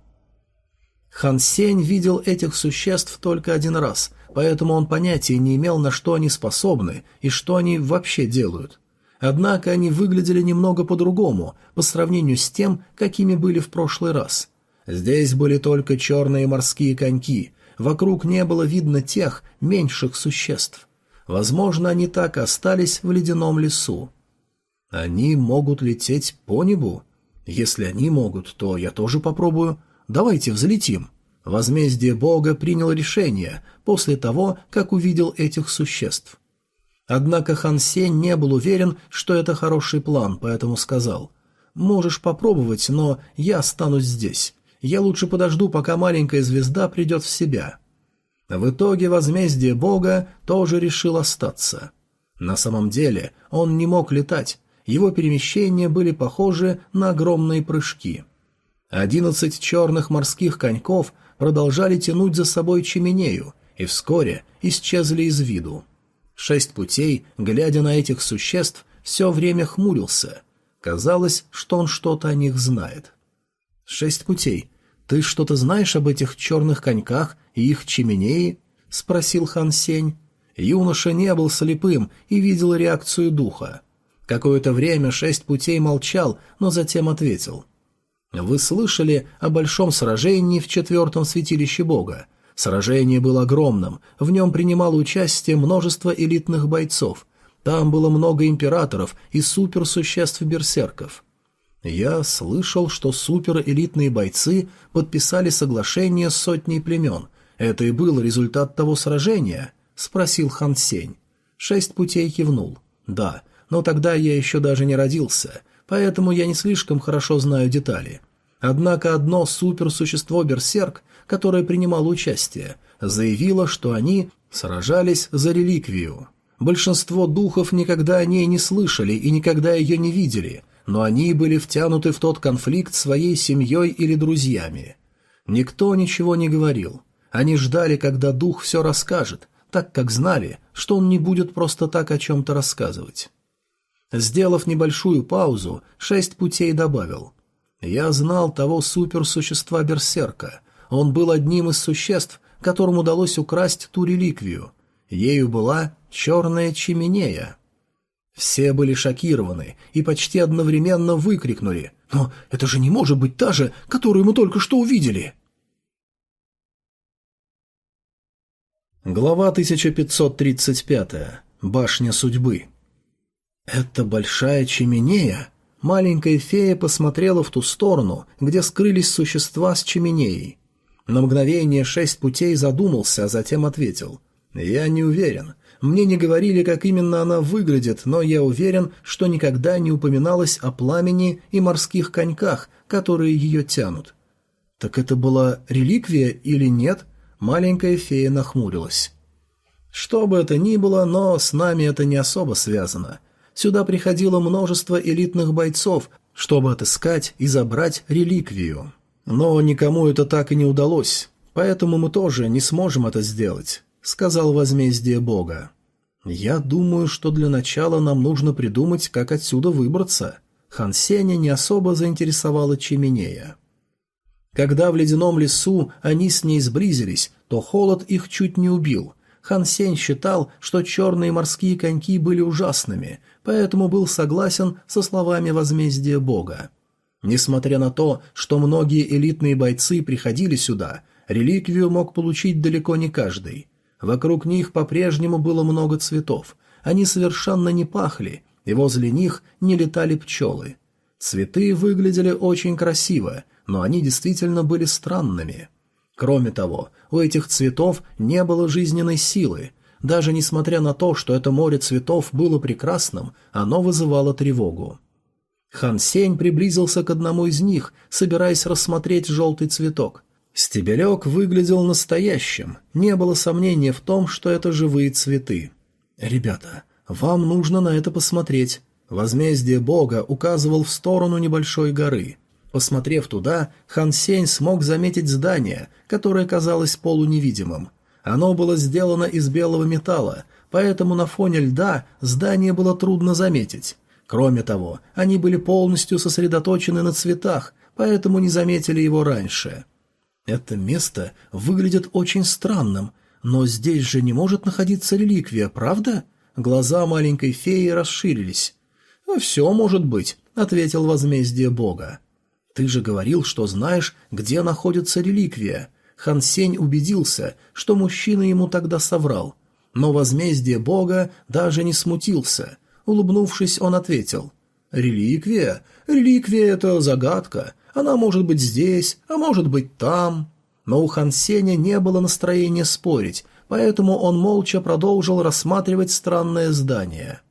[SPEAKER 1] Хансень видел этих существ только один раз, поэтому он понятия не имел, на что они способны и что они вообще делают. Однако они выглядели немного по-другому по сравнению с тем, какими были в прошлый раз. Здесь были только черные морские коньки, вокруг не было видно тех меньших существ. Возможно, они так остались в ледяном лесу. Они могут лететь по небу? Если они могут, то я тоже попробую. Давайте взлетим. Возмездие Бога приняло решение после того, как увидел этих существ. Однако Хан Сень не был уверен, что это хороший план, поэтому сказал, «Можешь попробовать, но я останусь здесь. Я лучше подожду, пока маленькая звезда придет в себя». В итоге возмездие Бога тоже решил остаться. На самом деле он не мог летать, его перемещения были похожи на огромные прыжки. Одиннадцать черных морских коньков продолжали тянуть за собой Чеменею и вскоре исчезли из виду. Шесть путей, глядя на этих существ, все время хмурился. Казалось, что он что-то о них знает. «Шесть путей. Ты что-то знаешь об этих черных коньках и их чеменеи?» — спросил Хан Сень. Юноша не был слепым и видел реакцию духа. Какое-то время шесть путей молчал, но затем ответил. «Вы слышали о большом сражении в четвертом святилище Бога, Сражение было огромным, в нем принимало участие множество элитных бойцов. Там было много императоров и суперсуществ-берсерков. Я слышал, что суперэлитные бойцы подписали соглашение с сотней племен. Это и был результат того сражения? Спросил Хан Сень. Шесть путей кивнул. Да, но тогда я еще даже не родился, поэтому я не слишком хорошо знаю детали. Однако одно суперсущество-берсерк которая принимала участие, заявила, что они сражались за реликвию. Большинство духов никогда о ней не слышали и никогда ее не видели, но они были втянуты в тот конфликт своей семьей или друзьями. Никто ничего не говорил. Они ждали, когда дух все расскажет, так как знали, что он не будет просто так о чем-то рассказывать. Сделав небольшую паузу, шесть путей добавил. «Я знал того суперсущества Берсерка, он был одним из существ, которым удалось украсть ту реликвию. Ею была черная чеменея. Все были шокированы и почти одновременно выкрикнули «Но это же не может быть та же, которую мы только что увидели!» Глава 1535. Башня судьбы. «Это большая чеменея?» Маленькая фея посмотрела в ту сторону, где скрылись существа с чеменеей. На мгновение шесть путей задумался, а затем ответил. «Я не уверен. Мне не говорили, как именно она выглядит, но я уверен, что никогда не упоминалось о пламени и морских коньках, которые ее тянут». «Так это была реликвия или нет?» Маленькая фея нахмурилась. «Что бы это ни было, но с нами это не особо связано. Сюда приходило множество элитных бойцов, чтобы отыскать и забрать реликвию». Но никому это так и не удалось, поэтому мы тоже не сможем это сделать», — сказал возмездие Бога. «Я думаю, что для начала нам нужно придумать, как отсюда выбраться». Хан Сеня не особо заинтересовала Чеменея. Когда в ледяном лесу они с ней сблизились, то холод их чуть не убил. Хан Сень считал, что черные морские коньки были ужасными, поэтому был согласен со словами возмездия бога. Несмотря на то, что многие элитные бойцы приходили сюда, реликвию мог получить далеко не каждый. Вокруг них по-прежнему было много цветов, они совершенно не пахли, и возле них не летали пчелы. Цветы выглядели очень красиво, но они действительно были странными. Кроме того, у этих цветов не было жизненной силы. Даже несмотря на то, что это море цветов было прекрасным, оно вызывало тревогу. Хан Сень приблизился к одному из них, собираясь рассмотреть желтый цветок. Стебелек выглядел настоящим, не было сомнения в том, что это живые цветы. «Ребята, вам нужно на это посмотреть». Возмездие бога указывал в сторону небольшой горы. Посмотрев туда, Хан Сень смог заметить здание, которое казалось полуневидимым. Оно было сделано из белого металла, поэтому на фоне льда здание было трудно заметить. Кроме того, они были полностью сосредоточены на цветах, поэтому не заметили его раньше. Это место выглядит очень странным, но здесь же не может находиться реликвия, правда? Глаза маленькой феи расширились. «А «Все может быть», — ответил возмездие бога. «Ты же говорил, что знаешь, где находится реликвия». Хан Сень убедился, что мужчина ему тогда соврал. Но возмездие бога даже не смутился — Улыбнувшись, он ответил. «Реликвия? Реликвия — это загадка. Она может быть здесь, а может быть там». Но у Хан Сеня не было настроения спорить, поэтому он молча продолжил рассматривать странное здание.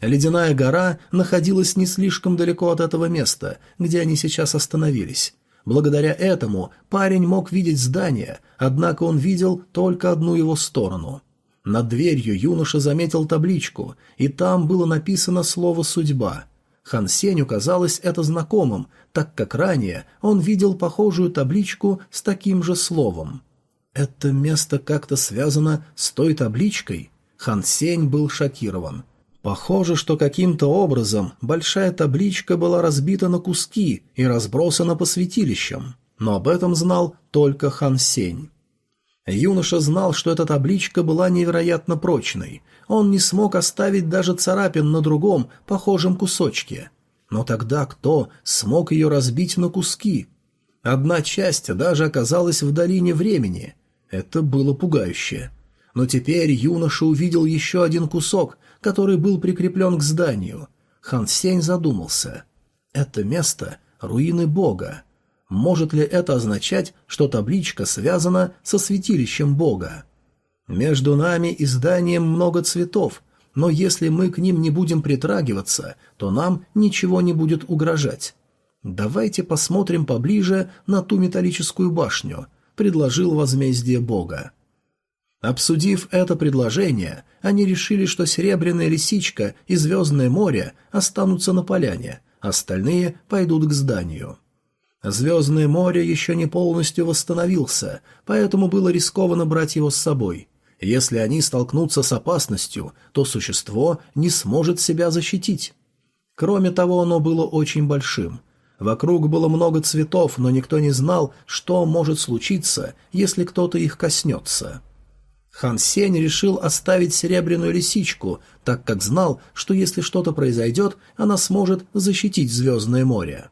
[SPEAKER 1] Ледяная гора находилась не слишком далеко от этого места, где они сейчас остановились. Благодаря этому парень мог видеть здание, однако он видел только одну его сторону. Над дверью юноша заметил табличку, и там было написано слово «судьба». Хан Сенью казалось это знакомым, так как ранее он видел похожую табличку с таким же словом. Это место как-то связано с той табличкой? Хан Сень был шокирован. Похоже, что каким-то образом большая табличка была разбита на куски и разбросана по святилищам, но об этом знал только Хан Сень. Юноша знал, что эта табличка была невероятно прочной. Он не смог оставить даже царапин на другом, похожем кусочке. Но тогда кто смог ее разбить на куски? Одна часть даже оказалась в долине времени. Это было пугающе. Но теперь юноша увидел еще один кусок, который был прикреплен к зданию. Хан Сень задумался. Это место — руины бога. Может ли это означать, что табличка связана со святилищем Бога? Между нами и зданием много цветов, но если мы к ним не будем притрагиваться, то нам ничего не будет угрожать. Давайте посмотрим поближе на ту металлическую башню, предложил возмездие Бога. Обсудив это предложение, они решили, что серебряная лисичка и звездное море останутся на поляне, остальные пойдут к зданию. Звездное море еще не полностью восстановился, поэтому было рискованно брать его с собой. Если они столкнутся с опасностью, то существо не сможет себя защитить. Кроме того, оно было очень большим. Вокруг было много цветов, но никто не знал, что может случиться, если кто-то их коснется. Хан Сень решил оставить серебряную лисичку, так как знал, что если что-то произойдет, она сможет защитить Звездное море.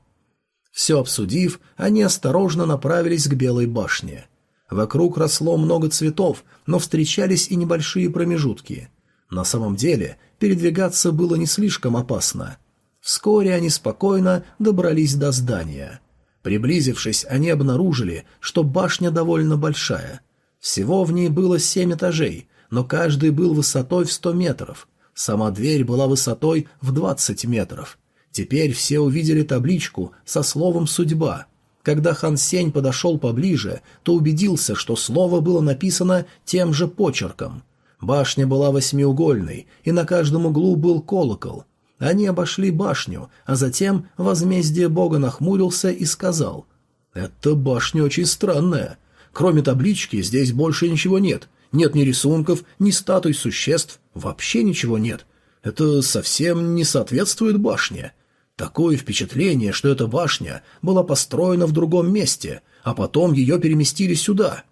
[SPEAKER 1] Все обсудив, они осторожно направились к Белой башне. Вокруг росло много цветов, но встречались и небольшие промежутки. На самом деле передвигаться было не слишком опасно. Вскоре они спокойно добрались до здания. Приблизившись, они обнаружили, что башня довольно большая. Всего в ней было семь этажей, но каждый был высотой в сто метров. Сама дверь была высотой в двадцать метров – Теперь все увидели табличку со словом «судьба». Когда Хан Сень подошел поближе, то убедился, что слово было написано тем же почерком. Башня была восьмиугольной, и на каждом углу был колокол. Они обошли башню, а затем возмездие бога нахмурился и сказал, «Эта башня очень странная. Кроме таблички здесь больше ничего нет. Нет ни рисунков, ни статуй существ, вообще ничего нет. Это совсем не соответствует башне». Такое впечатление, что эта башня была построена в другом месте, а потом ее переместили сюда.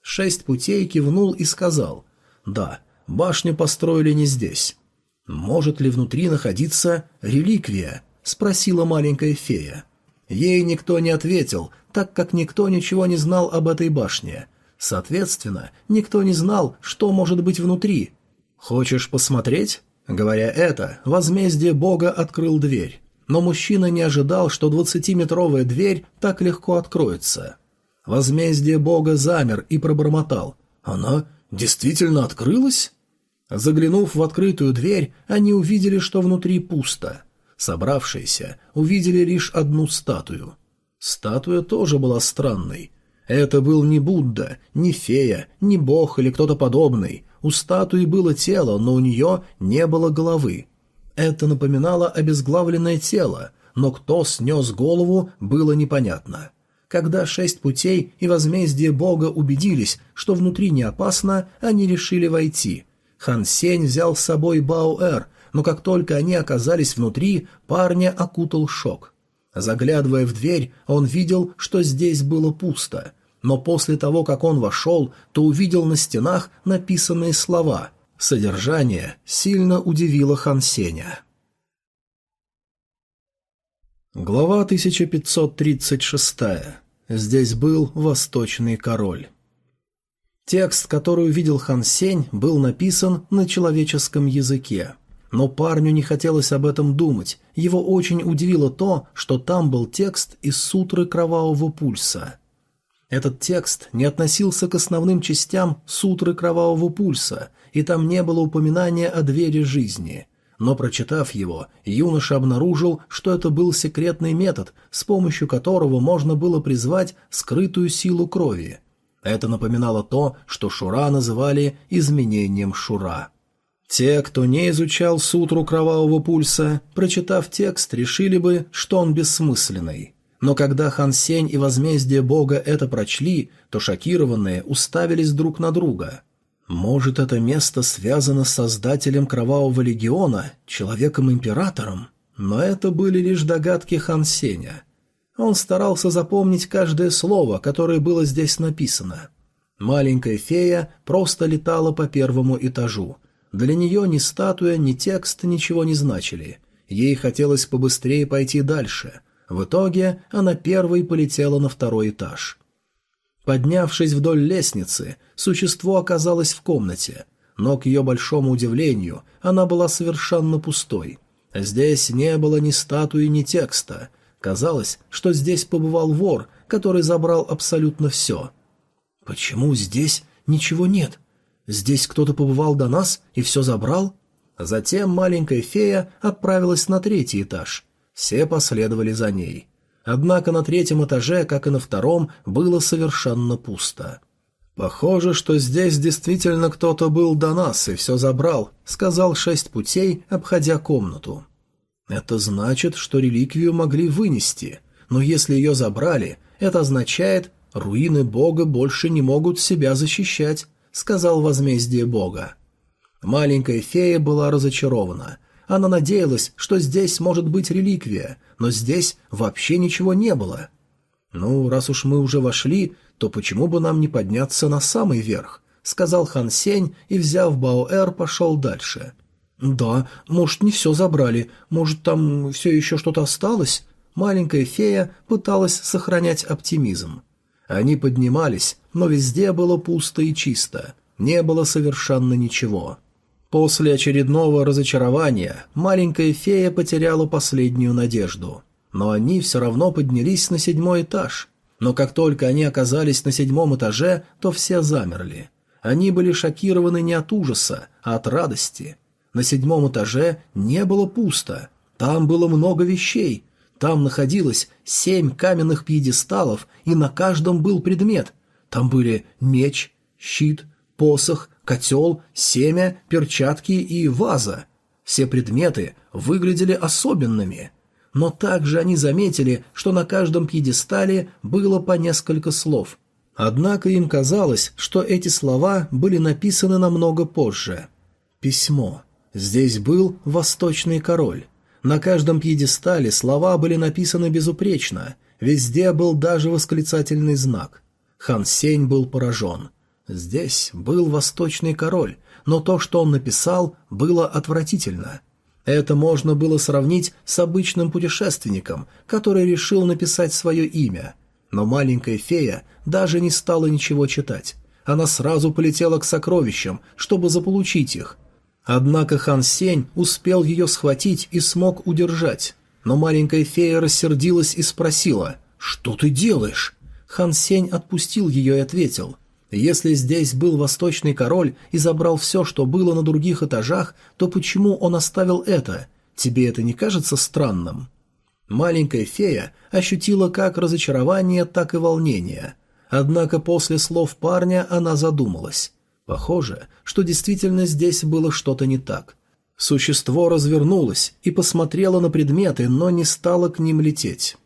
[SPEAKER 1] Шесть путей кивнул и сказал, «Да, башню построили не здесь». «Может ли внутри находиться реликвия?» — спросила маленькая фея. Ей никто не ответил, так как никто ничего не знал об этой башне. Соответственно, никто не знал, что может быть внутри. «Хочешь посмотреть?» Говоря это, возмездие бога открыл дверь но мужчина не ожидал, что двадцатиметровая дверь так легко откроется. Возмездие бога замер и пробормотал. «Она действительно открылась?» Заглянув в открытую дверь, они увидели, что внутри пусто. Собравшиеся увидели лишь одну статую. Статуя тоже была странной. Это был не Будда, не фея, не бог или кто-то подобный. У статуи было тело, но у нее не было головы. Это напоминало обезглавленное тело, но кто снес голову, было непонятно. Когда шесть путей и возмездие бога убедились, что внутри не опасно, они решили войти. Хан Сень взял с собой Баоэр, но как только они оказались внутри, парня окутал шок. Заглядывая в дверь, он видел, что здесь было пусто. Но после того, как он вошел, то увидел на стенах написанные слова – Содержание сильно удивило Хан Сеня. Глава 1536. Здесь был Восточный король. Текст, который увидел Хан Сень, был написан на человеческом языке. Но парню не хотелось об этом думать. Его очень удивило то, что там был текст из сутры Кровавого Пульса. Этот текст не относился к основным частям сутры Кровавого Пульса – и там не было упоминания о двери жизни. Но прочитав его, юноша обнаружил, что это был секретный метод, с помощью которого можно было призвать скрытую силу крови. Это напоминало то, что Шура называли «изменением Шура». Те, кто не изучал сутру кровавого пульса, прочитав текст, решили бы, что он бессмысленный. Но когда Хан Сень и возмездие бога это прочли, то шокированные уставились друг на друга. Может, это место связано с создателем Кровавого Легиона, Человеком-Императором? Но это были лишь догадки Хан Сеня. Он старался запомнить каждое слово, которое было здесь написано. Маленькая фея просто летала по первому этажу. Для нее ни статуя, ни текст ничего не значили. Ей хотелось побыстрее пойти дальше. В итоге она первой полетела на второй этаж. Поднявшись вдоль лестницы, существо оказалось в комнате, но, к ее большому удивлению, она была совершенно пустой. Здесь не было ни статуи, ни текста. Казалось, что здесь побывал вор, который забрал абсолютно все. «Почему здесь ничего нет? Здесь кто-то побывал до нас и все забрал?» Затем маленькая фея отправилась на третий этаж. Все последовали за ней. Однако на третьем этаже, как и на втором, было совершенно пусто. «Похоже, что здесь действительно кто-то был до нас и все забрал», — сказал шесть путей, обходя комнату. «Это значит, что реликвию могли вынести, но если ее забрали, это означает, руины бога больше не могут себя защищать», — сказал возмездие бога. Маленькая фея была разочарована. Она надеялась, что здесь может быть реликвия, но здесь вообще ничего не было. «Ну, раз уж мы уже вошли, то почему бы нам не подняться на самый верх?» — сказал Хан Сень и, взяв Баоэр, пошел дальше. «Да, может, не все забрали, может, там все еще что-то осталось?» Маленькая фея пыталась сохранять оптимизм. Они поднимались, но везде было пусто и чисто, не было совершенно ничего. После очередного разочарования маленькая фея потеряла последнюю надежду. Но они все равно поднялись на седьмой этаж – но как только они оказались на седьмом этаже, то все замерли. Они были шокированы не от ужаса, а от радости. На седьмом этаже не было пусто. Там было много вещей. Там находилось семь каменных пьедесталов, и на каждом был предмет. Там были меч, щит, посох, котел, семя, перчатки и ваза. Все предметы выглядели особенными – но также они заметили, что на каждом пьедестале было по несколько слов. Однако им казалось, что эти слова были написаны намного позже. Письмо. Здесь был «Восточный король». На каждом пьедестале слова были написаны безупречно, везде был даже восклицательный знак. Хан Сень был поражен. Здесь был «Восточный король», но то, что он написал, было отвратительно – это можно было сравнить с обычным путешественником, который решил написать свое имя. Но маленькая фея даже не стала ничего читать. Она сразу полетела к сокровищам, чтобы заполучить их. Однако Хан Сень успел ее схватить и смог удержать. Но маленькая фея рассердилась и спросила «Что ты делаешь?» Хан Сень отпустил ее и ответил – если здесь был восточный король и забрал все, что было на других этажах, то почему он оставил это? Тебе это не кажется странным?» Маленькая фея ощутила как разочарование, так и волнение. Однако после слов парня она задумалась. Похоже, что действительно здесь было что-то не так. Существо развернулось и посмотрело на предметы, но не стало к ним лететь.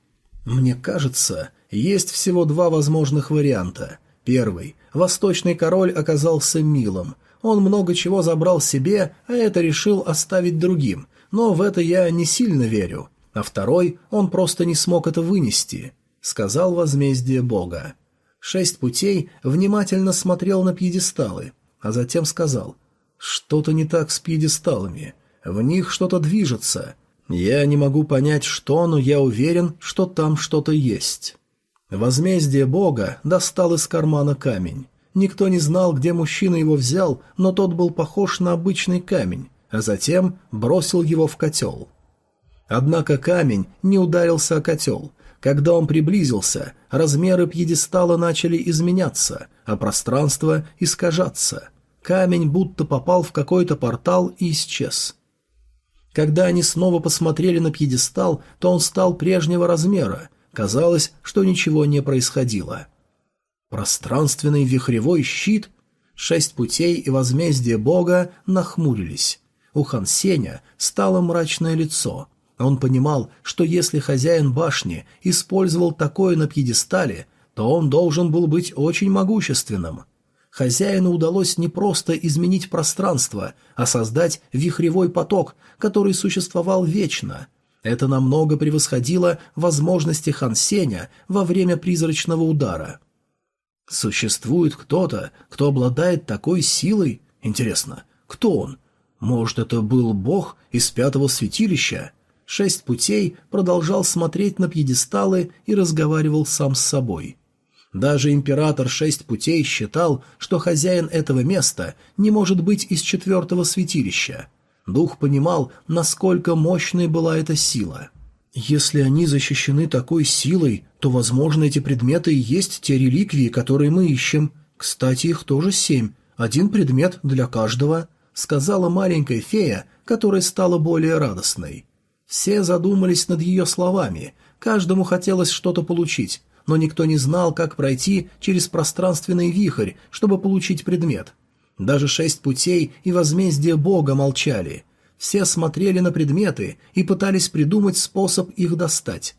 [SPEAKER 1] «Мне кажется, есть всего два возможных варианта – Первый. Восточный король оказался милым. Он много чего забрал себе, а это решил оставить другим, но в это я не сильно верю. А второй, он просто не смог это вынести, сказал возмездие бога. Шесть путей внимательно смотрел на пьедесталы, а затем сказал, что-то не так с пьедесталами, в них что-то движется. Я не могу понять, что, но я уверен, что там что-то есть. Возмездие Бога достал из кармана камень. Никто не знал, где мужчина его взял, но тот был похож на обычный камень, а затем бросил его в котел. Однако камень не ударился о котел. Когда он приблизился, размеры пьедестала начали изменяться, а пространство искажаться. Камень будто попал в какой-то портал и исчез. Когда они снова посмотрели на пьедестал, то он стал прежнего размера – Казалось, что ничего не происходило. Пространственный вихревой щит, шесть путей и возмездие Бога нахмурились. У Хан Сеня стало мрачное лицо. Он понимал, что если хозяин башни использовал такое на пьедестале, то он должен был быть очень могущественным. Хозяину удалось не просто изменить пространство, а создать вихревой поток, который существовал вечно – это намного превосходило возможности Хан Сеня во время призрачного удара. Существует кто-то, кто обладает такой силой? Интересно, кто он? Может, это был бог из пятого святилища? Шесть путей продолжал смотреть на пьедесталы и разговаривал сам с собой. Даже император Шесть Путей считал, что хозяин этого места не может быть из четвертого святилища. Дух понимал, насколько мощной была эта сила. Если они защищены такой силой, то, возможно, эти предметы и есть те реликвии, которые мы ищем. Кстати, их тоже семь, один предмет для каждого, сказала маленькая фея, которая стала более радостной. Все задумались над ее словами, каждому хотелось что-то получить, но никто не знал, как пройти через пространственный вихрь, чтобы получить предмет – даже шесть путей и возмездие Бога молчали. Все смотрели на предметы и пытались придумать способ их достать.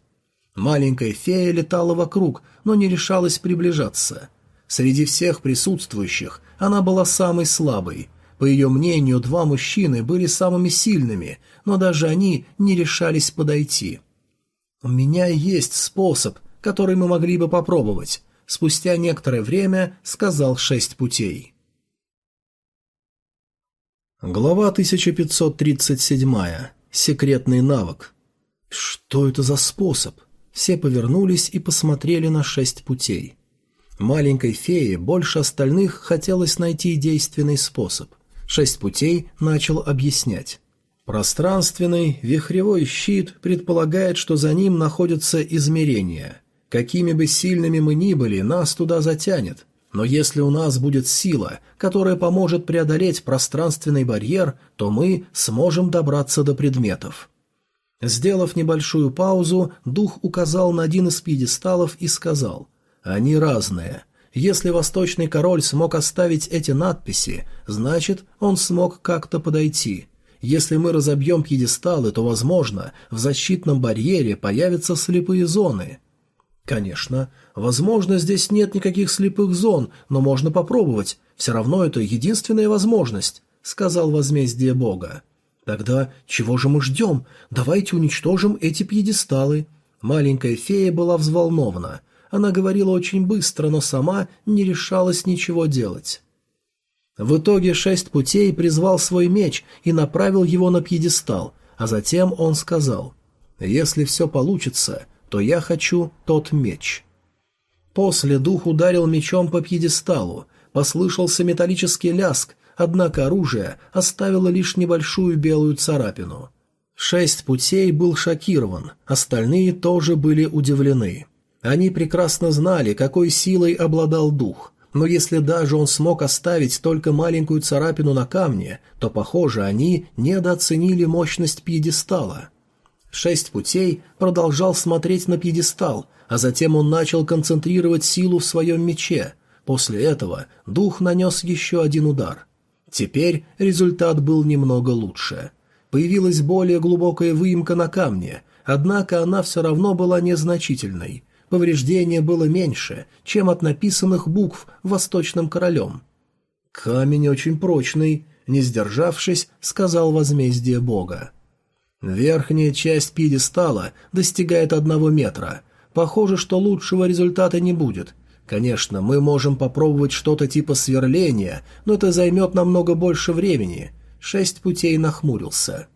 [SPEAKER 1] Маленькая фея летала вокруг, но не решалась приближаться. Среди всех присутствующих она была самой слабой. По ее мнению, два мужчины были самыми сильными, но даже они не решались подойти. «У меня есть способ, который мы могли бы попробовать», — спустя некоторое время сказал шесть путей. Глава 1537. Секретный навык. Что это за способ? Все повернулись и посмотрели на шесть путей. Маленькой фее больше остальных хотелось найти действенный способ. Шесть путей начал объяснять. Пространственный вихревой щит предполагает, что за ним находятся измерения. Какими бы сильными мы ни были, нас туда затянет, но если у нас будет сила, которая поможет преодолеть пространственный барьер, то мы сможем добраться до предметов. Сделав небольшую паузу, дух указал на один из пьедесталов и сказал «Они разные. Если восточный король смог оставить эти надписи, значит, он смог как-то подойти». Если мы разобьем пьедесталы, то, возможно, в защитном барьере появятся слепые зоны. Конечно, возможно, здесь нет никаких слепых зон, но можно попробовать. Все равно это единственная возможность, сказал возмездие бога. Тогда чего же мы ждем? Давайте уничтожим эти пьедесталы. Маленькая фея была взволнована. Она говорила очень быстро, но сама не решалась ничего делать. В итоге шесть путей призвал свой меч и направил его на пьедестал, а затем он сказал, «Если все получится, то я хочу тот меч». После дух ударил мечом по пьедесталу, послышался металлический ляск, однако оружие оставило лишь небольшую белую царапину. Шесть путей был шокирован, остальные тоже были удивлены. Они прекрасно знали, какой силой обладал дух, но если даже он смог оставить только маленькую царапину на камне, то, похоже, они недооценили мощность пьедестала – Шесть путей продолжал смотреть на пьедестал, а затем он начал концентрировать силу в своем мече. После этого дух нанес еще один удар. Теперь результат был немного лучше. Появилась более глубокая выемка на камне, однако она все равно была незначительной. Повреждение было меньше, чем от написанных букв «Восточным королем». «Камень очень прочный», — не сдержавшись, сказал возмездие бога. Верхняя часть пьедестала достигает одного метра. Похоже, что лучшего результата не будет. Конечно, мы можем попробовать что-то типа сверления, но это займет намного больше времени. Шесть путей нахмурился.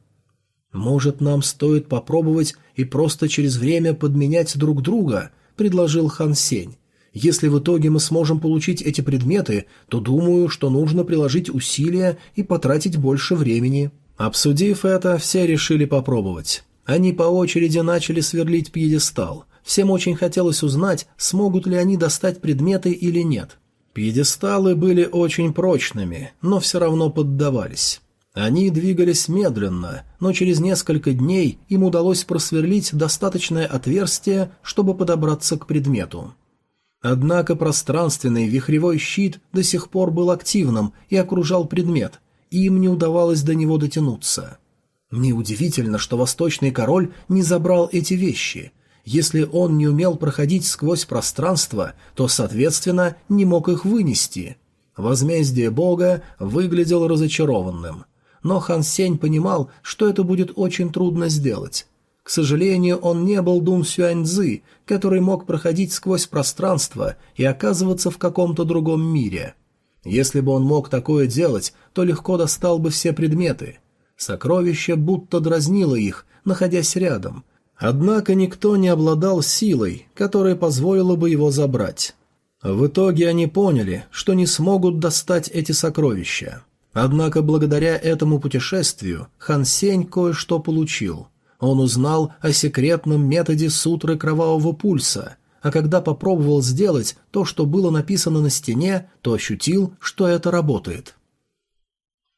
[SPEAKER 1] «Может, нам стоит попробовать и просто через время подменять друг друга?» – предложил Хан Сень. «Если в итоге мы сможем получить эти предметы, то думаю, что нужно приложить усилия и потратить больше времени». Обсудив это, все решили попробовать. Они по очереди начали сверлить пьедестал. Всем очень хотелось узнать, смогут ли они достать предметы или нет. Пьедесталы были очень прочными, но все равно поддавались. Они двигались медленно, но через несколько дней им удалось просверлить достаточное отверстие, чтобы подобраться к предмету. Однако пространственный вихревой щит до сих пор был активным и окружал предмет, им не удавалось до него дотянуться. Неудивительно, что Восточный Король не забрал эти вещи. Если он не умел проходить сквозь пространство, то, соответственно, не мог их вынести. Возмездие Бога выглядело разочарованным. Но Хан Сень понимал, что это будет очень трудно сделать. К сожалению, он не был Дун Сюаньзы, который мог проходить сквозь пространство и оказываться в каком-то другом мире. Если бы он мог такое делать, то легко достал бы все предметы. Сокровище будто дразнило их, находясь рядом. Однако никто не обладал силой, которая позволила бы его забрать. В итоге они поняли, что не смогут достать эти сокровища. Однако благодаря этому путешествию Хан Сень кое-что получил. Он узнал о секретном методе сутры кровавого пульса – а когда попробовал сделать то, что было написано на стене, то ощутил, что это работает.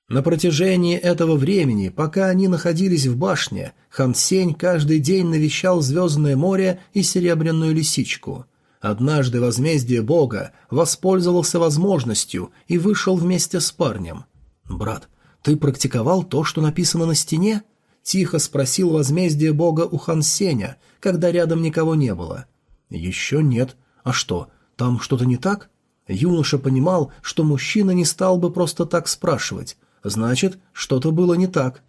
[SPEAKER 1] На протяжении этого времени, пока они находились в башне, Хан Сень каждый день навещал Звездное море и Серебряную лисичку. Однажды возмездие Бога воспользовался возможностью и вышел вместе с парнем. «Брат, ты практиковал то, что написано на стене?» — тихо спросил возмездие Бога у Хан Сеня, когда рядом никого не было. — еще нет. А что, там что-то не так? Юноша понимал, что мужчина не стал бы просто так спрашивать. Значит, что-то было не так.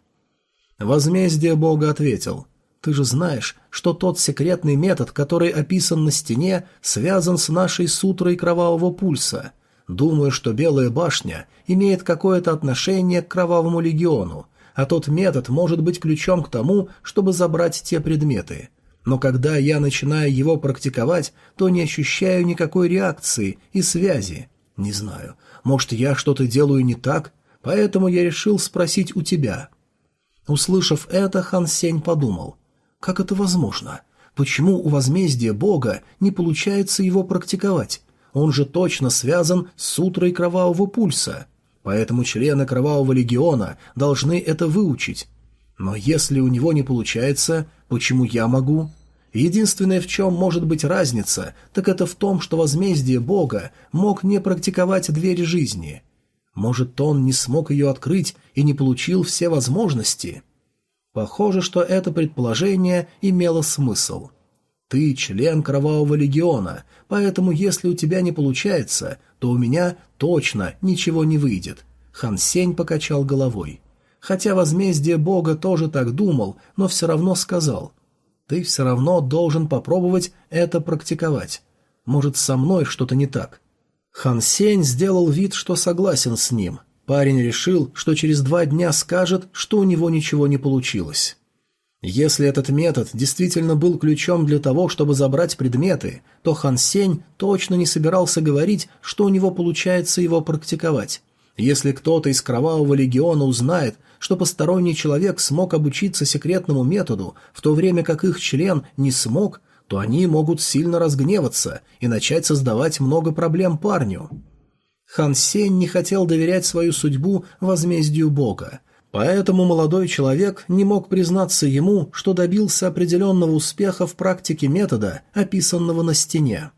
[SPEAKER 1] Возмездие Бога ответил. «Ты же знаешь, что тот секретный метод, который описан на стене, связан с нашей сутрой кровавого пульса. Думаю, что Белая башня имеет какое-то отношение к кровавому легиону, а тот метод может быть ключом к тому, чтобы забрать те предметы но когда я начинаю его практиковать, то не ощущаю никакой реакции и связи. Не знаю, может, я что-то делаю не так, поэтому я решил спросить у тебя». Услышав это, Хан Сень подумал, «Как это возможно? Почему у возмездия Бога не получается его практиковать? Он же точно связан с Утрой кровавого пульса, поэтому члены кровавого легиона должны это выучить. Но если у него не получается, почему я могу?» Единственное, в чем может быть разница, так это в том, что возмездие Бога мог не практиковать двери жизни. Может, он не смог ее открыть и не получил все возможности? Похоже, что это предположение имело смысл. Ты член Кровавого Легиона, поэтому если у тебя не получается, то у меня точно ничего не выйдет. Хан Сень покачал головой. Хотя возмездие Бога тоже так думал, но все равно сказал – ты все равно должен попробовать это практиковать. Может, со мной что-то не так». Хан Сень сделал вид, что согласен с ним. Парень решил, что через два дня скажет, что у него ничего не получилось. Если этот метод действительно был ключом для того, чтобы забрать предметы, то Хан Сень точно не собирался говорить, что у него получается его практиковать. Если кто-то из Кровавого Легиона узнает, что посторонний человек смог обучиться секретному методу, в то время как их член не смог, то они могут сильно разгневаться и начать создавать много проблем парню. Хан Сень не хотел доверять свою судьбу возмездию Бога. Поэтому молодой человек не мог признаться ему, что добился определенного успеха в практике метода, описанного на стене.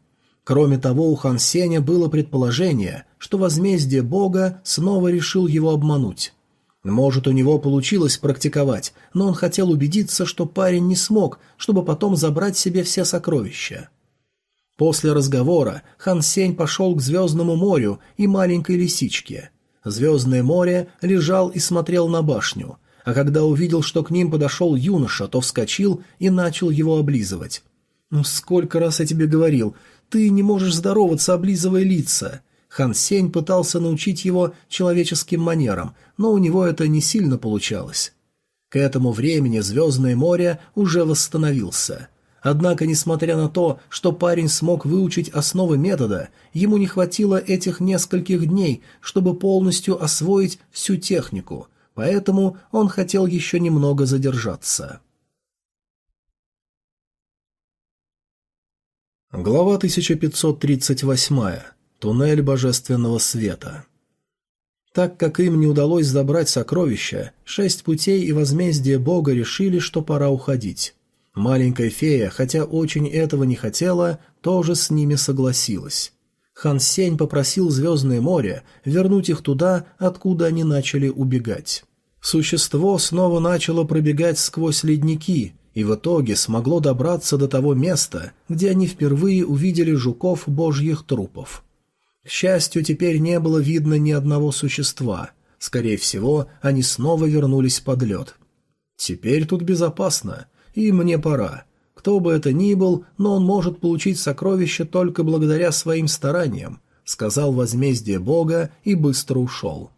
[SPEAKER 1] Кроме того, у Хан Сеня было предположение, что возмездие Бога снова решил его обмануть. Может, у него получилось практиковать, но он хотел убедиться, что парень не смог, чтобы потом забрать себе все сокровища. После разговора Хан Сень пошел к Звездному морю и маленькой лисичке. Звездное море лежал и смотрел на башню, а когда увидел, что к ним подошел юноша, то вскочил и начал его облизывать. «Ну, «Сколько раз я тебе говорил, ты не можешь здороваться, облизывая лица». Хан Сень пытался научить его человеческим манерам, но у него это не сильно получалось. К этому времени Звездное море уже восстановился. Однако, несмотря на то, что парень смог выучить основы метода, ему не хватило этих нескольких дней, чтобы полностью освоить всю технику, поэтому он хотел еще немного задержаться. Глава 1538. Туннель Божественного Света. Так как им не удалось забрать сокровища, шесть путей и возмездие Бога решили, что пора уходить. Маленькая фея, хотя очень этого не хотела, тоже с ними согласилась. Хан Сень попросил Звездное море вернуть их туда, откуда они начали убегать. Существо снова начало пробегать сквозь ледники, и в итоге смогло добраться до того места, где они впервые увидели жуков божьих трупов. К счастью, теперь не было видно ни одного существа. Скорее всего, они снова вернулись под лед. Теперь тут безопасно, и мне пора. Кто бы это ни был, но он может получить сокровище только благодаря своим стараниям, сказал возмездие Бога и быстро ушел.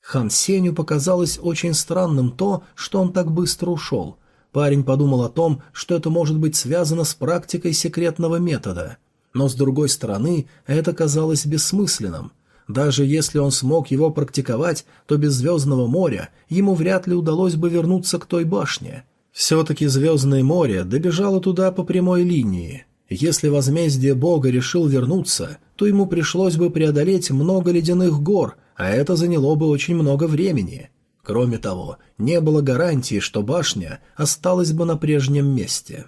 [SPEAKER 1] Хан Сеню показалось очень странным то, что он так быстро ушел, Парень подумал о том, что это может быть связано с практикой секретного метода. Но, с другой стороны, это казалось бессмысленным. Даже если он смог его практиковать, то без Звездного моря ему вряд ли удалось бы вернуться к той башне. Все-таки Звездное море добежало туда по прямой линии. Если возмездие Бога решил вернуться, то ему пришлось бы преодолеть много ледяных гор, а это заняло бы очень много времени. Кроме того, не было гарантии, что башня осталась бы на прежнем месте.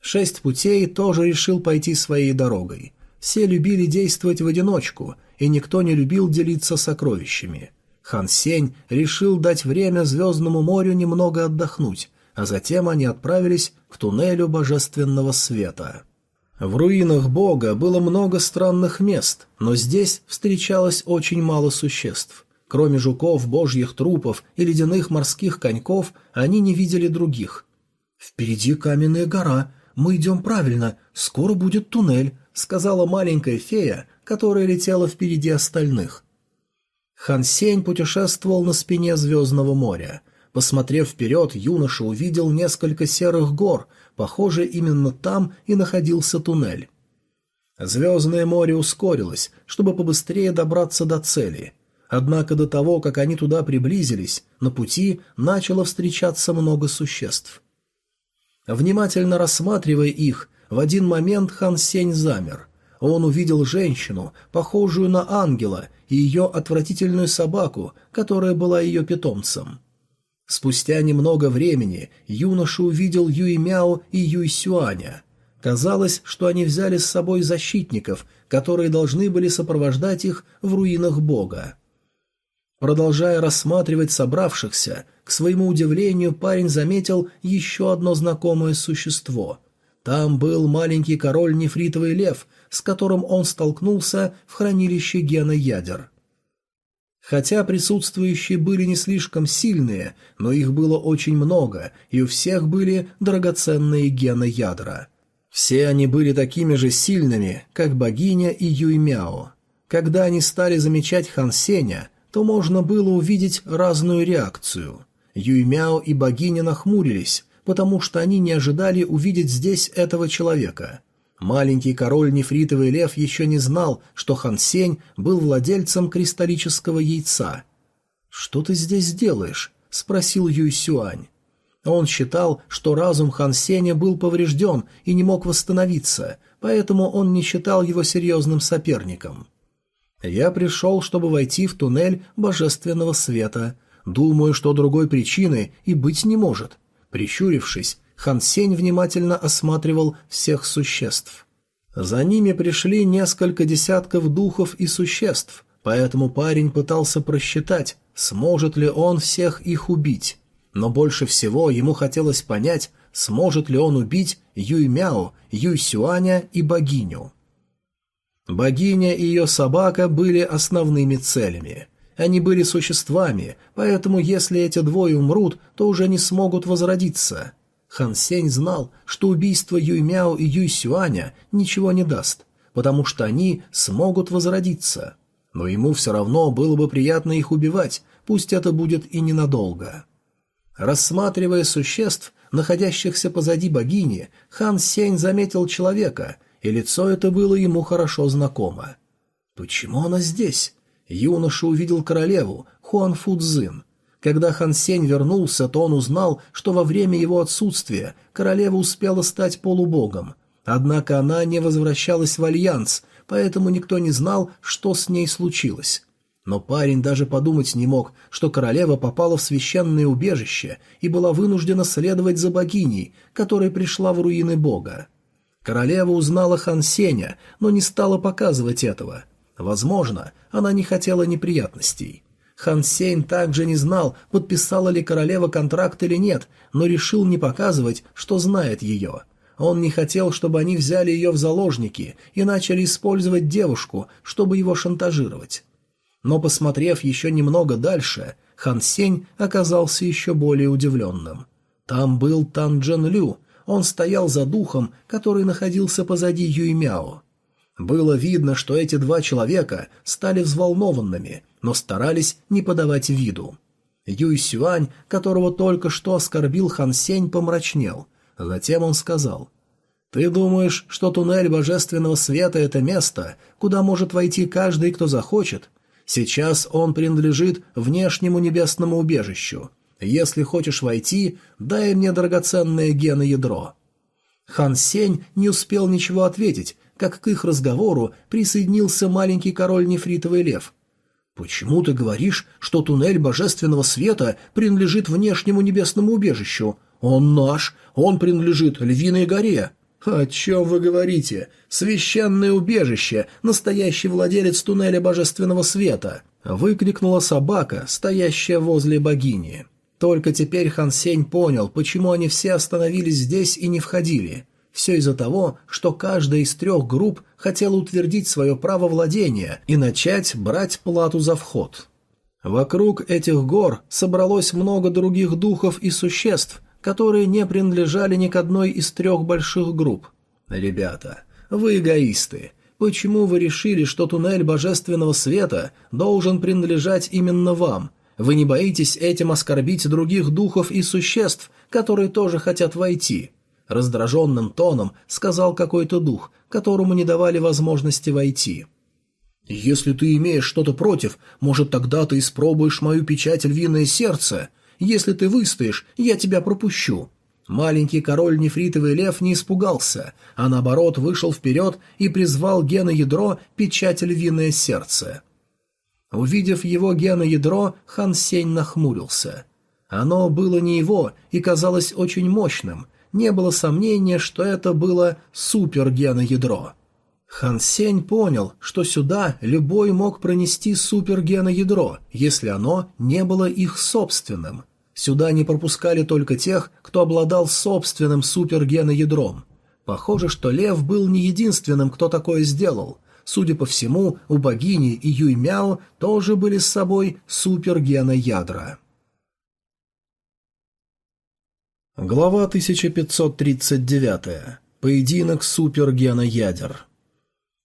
[SPEAKER 1] Шесть путей тоже решил пойти своей дорогой. Все любили действовать в одиночку, и никто не любил делиться сокровищами. Хан Сень решил дать время Звездному морю немного отдохнуть, а затем они отправились к туннелю Божественного Света. В руинах Бога было много странных мест, но здесь встречалось очень мало существ. Кроме жуков, божьих трупов и ледяных морских коньков, они не видели других. «Впереди каменная гора. Мы идем правильно. Скоро будет туннель», — сказала маленькая фея, которая летела впереди остальных. Хан Сень путешествовал на спине Звездного моря. Посмотрев вперед, юноша увидел несколько серых гор. Похоже, именно там и находился туннель. Звездное море ускорилось, чтобы побыстрее добраться до цели — Однако до того, как они туда приблизились, на пути начало встречаться много существ. Внимательно рассматривая их, в один момент Хан Сень замер. Он увидел женщину, похожую на ангела, и ее отвратительную собаку, которая была ее питомцем. Спустя немного времени юноша увидел Юй Мяо и Юй Сюаня. Казалось, что они взяли с собой защитников, которые должны были сопровождать их в руинах бога. Продолжая рассматривать собравшихся, к своему удивлению парень заметил еще одно знакомое существо. Там был маленький король нефритовый лев, с которым он столкнулся в хранилище гена ядер. Хотя присутствующие были не слишком сильные, но их было очень много, и у всех были драгоценные гены ядра. Все они были такими же сильными, как богиня и Юймяо. Когда они стали замечать Хан Сеня, то можно было увидеть разную реакцию. Юймяо и богиня нахмурились, потому что они не ожидали увидеть здесь этого человека. Маленький король Нефритовый Лев еще не знал, что Хансень был владельцем кристаллического яйца. «Что ты здесь делаешь?» — спросил Юй Сюань. Он считал, что разум Хан Сеня был поврежден и не мог восстановиться, поэтому он не считал его серьезным соперником. Я пришел, чтобы войти в туннель божественного света. Думаю, что другой причины и быть не может. Прищурившись, Хан Сень внимательно осматривал всех существ. За ними пришли несколько десятков духов и существ, поэтому парень пытался просчитать, сможет ли он всех их убить. Но больше всего ему хотелось понять, сможет ли он убить Юй Мяо, Юй Сюаня и богиню. Богиня и ее собака были основными целями. Они были существами, поэтому если эти двое умрут, то уже не смогут возродиться. Хан Сень знал, что убийство Юймяо и Юй Сюаня ничего не даст, потому что они смогут возродиться. Но ему все равно было бы приятно их убивать, пусть это будет и ненадолго. Рассматривая существ, находящихся позади богини, хан Сень заметил человека, и лицо это было ему хорошо знакомо. Почему она здесь? Юноша увидел королеву, Хуан Фудзин. Когда Хан Сень вернулся, то он узнал, что во время его отсутствия королева успела стать полубогом. Однако она не возвращалась в Альянс, поэтому никто не знал, что с ней случилось. Но парень даже подумать не мог, что королева попала в священное убежище и была вынуждена следовать за богиней, которая пришла в руины бога. Королева узнала Хан Сеня, но не стала показывать этого. Возможно, она не хотела неприятностей. Хан Сень также не знал, подписала ли королева контракт или нет, но решил не показывать, что знает ее. Он не хотел, чтобы они взяли ее в заложники и начали использовать девушку, чтобы его шантажировать. Но, посмотрев еще немного дальше, Хан Сень оказался еще более удивленным. Там был Тан Джен Лю, он стоял за духом, который находился позади Юймяо. Было видно, что эти два человека стали взволнованными, но старались не подавать виду. Юй Сюань, которого только что оскорбил Хан Сень, помрачнел. Затем он сказал, «Ты думаешь, что туннель Божественного Света — это место, куда может войти каждый, кто захочет? Сейчас он принадлежит внешнему небесному убежищу. Если хочешь войти, дай мне драгоценное геноядро». Хан Сень не успел ничего ответить, как к их разговору присоединился маленький король Нефритовый Лев. «Почему ты говоришь, что туннель Божественного Света принадлежит внешнему небесному убежищу? Он наш, он принадлежит Львиной горе». «О чем вы говорите? Священное убежище, настоящий владелец туннеля Божественного Света!» — выкрикнула собака, стоящая возле богини. Только теперь Хан Сень понял, почему они все остановились здесь и не входили. Все из-за того, что каждая из трех групп хотела утвердить свое право владения и начать брать плату за вход. Вокруг этих гор собралось много других духов и существ, которые не принадлежали ни к одной из трех больших групп. «Ребята, вы эгоисты. Почему вы решили, что туннель Божественного Света должен принадлежать именно вам?» Вы не боитесь этим оскорбить других духов и существ, которые тоже хотят войти?» Раздраженным тоном сказал какой-то дух, которому не давали возможности войти. «Если ты имеешь что-то против, может, тогда ты испробуешь мою печать львиное сердце? Если ты выстоишь, я тебя пропущу». Маленький король Нефритовый Лев не испугался, а наоборот вышел вперед и призвал гена ядро печать львиное сердце. Увидев его геноядро, Хан Сень нахмурился. Оно было не его и казалось очень мощным, не было сомнения, что это было супергеноядро. Хан Сень понял, что сюда любой мог пронести супергеноядро, если оно не было их собственным. Сюда не пропускали только тех, кто обладал собственным супергеноядром. Похоже, что Лев был не единственным, кто такое сделал – Судя по всему, у богини и Юймяо тоже были с собой супергеноядра. Глава 1539. Поединок супергеноядер.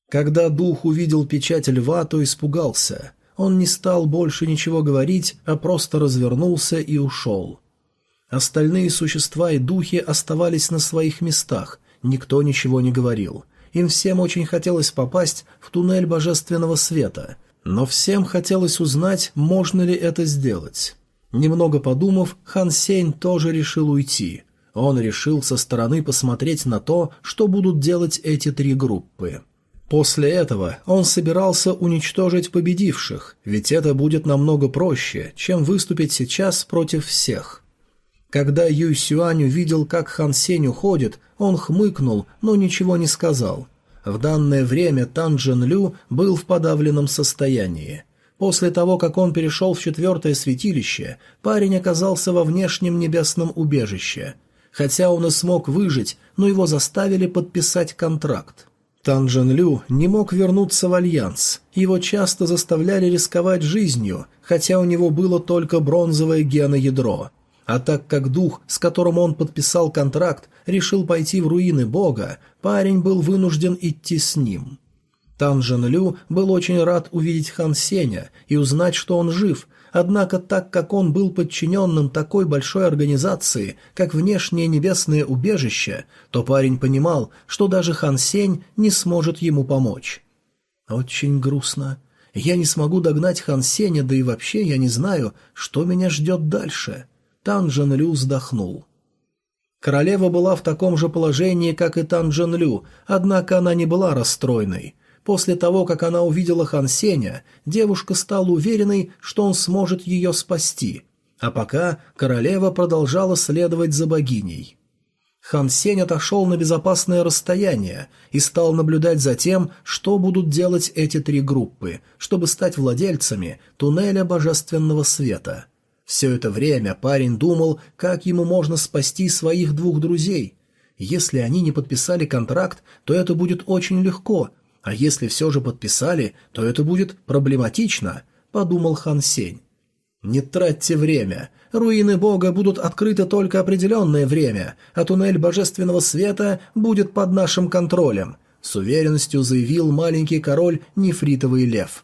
[SPEAKER 1] Когда дух увидел печать льва, то испугался. Он не стал больше ничего говорить, а просто развернулся и ушел. Остальные существа и духи оставались на своих местах, никто ничего не говорил. Им всем очень хотелось попасть в туннель божественного света, но всем хотелось узнать, можно ли это сделать. Немного подумав, Хан Сень тоже решил уйти. Он решил со стороны посмотреть на то, что будут делать эти три группы. После этого он собирался уничтожить победивших, ведь это будет намного проще, чем выступить сейчас против всех. Когда Юй Сюань увидел, как Хан Сень уходит, он хмыкнул, но ничего не сказал. В данное время Тан Джен Лю был в подавленном состоянии. После того, как он перешел в четвертое святилище, парень оказался во внешнем небесном убежище. Хотя он и смог выжить, но его заставили подписать контракт. Тан Джен Лю не мог вернуться в Альянс. Его часто заставляли рисковать жизнью, хотя у него было только бронзовое геноядро – а так как дух, с которым он подписал контракт, решил пойти в руины бога, парень был вынужден идти с ним. Тан Жен Лю был очень рад увидеть Хан Сеня и узнать, что он жив, однако так как он был подчиненным такой большой организации, как внешнее небесное убежище, то парень понимал, что даже Хан Сень не сможет ему помочь. «Очень грустно. Я не смогу догнать Хан Сеня, да и вообще я не знаю, что меня ждет дальше. Тан Лю вздохнул. Королева была в таком же положении, как и Тан Лю, однако она не была расстроенной. После того, как она увидела Хан Сеня, девушка стала уверенной, что он сможет ее спасти. А пока королева продолжала следовать за богиней. Хан Сень отошел на безопасное расстояние и стал наблюдать за тем, что будут делать эти три группы, чтобы стать владельцами туннеля божественного света – все это время парень думал, как ему можно спасти своих двух друзей. Если они не подписали контракт, то это будет очень легко, а если все же подписали, то это будет проблематично, подумал Хан Сень. Не тратьте время. Руины Бога будут открыты только определенное время, а туннель Божественного Света будет под нашим контролем, с уверенностью заявил маленький король Нефритовый Лев.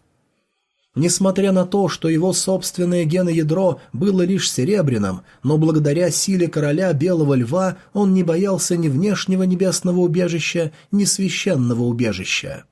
[SPEAKER 1] Несмотря на то, что его собственное геноядро было лишь серебряным, но благодаря силе короля Белого Льва он не боялся ни внешнего небесного убежища, ни священного убежища.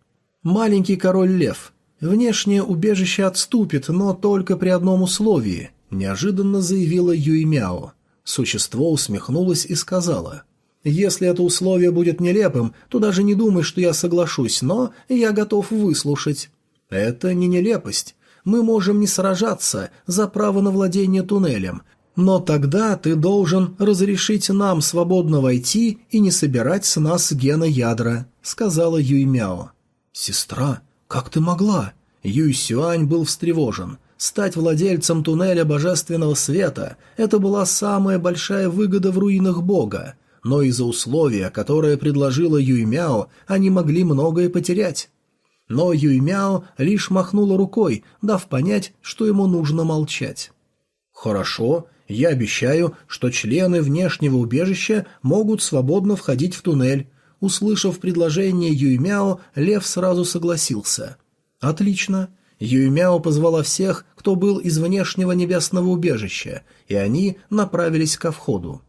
[SPEAKER 1] Маленький король Лев. Внешнее убежище отступит, но только при одном условии, неожиданно заявила Юймяо. Существо усмехнулось и сказала – если это условие будет нелепым, то даже не думай, что я соглашусь, но я готов выслушать. Это не нелепость. Мы можем не сражаться за право на владение туннелем, но тогда ты должен разрешить нам свободно войти и не собирать с нас гена ядра», — сказала Юймяо. «Сестра, как ты могла?» Юй Сюань был встревожен. Стать владельцем туннеля Божественного Света – это была самая большая выгода в руинах Бога. Но из-за условия, которое предложила Юймяо, они могли многое потерять но Юймяо лишь махнула рукой, дав понять, что ему нужно молчать. «Хорошо, я обещаю, что члены внешнего убежища могут свободно входить в туннель». Услышав предложение Юймяо, лев сразу согласился. «Отлично». Юймяо позвала всех, кто был из внешнего небесного убежища, и они направились ко входу.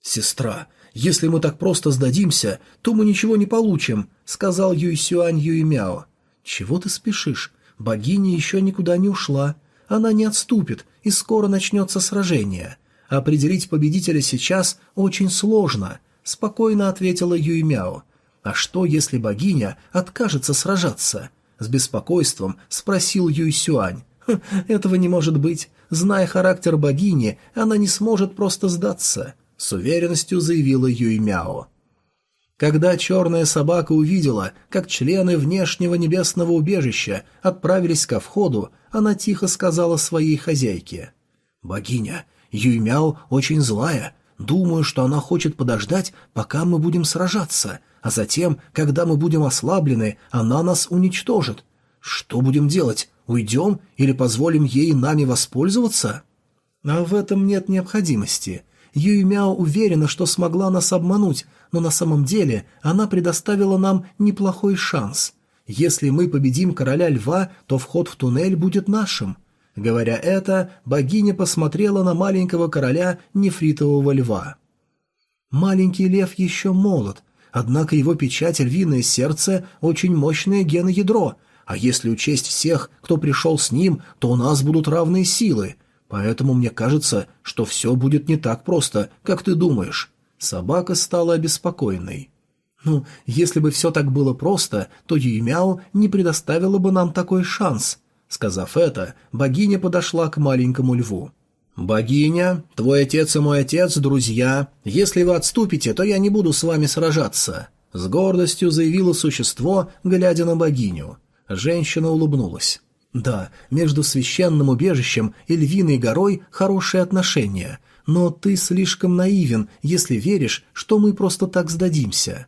[SPEAKER 1] «Сестра, если мы так просто сдадимся, то мы ничего не получим», — сказал Юйсюань Юймяо. «Чего ты спешишь? Богиня еще никуда не ушла. Она не отступит, и скоро начнется сражение. Определить победителя сейчас очень сложно», — спокойно ответила Юймяо. «А что, если богиня откажется сражаться?» — с беспокойством спросил Юйсюань. «Этого не может быть. Зная характер богини, она не сможет просто сдаться», — с уверенностью заявила Юймяо. Когда черная собака увидела, как члены внешнего небесного убежища отправились ко входу, она тихо сказала своей хозяйке. «Богиня, Юймял очень злая. Думаю, что она хочет подождать, пока мы будем сражаться, а затем, когда мы будем ослаблены, она нас уничтожит. Что будем делать? Уйдем или позволим ей нами воспользоваться?» «А в этом нет необходимости». Юймял уверена, что смогла нас обмануть, но на самом деле она предоставила нам неплохой шанс. Если мы победим короля льва, то вход в туннель будет нашим». Говоря это, богиня посмотрела на маленького короля нефритового льва. Маленький лев еще молод, однако его печать львиное сердце – очень мощное геноядро, а если учесть всех, кто пришел с ним, то у нас будут равные силы. Поэтому мне кажется, что все будет не так просто, как ты думаешь. Собака стала обеспокоенной. «Ну, если бы все так было просто, то Юймяо не предоставила бы нам такой шанс». Сказав это, богиня подошла к маленькому льву. «Богиня, твой отец и мой отец – друзья. Если вы отступите, то я не буду с вами сражаться», – с гордостью заявило существо, глядя на богиню. Женщина улыбнулась. «Да, между священным убежищем и львиной горой хорошие отношения – но ты слишком наивен, если веришь, что мы просто так сдадимся».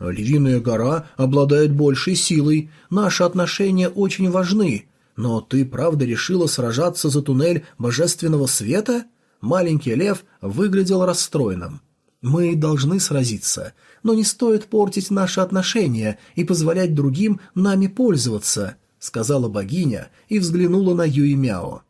[SPEAKER 1] «Львиная гора обладает большей силой. Наши отношения очень важны. Но ты правда решила сражаться за туннель божественного света?» Маленький лев выглядел расстроенным. «Мы должны сразиться, но не стоит портить наши отношения и позволять другим нами пользоваться», — сказала богиня и взглянула на Юй Мяо.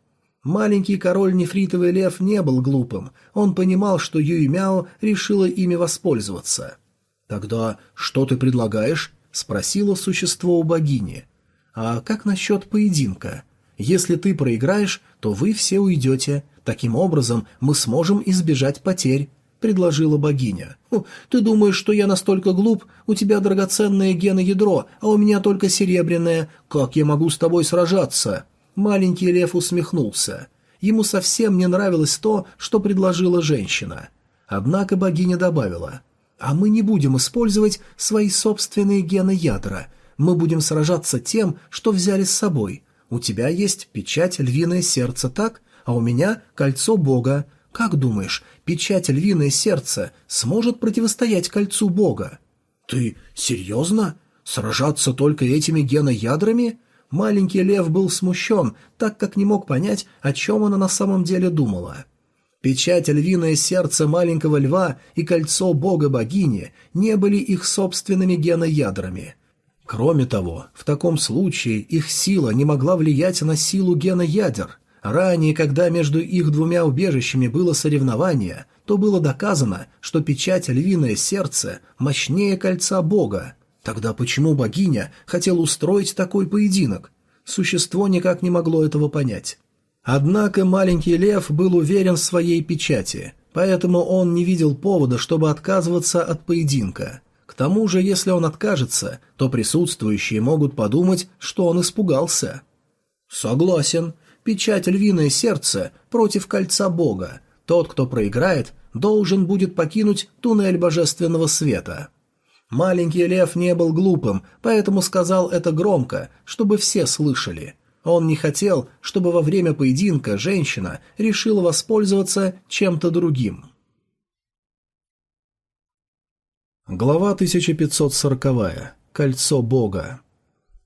[SPEAKER 1] Маленький король Нефритовый Лев не был глупым, он понимал, что Юймяо решила ими воспользоваться. «Тогда что ты предлагаешь?» — спросило существо у богини. «А как насчет поединка? Если ты проиграешь, то вы все уйдете. Таким образом мы сможем избежать потерь». — предложила богиня. «Хм, «Ты думаешь, что я настолько глуп? У тебя драгоценное геноядро, а у меня только серебряное. Как я могу с тобой сражаться?» маленький лев усмехнулся. Ему совсем не нравилось то, что предложила женщина. Однако богиня добавила, «А мы не будем использовать свои собственные гены ядра. Мы будем сражаться тем, что взяли с собой. У тебя есть печать львиное сердце, так? А у меня кольцо бога. Как думаешь, печать львиное сердце сможет противостоять кольцу бога?» «Ты серьезно? Сражаться только этими геноядрами?» маленький лев был смущен, так как не мог понять, о чем она на самом деле думала. Печать львиное сердце маленького льва и кольцо бога-богини не были их собственными геноядрами. Кроме того, в таком случае их сила не могла влиять на силу геноядер. Ранее, когда между их двумя убежищами было соревнование, то было доказано, что печать львиное сердце мощнее кольца бога, Тогда почему богиня хотела устроить такой поединок? Существо никак не могло этого понять. Однако маленький лев был уверен в своей печати, поэтому он не видел повода, чтобы отказываться от поединка. К тому же, если он откажется, то присутствующие могут подумать, что он испугался. «Согласен. Печать львиное сердце против кольца бога. Тот, кто проиграет, должен будет покинуть туннель божественного света». Маленький лев не был глупым, поэтому сказал это громко, чтобы все слышали. Он не хотел, чтобы во время поединка женщина решила воспользоваться чем-то другим. Глава 1540. Кольцо Бога.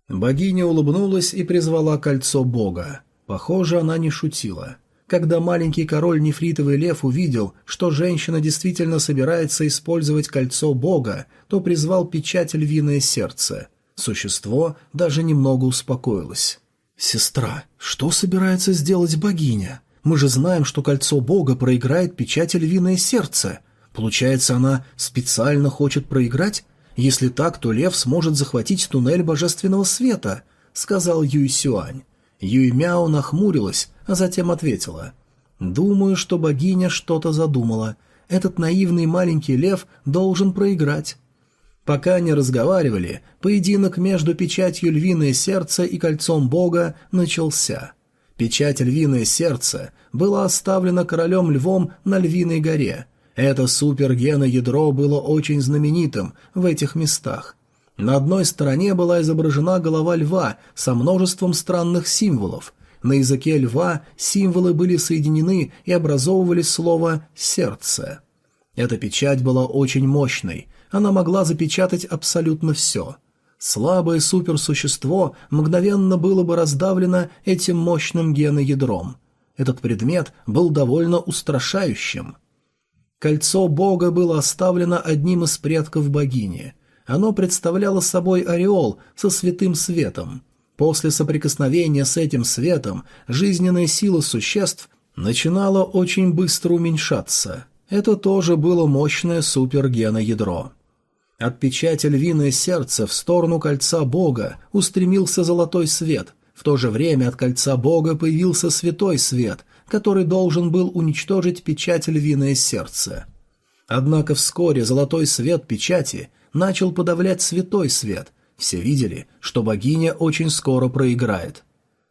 [SPEAKER 1] Богиня улыбнулась и призвала кольцо Бога. Похоже, она не шутила. Когда маленький король Нефритовый Лев увидел, что женщина действительно собирается использовать кольцо бога, то призвал печать львиное сердце. Существо даже немного успокоилось. «Сестра, что собирается сделать богиня? Мы же знаем, что кольцо бога проиграет печать львиное сердце. Получается, она специально хочет проиграть? Если так, то лев сможет захватить туннель божественного света», — сказал Юй Сюань. Юймяо нахмурилась, а затем ответила. «Думаю, что богиня что-то задумала. Этот наивный маленький лев должен проиграть». Пока не разговаривали, поединок между печатью львиное сердце и кольцом бога начался. Печать львиное сердце была оставлена королем-львом на Львиной горе. Это супергена-ядро было очень знаменитым в этих местах – на одной стороне была изображена голова льва со множеством странных символов. На языке льва символы были соединены и образовывали слово «сердце». Эта печать была очень мощной, она могла запечатать абсолютно все. Слабое суперсущество мгновенно было бы раздавлено этим мощным геноядром. Этот предмет был довольно устрашающим. Кольцо бога было оставлено одним из предков богини – оно представляло собой ореол со святым светом. После соприкосновения с этим светом жизненная сила существ начинала очень быстро уменьшаться. Это тоже было мощное супергеноядро. От печати львиное сердце в сторону кольца Бога устремился золотой свет. В то же время от кольца Бога появился святой свет, который должен был уничтожить печать львиное сердце. Однако вскоре золотой свет печати – начал подавлять святой свет. Все видели, что богиня очень скоро проиграет.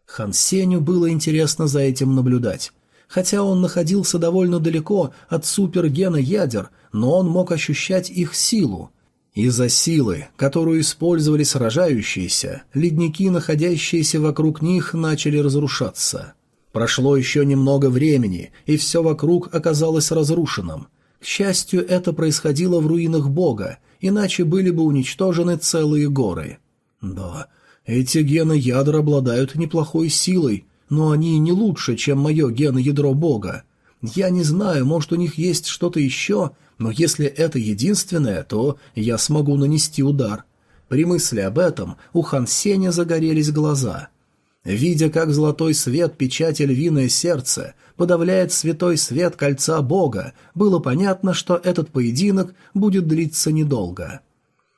[SPEAKER 1] Хан Сеню было интересно за этим наблюдать. Хотя он находился довольно далеко от супергена ядер, но он мог ощущать их силу. Из-за силы, которую использовали сражающиеся, ледники, находящиеся вокруг них, начали разрушаться. Прошло еще немного времени, и все вокруг оказалось разрушенным. К счастью, это происходило в руинах бога, иначе были бы уничтожены целые горы. Да, эти гены ядра обладают неплохой силой, но они не лучше, чем мое ядро бога. Я не знаю, может, у них есть что-то еще, но если это единственное, то я смогу нанести удар. При мысли об этом у Хан Сеня загорелись глаза — Видя, как золотой свет печати львиное сердце подавляет святой свет кольца Бога, было понятно, что этот поединок будет длиться недолго.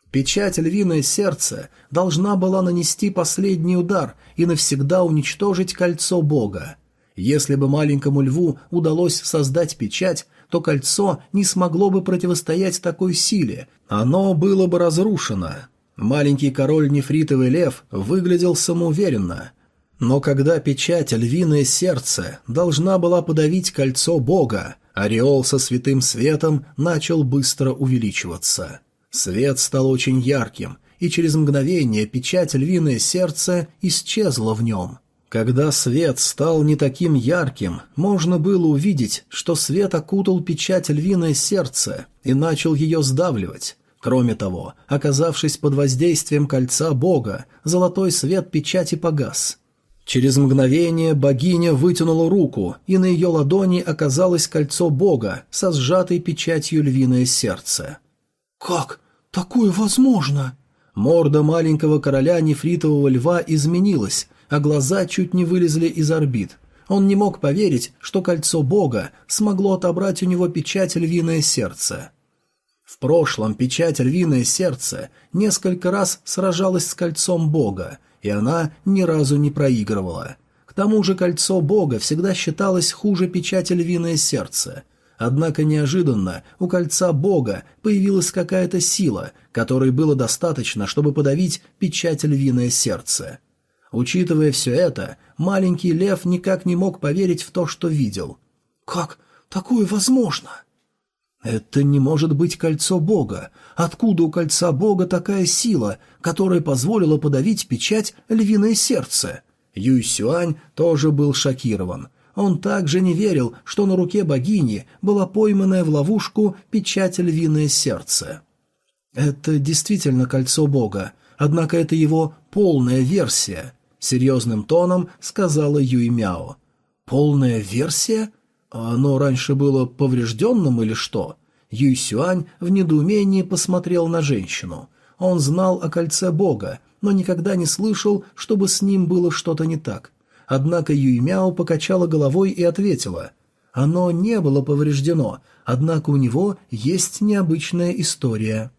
[SPEAKER 1] Печать львиное сердце должна была нанести последний удар и навсегда уничтожить кольцо Бога. Если бы маленькому льву удалось создать печать, то кольцо не смогло бы противостоять такой силе, оно было бы разрушено. Маленький король Нефритовый Лев выглядел самоуверенно – но когда печать львиное сердце должна была подавить кольцо Бога, ореол со святым светом начал быстро увеличиваться. Свет стал очень ярким, и через мгновение печать львиное сердце исчезла в нем. Когда свет стал не таким ярким, можно было увидеть, что свет окутал печать львиное сердце и начал ее сдавливать. Кроме того, оказавшись под воздействием кольца Бога, золотой свет печати погас – Через мгновение богиня вытянула руку, и на ее ладони оказалось кольцо бога со сжатой печатью львиное сердце. «Как? Такое возможно?» Морда маленького короля нефритового льва изменилась, а глаза чуть не вылезли из орбит. Он не мог поверить, что кольцо бога смогло отобрать у него печать львиное сердце. В прошлом печать львиное сердце несколько раз сражалась с кольцом бога, и она ни разу не проигрывала. К тому же кольцо бога всегда считалось хуже печати львиное сердце. Однако неожиданно у кольца бога появилась какая-то сила, которой было достаточно, чтобы подавить печать львиное сердце. Учитывая все это, маленький лев никак не мог поверить в то, что видел. «Как такое возможно?» «Это не может быть кольцо Бога. Откуда у кольца Бога такая сила? которое позволило подавить печать «Львиное сердце». Юй Сюань тоже был шокирован. Он также не верил, что на руке богини была пойманная в ловушку печать «Львиное сердце». Это действительно кольцо бога, однако это его полная версия, серьезным тоном сказала Юй Мяо. Полная версия? Оно раньше было поврежденным или что? Юй Сюань в недоумении посмотрел на женщину. Он знал о кольце Бога, но никогда не слышал, чтобы с ним было что-то не так. Однако Юймяо покачала головой и ответила. «Оно не было повреждено, однако у него есть необычная история».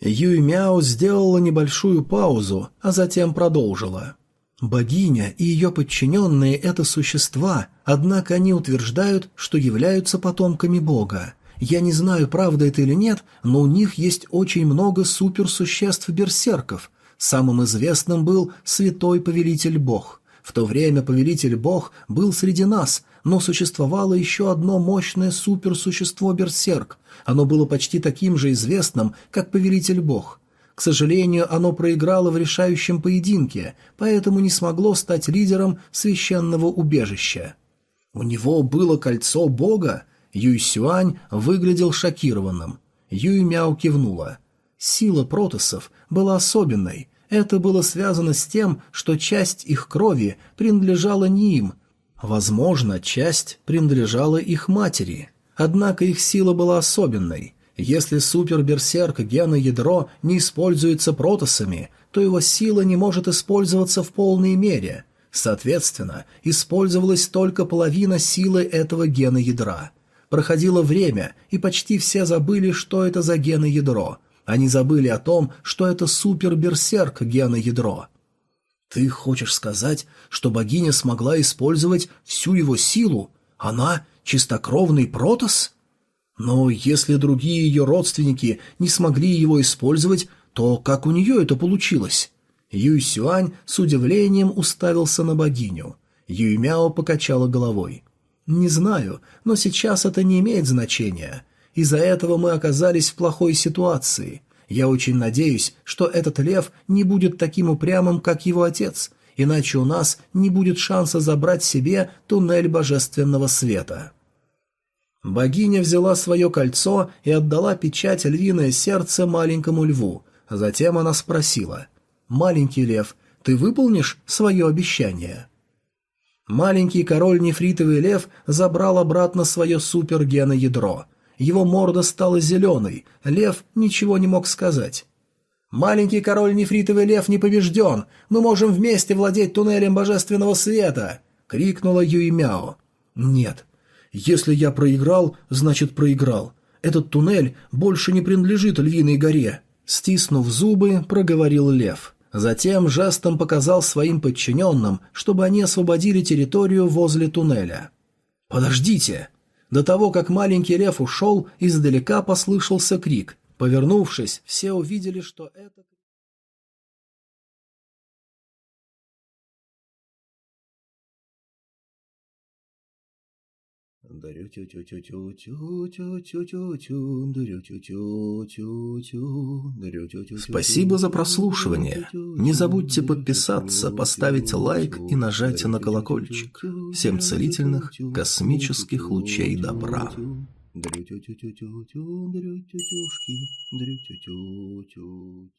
[SPEAKER 1] Юймяо сделала небольшую паузу, а затем продолжила. Богиня и ее подчиненные – это существа, однако они утверждают, что являются потомками Бога. Я не знаю, правда это или нет, но у них есть очень много суперсуществ-берсерков. Самым известным был Святой Повелитель Бог. В то время Повелитель Бог был среди нас, но существовало еще одно мощное суперсущество-берсерк. Оно было почти таким же известным, как Повелитель Бог. К сожалению, оно проиграло в решающем поединке, поэтому не смогло стать лидером священного убежища. «У него было кольцо Бога?» Юй Сюань выглядел шокированным. Юй Мяо кивнула. Сила протосов была особенной. Это было связано с тем, что часть их крови принадлежала не им. Возможно, часть принадлежала их матери. Однако их сила была особенной. Если суперберсерк гена ядро не используется протосами, то его сила не может использоваться в полной мере. Соответственно, использовалась только половина силы этого гена ядра – Проходило время, и почти все забыли, что это за гены Ядро. Они забыли о том, что это супер-берсерк геноядро. «Ты хочешь сказать, что богиня смогла использовать всю его силу? Она чистокровный протос?» «Но если другие ее родственники не смогли его использовать, то как у нее это получилось?» Юй Сюань с удивлением уставился на богиню. Юй Мяо покачала головой. Не знаю, но сейчас это не имеет значения. Из-за этого мы оказались в плохой ситуации. Я очень надеюсь, что этот лев не будет таким упрямым, как его отец, иначе у нас не будет шанса забрать себе туннель божественного света. Богиня взяла свое кольцо и отдала печать львиное сердце маленькому льву. Затем она спросила. «Маленький лев, ты выполнишь свое обещание?» Маленький король нефритовый лев забрал обратно свое супергеноядро. Его морда стала зеленой, лев ничего не мог сказать. «Маленький король нефритовый лев не побежден, мы можем вместе владеть туннелем божественного света!» — крикнула Юймяо. «Нет. Если я проиграл, значит проиграл. Этот туннель больше не принадлежит Львиной горе», — стиснув зубы, проговорил лев. Затем жестом показал своим подчиненным, чтобы они освободили территорию возле туннеля. «Подождите!» До того, как маленький лев ушел, издалека послышался крик. Повернувшись, все увидели, что это... чундарю чу чу чу чу чу чу чу чу чундарю чу чу чу чундарю чу чу
[SPEAKER 2] Спасибо за прослушивание. Не забудьте подписаться, поставить лайк и нажать на колокольчик. Всем целительных космических лучей добра. Дрю-тю-тю-тю-тю-тю, дрю-тю-тюшки, дрю-тю-тю-тю.